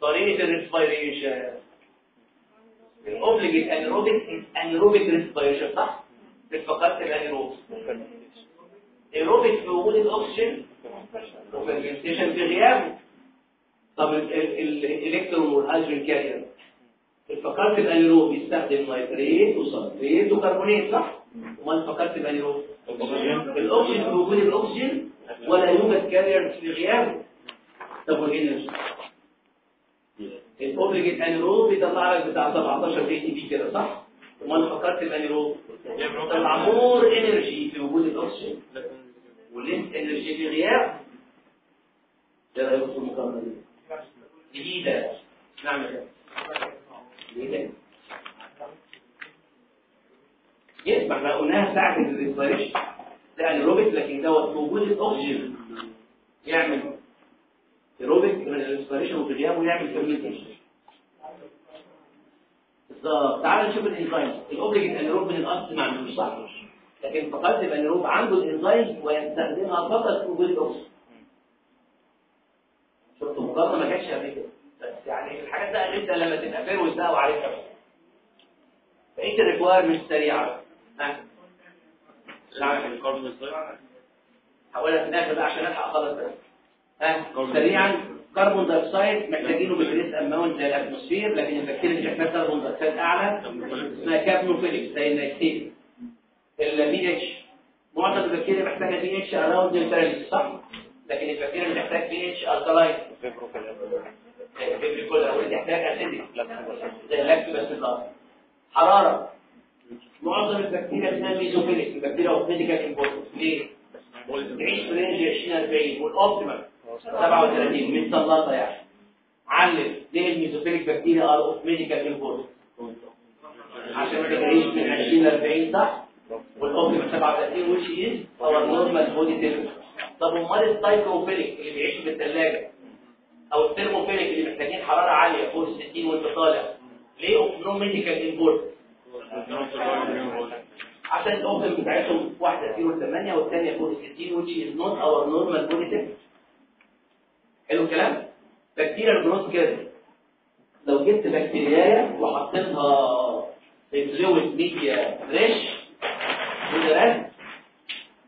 طريقه ال respiration ال obligate anaerobic anaerobic respiration صح بالفقرات الانيروب ايروبيك في وجود الأكسجين؟ وفرمنتيشن في غيابه. طب ال- ال- ال- الالكترون والهيدروجين كارير فكرت الأنيروب بيستخدم نيتريت وصلفيت وكربونات صح؟ أمال فكرت الأنيروب. الأكسجين. في وجود الأكسجين ولا يوجد كارير في غيابه. طب والانرجي الاوبليجيت انيروب بيطلع لك بتاع 17 اي تي بي كده صح؟ أمال ال facultative anaerobe. طلع more energy في وجود الأكسجين. و less energy غياب في المقارنه دي جديدة. نعمل كده جديده yes ما قلناها ساعه ال respiration ده anaerobic لكن دوت وجود الاكسجين يعمل ايروبيك من ال respiration وفي غيابه يعمل fermentation بالظبط تعال نشوف الانزيم ال obligate anaerobe من الاصل ما عندوش صح لكن ال facultative anaerobe عنده الانزيم ويستخدمها فقط في وجود الاكسجين شفتوا مقارنة ما كانتش قبل كده. بس يعني الحاجات ده قلتها لما تبقى وتدقق وعارفها بس بقيه ال requirement سريعة. ها؟ هقولها في الآخر بقى عشان ألحق خلاص ها؟ سريعا carbon dioxide محتاجينه ب trace amount زي ال atmosphere لكن البكتيريا بتحتاج carbon dioxide أعلى. اسمها capnophilic زي النيكتين البي اتش معظم البكتيريا محتاجه pH around neutrality صح. لكن البكتيريا بتحتاج pH alkaline ال Vibrio cholerae ودي تحتاج acidic زي ال Lactobacillus الضغط حرارة. معظم البكتيريا اسمها mesophilic. البكتيريا of medical importance ليه؟ تعيش في range 20 40 وال optimal 37 متسلطه يعني علم. ليه ال mesophilic bacteria are of medical importance عشان ما تعيش من 20 ل 40 صح؟ وال optimal 37 which is our normal body temperature طب أمال ال psychrophilic اللي بيعيش في الثلاجه أو ال thermophilic اللي محتاجين حرارة عالية فوق ال 60 وأنت طالع ليه of no medical importance عشان ال optimum بتاعتهم واحدة 0 8 والثانيه فوق ال 60 which is not our normal body temperature حلو الكلام؟ بكتيريا ال growth كده. لو جبت بكتيريا وحطيتها في fluid media fresh ودرست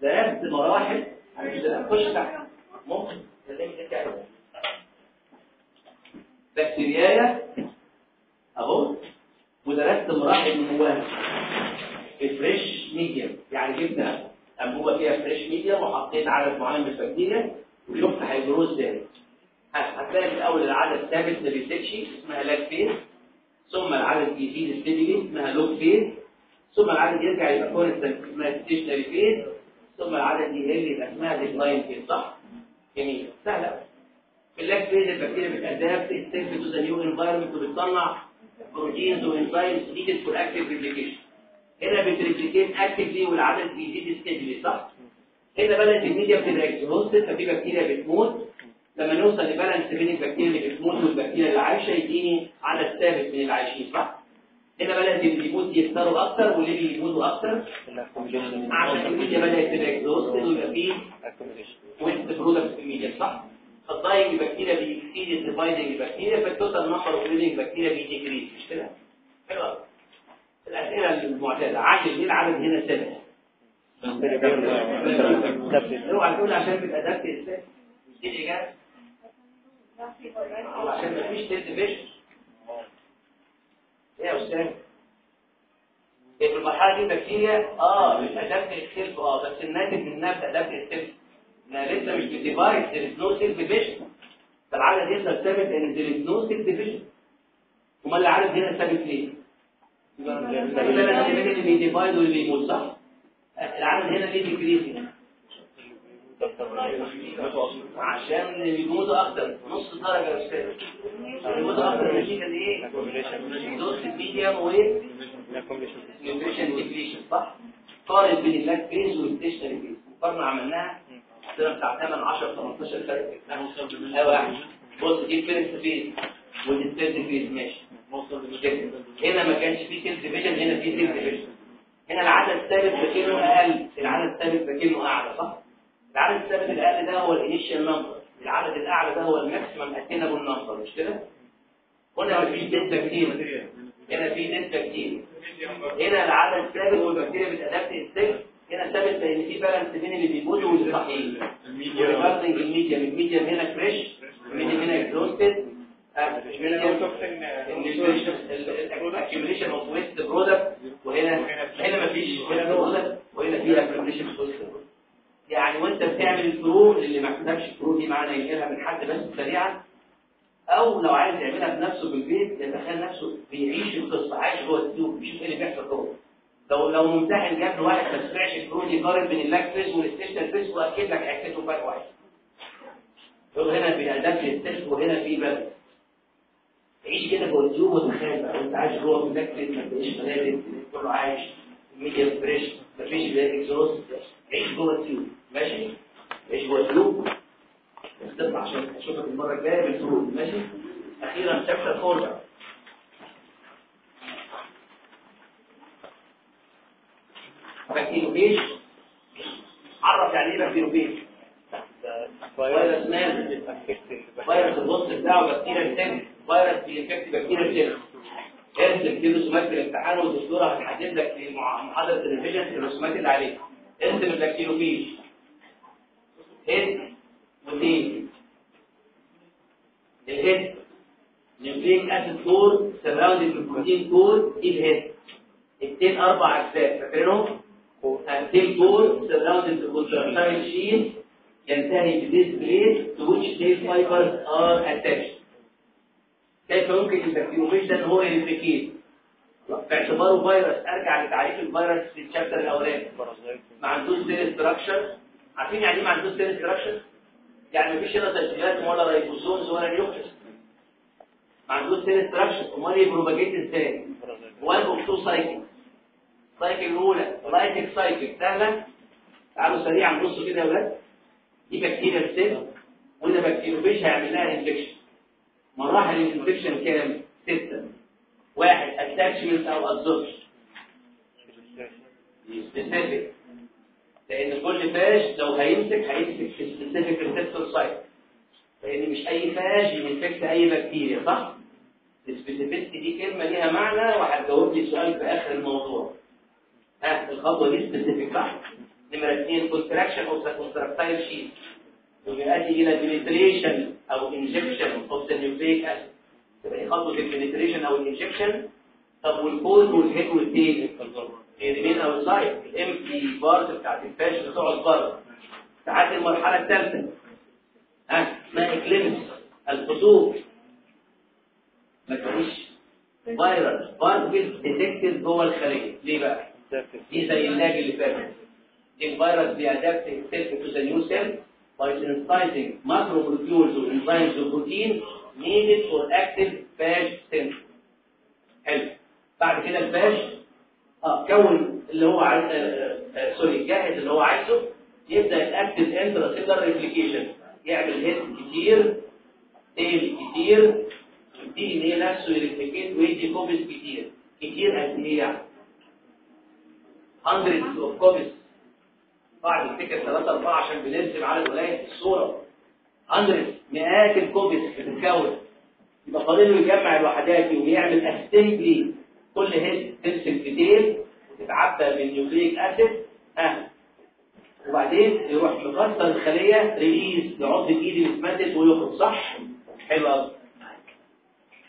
درست مراحل مش درست خش تحت. ممكن. تكلمني ترجع كده بكتيريا أهو. ودرست مراحل من جواها ال fresh media يعني جبنا انبوبه فيها fresh media وحطيت عدد معين من البكتيريا وشفت هيجروز إزاي هتلاقي الأول العدد ثابت ما بيزيدش اسمها lag phase ثم العدد يزيد steadily اسمها log phase ثم العدد يرجع يبقى constant stationary phase ثم العدد يقل يبقى اسمها decline phase صح؟ جميل سهلة في ال lag phase البكتيريا بت adapt itself to the new environment وبتصنع proteins و enzymes needed for active replication هنا بت replicate actively والعدد بيزيد steadily صح؟ هنا بدات الميديا بتبقى exhausted ففي بكتيريا بتموت لما نوصل ل balance بين البكتيريا اللي بتموت والبكتيريا اللي عايشة يديني عدد ثابت من العايشين صح؟ هنا بدات اللي بيموت يكتروا أكتر واللي بيموتوا أكتر عشان الميديا بدات تبقى exhausted ويبقى فيه waste product في الميديا صح؟ فال dying bacteria بي exceed ال dividing bacteria فال total number of living bacteria بي decrease مش كده؟ حلو قوي الأسئلة المعتادة عدد ليه العدد هنا ثابت؟ اوعى تقول عشان بتأدبت إزاي؟ دي الإجابة؟ عشان مفيش تيست فيشن إيه يا أستاذ؟ إيه في المرحلة دي بكتيريا آه مش ادبت السيلف آه بس الناتج منها بتأدبت السيلف ما لسه مش بتديفايد there is no self division فالعدد يفضل ثابت إن there is no cell division أمال العدد هنا ثابت ليه؟ يبقى اللي بي divide واللي صح؟ العدد هنا ليه decreasing عشان اللي بيموتوا أكتر نص درجة يا أستاذ. بيموتوا أكتر نتيجه لايه؟ دوز ال medium وايه؟ nutrition صح؟ قارن بين ال lag phase وال stationary phase مقارنة عملناها السنة بتاع 8 10 15 فرق. أيوه واحد. بص دي ال first phase ودي ال third phase ماشي. هنا ما كانش فيه cell division هنا فيه cell division هنا العدد ثابت لكنه أقل. العدد ثابت لكنه أعلى صح؟ العدد الثابت الأقل ده هو ال initial number العدد الأعلى ده هو ال maximum attainable number مش كده؟ هنا مفيش دلتا كتير. هنا في دلتا كتير. هنا العدد ثابت والبكتيريا بت adapt ال cell هنا هنا ثابت لأن في balance بين اللي بيموتوا واللي صحيين regarding ال medium ال medium هنا fresh ال medium هنا exhausted ال accumulation of waste product وهنا هنا مفيش waste product وهنا في accumulation of waste product يعني وانت بتعمل الفروق اللي ما كتبش الفروق دي معانا ينقلها من حد بس سريعا. أو لو عايز يعملها بنفسه في البيت يتخيل نفسه بيعيش القصة عايش جوه ال tube بيشوف إيه اللي بيحصل جوه. لو لو ممتحن جاب له واحد ما سمعش الفرو دي قارن بين اللاكتريز والستيشن فيس واكيد لك حكايته فرق واحد. هو هنا بيأدب للتست وهنا في بلد. عيش كده جوه التيوب وتخيل بقى. وانت عايش جوه في اللاكتريز ما تلاقيش ملابس كله عايش ميديم فريش مفيش إكزوست. عيش جوه التيوب ماشي؟ جوه التيوب بس تطلع عشان أشوفك المرة الجاية بالفروض ماشي؟ أخيرا شابتر 4 بقى bacteriophage عرف يعني إيه bacteriophage فيروس مان فيروس الوسط بتاعه بكتيريا تاني فيروس بي infect بكتيريا تاني ارسم في الامتحان والدكتوره هتحدد لك في محاضره ال revision الرسومات اللي عليك ارسم البكتيروفيج هيد وتين الهيد نيوكليك اسيد كور سراوندد بالبروتين كور دي الهيد ال tail أربع اجزاء فاكرينهم ال tail core surrounded بال contractile sheath ينتهي ب base plate to which tail fibers are attached كيف ده ان هو ي replicate باعتباره فيروس ارجع لتعريف الفيروس في ال chapter الاولاني ما عندوش cell structure عارفين يعني إيه ما عندوش cell structure يعني مفيش هنا تسجيلات ولا ribosomes ولا nucleus ما عندوش cell structure أمال ي propagate إزاي؟ one of two cycle ال cycle الأولى. lytic cycle سهله تعالوا سريعا بصوا كده يا ولاد. دي بكتيريا cell وده bacteriophage هيعمل لها infection مراحل ال infection كام؟ ستة. واحد. attachment أو adsorption specific لأن كل phage لو هيمسك هيمسك في specific receptor site لأن مش اي phage ي infect اي بكتيريا صح؟ ال specificity دي كلمة ليها معنى وهتجاوب لي سؤال في آخر الموضوع. ها الخطوة دي specific صح؟ نمرة اثنين contraction of the sheath ويؤدي إلى penetration أو injection of the nucleic acid تبقى خطوة ال penetration أو ال injection طب والكود والهيد والتيل أو السايد الامتي بارت بتاعت الفاش بتقعد بره تعدي المرحلة الثالثة. ها اسمها اكليمس الخطوط ما تلاقيش فيروس بارتكل ديتكتد جوه الخلية. ليه بقى؟ دي زي اللاج اللي فات. الفيروس بيأدابت itself to the new cell by synthesizing macromolecules of enzymes and proteins needed for active phage synthesis حلو. بعد كده الفاش آه كون اللي هو عايز آه، آه، آه، سوري جاهز اللي هو عايزه يبدأ الأكتف انترا سيلر ريبليكيشن يعمل هيد كتير تيل كتير الدي ان إيه نفسه يريبليكيت ويدي كوبيز كتير. كتير قد إيه يعني؟ hundreds of copies. بعد الفكر 3 4 عشان بنرسم على الولاية الصورة. hundreds مئات الكوبيز بتتكون. يبقى فاضل له يجمع الوحدات ويعمل اسمبلي كل هيد تمسك تيل وتتعبى بالنيوكليك اسيد ها وبعدين يروح مكسر الخلية ريليز يعض اللي اتمدت ويخرج صح. حلو قوي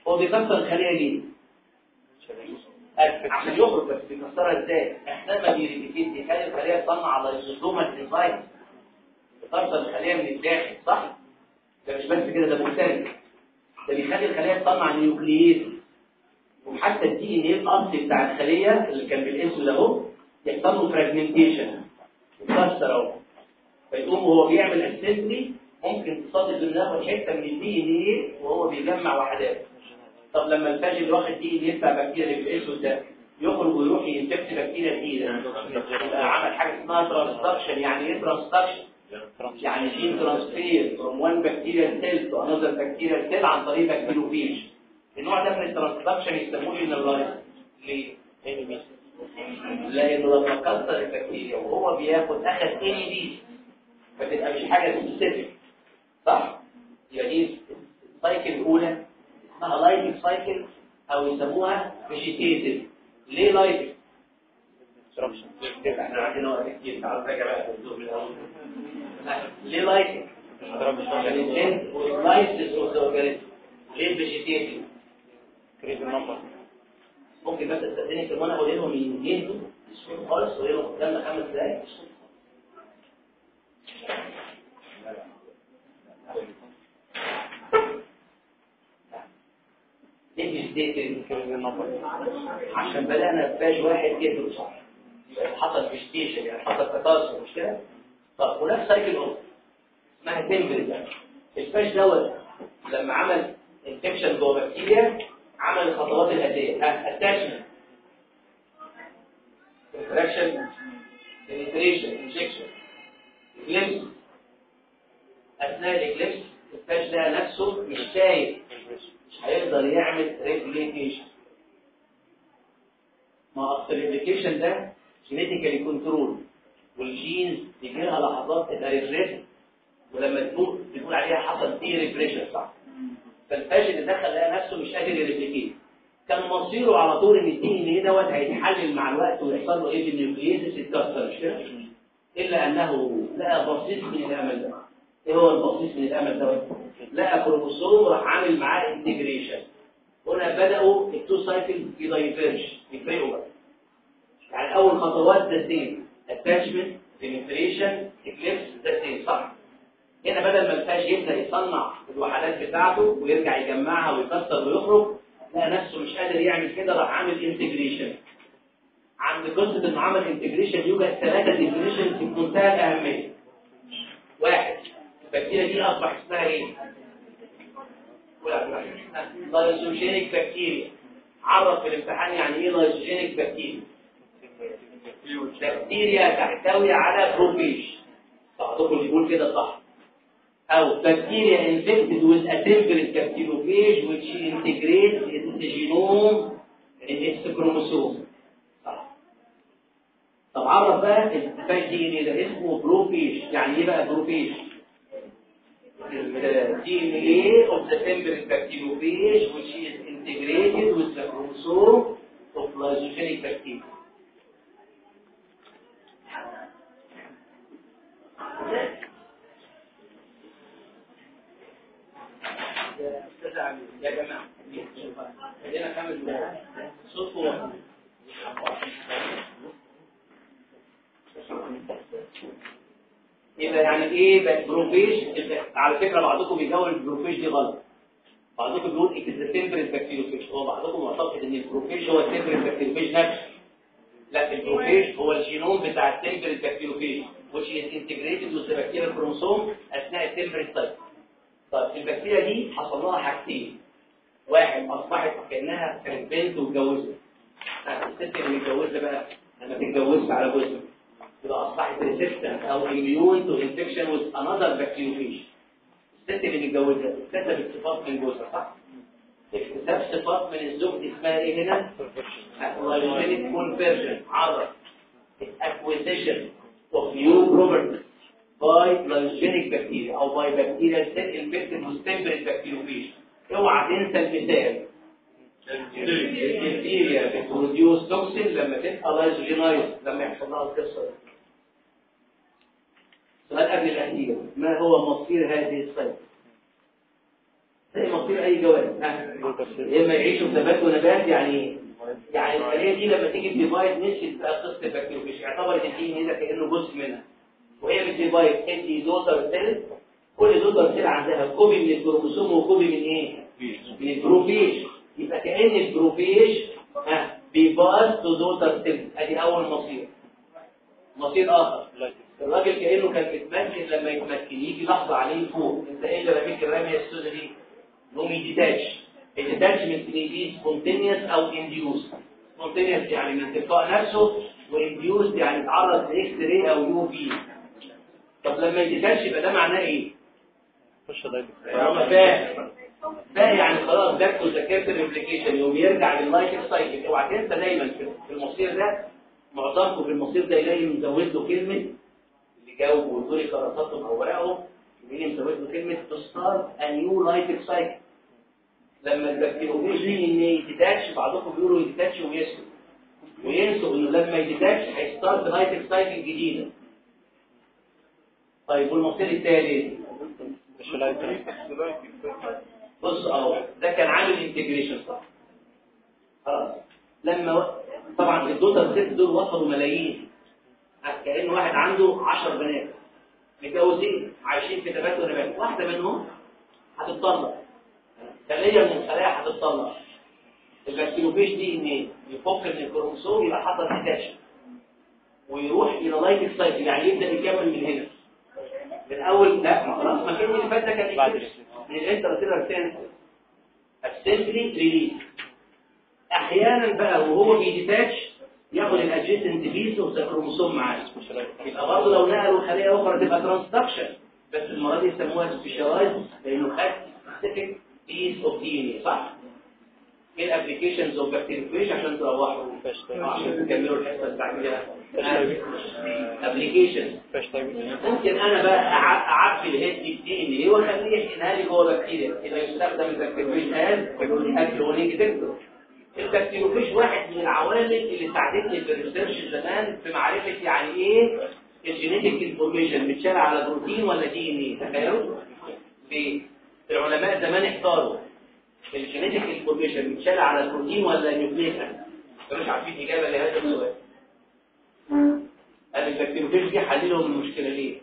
هو بيكسر الخلية ليه؟ عشان يخرج بس بيكسرها إزاي؟ إحنا ما بيريبيتيت بيخلي الخليه تصنع على الزوما الانزايم بيكسر الخلية من الداخل صح؟ ده مش بس كده ده مختلف ده بيخلي الخلية تصنع nuclease وحتى ال DNA الاصلي بتاع الخلية اللي كان بالاسم ده أهو يحصل له fragmentation يتكسر أهو. فيقوم وهو بيعمل assembly ممكن تصادف انه ياخد حتة من ال DNA وهو بيجمع وحدات. طب لما ال phage اللي واخد DNA بتاع بكتيريا اللي بالاسم ده يخرج ويروح ي infect بكتيريا جديده يبقى عمل حاجة اسمها transduction يعني إيه transduction يعني gene transfer from one bacterial cell to another bacterial cell عن طريق bacteriophage النوع ده من ال transduction يسموه generalized ليه؟ لأنه لما كسر البكتيريا وهو بياخد اخد إني دي فتبقى مش حاجة specific صح؟ يبقى دي ال cycle الأولى اسمها lytic cycle أو يسموها فيجيتيتيف ليه لايتك؟ إحنا عندنا وقت كتير تعالوا راجع بقى الزوم الأول ليه لايتنج؟ عشان الجن واللايسس اوف ذا اورجانيزم ليه الفيجيتيشن؟ كريز النمبر ممكن بس تستاذني كمان أنا أقول لهم يهدوا الصوت خالص واقول لهم قدامنا خمس دقايق ليه فيجيتيشن؟ كريز النمبر عشان بدأنا بباش واحد يقدر صح حصل فيجيتيشن يعني حصل تكاثر مش كده؟ طب ونفس سايكل اوف اسمها تمبل ده الباش دوت لما عمل انفكشن جوه بكتيريا عمل الخطوات الاتيه ها اتاشمنت انتراكشن penetration. انجكشن اكليبس أثناء ال eclipse ال phage ده نفسه مش شايف. مش هيقدر يعمل replication ما اصل ال replication ده genetically controlled وال genes بيجي لها لحظات تبقى repressed ولما تموت بنقول عليها حصل derepression صح؟ فال phage اللي دخل لقى نفسه مش قادر ي replicate كان مصيره على طول إن ال DNA دوت هيتحلل مع الوقت ويحصل له إيه في ال nucleases يتكسر مش كده إلا أنه لقى بسيط من الأمل ده. إيه هو البسيط من الأمل دوت لقى كروموسوم راح عامل معاه integration هنا بدأوا ال two cycles ي diverge يفرقوا بقى يعني أول خطوات the same attachment penetration eclipse the same صح. هنا بدل ما ال phage يبدأ يصنع الوحدات بتاعته ويرجع يجمعها ويكسر ويخرج لقى نفسه مش قادر يعمل كده راح عامل integration عند قصة إنه عمل integration يوجد ثلاثة definition في منتهى الأهمية. واحد البكتيريا دي أصبح اسمها إيه؟ lysogenic بكتيريا. عرف في الامتحان يعني إيه lysogenic بكتيريا؟ بكتيريا تحتوي على prophage بعضكم يقول كده صح. أو bacteria infected with a temperate bacteriophage which integrates its genome in its chromosome صح طب عرف بقى ان ده اسمه بروفيج يعني إيه بقى بروفيج DNA of the temperate bacteriophage which is integrated with the chromosome of lysogenic bacteria يا جماعة خلينا صوت واحد يبقى يعني إيه بقى prophage على فكرة بعضكم بيجاوب ال prophage دي غلط. بعضكم بيقول it's a temperate bacteriophage هو بعضكم معتقد إن ال prophage هو ال temperate bacteriophage نفسه. لا ال prophage هو الجينوم بتاع ال temperate bacteriophage which is integrated with the أثناء ال temperate cycle طيب البكتيريا دي حصل لها حاجتين واحد اصبحت كانها كانت بنت واتجوزت الست اللي متجوزه بقى لما تتجوزش على جوزها يبقى اصبحت resistant أو immune to infection with another bacteriophage الست اللي متجوزه اكتسبت صفات من جوزها صح؟ اكتساب صفات من الزوج دي اسمها إيه هنا؟ conversion عرف acquisition of new properties by lysogenic bacteria أو bacteria cell infected with temperate bacteriophage اوعى تنسى المثال البكتيريا بت produce toxin لما تبقى lysogenized لما يحصل لها القصة دي. سؤال قبل الأخير ما هو مصير هذه السيطره زي مصير أي جواب ها يا إما يعيشوا في تبات ونبات يعني إيه يعني الخليه دي لما تيجي divide نسيت بقى قصة البكتيريوفيش اعتبرت ال DNA ده كأنه جزء منها. وهي بت divide into daughter cell. كل daughter cell عندها copy من الكروموسوم و copy من إيه؟ من ال prophage. يبقى كأن ال prophage ها بي pass daughter cell. أدي أول مصير. مصير آخر. الراجل كأنه كان متمكن لما يتمكن. يجي لحظة عليه فوق. إنت إيه اللي رميك الرمية السوداء دي؟ نقوم ي detach ال detachment دي spontaneous أو induced spontaneous يعني من تلقاء نفسه و induced يعني اتعرض ل X-ray أو UV. طب لما ي detach يبقى ده معناه إيه؟ خش طالما فاهم. فاهم يعني خلاص ده ذاكرت ال replication يوم يرجع لل lytic cycle اوعى تنسى دايما في المصير ده معظمكم في المصير ده يلاقي مزود له كلمة اللي جاوبوا وادوا لي كراساتهم أو ورقهم يلاقي مزود له كلمة to start a new lytic cycle لما ال bacteriophage ي detach بعضكم بيقولوا ي detach ويسكت. وينسوا إنه لما ي detach هي start lytic cycle جديدة. طيب والمصير لايت بص أهو ده كان عامل integration صح لما و... طبعا ال daughter cells دول وصلوا ملايين. كأن واحد عنده 10 بنات. متجوزين عايشين في تبات ونبات. واحدة منهم هتتطلق. خليه من الخلايا هتتطلق. ال bacteriophage DNA يفك من الكروموسوم يبقى حصل detachment ويروح إلى lytic cycle يعني يبدأ يكمل من هنا. من اول لا ما خلاص ما كان اللي فات ده كان بعد؟ من ال intracellular synthesis assembly release. أحيانا بقى وهو بي detach ياخد ال adjacent piece of chromosome معاه مش لايت يبقى برضه لو نقلوا خلية أخرى تبقى transduction بس المرة دي يسموها specialized لأنه خد specific piece of DNA صح؟ إيه ال applications of bacteriophage عشان تروحوا؟ طيب عشان تكملوا الحصة طيب applications ممكن أنا بقى اعبي ال head DNA واخليه يحقنها لي جوه بكتيريا يبقى يستخدم ال bacteriophage as a cloning vector ال bacteriophage واحد من العوامل اللي ساعدتني في ال research زمان في معرفة يعني إيه ال genetic information متشال على بروتين ولا DNA تخيلوا؟ العلماء زمان احتاروا. ال genetic information متشال على البروتين ولا nucleic acid مش عارفين إجابة لهذا السؤال. قال ال bacteriophage دي حللهم المشكلة ليه؟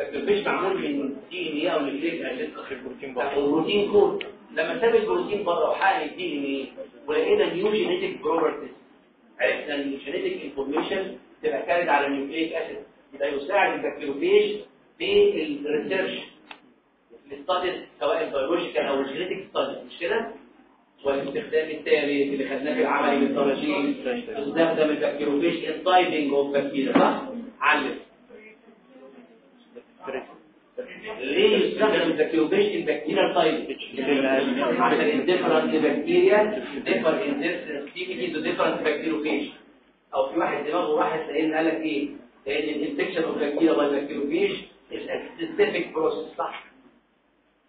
ال bacteriophage معمول من DNA أو nucleic acid البروتين بقى ال protein coat لما ساب البروتين بره وحقن ال DNA ولقينا new genetic properties عرفنا إن ال genetic information تبقى carried على ال nucleic acid يبقى يساعد ال bacteriophage في ال research ال studies سواء ال biological أو ال genetic studies مش كده والاستخدام الثالث اللي خدناه في العملي بالترشيح استخدام ال bacteriophage in typing of bacteria صح؟ علم ليه يستخدم ال bacteriophage in bacteria typing؟ عشان ال different bacteria differ in their sensitivity to different bacteriophage أو في واحد دماغه واحد لأن قال لك إيه؟ لأن ال infection of bacteria by bacteriophage specific process صح؟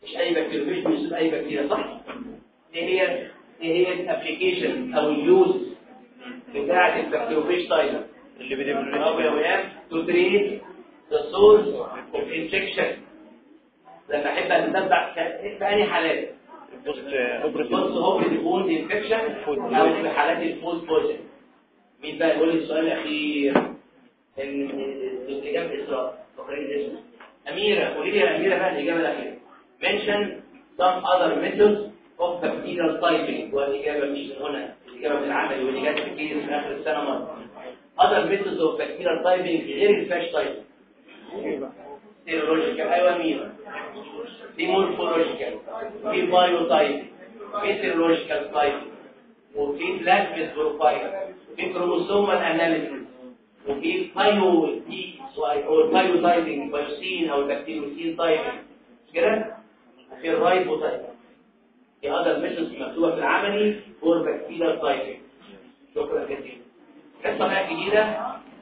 مش أي bacteriophage بيصيب أي بكتيريا صح؟ إيه هي إيه هي ال application أو ال use بتاعة ال bacteriophage typing اللي ويان to trace the source of infection. لما أحب اتبع في أي حالات. post operative wound infection أو في حالات ال food poisoning مين بقى يقول لي السؤال الأخير؟ ان الاجابه اسراء فاكرين اسمه أميرة قولي لي يا أميرة بقى الإجابة الأخيرة. Mention some other methods of bacterial typing. والاجابه مش من هنا الاجابه من العملي واللي جت كتير في اخر السنة مره other methods of bacterial typing غير الفلاش typing. serological أيوه مين في morphological في biotyping في serological typing وفي plasmid profile في chromosomal analysis وفي بايو دي أو biotyping بايوسين أو bacteriocin typing كده وفي ال ribotyping في هذا ال methods مكتوبه في العملي for bacterial typing شكرا جزيلا. قصه بقى جديدة؟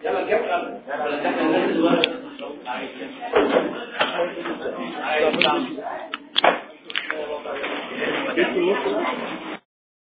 ولا نكمل نفس الورق عايز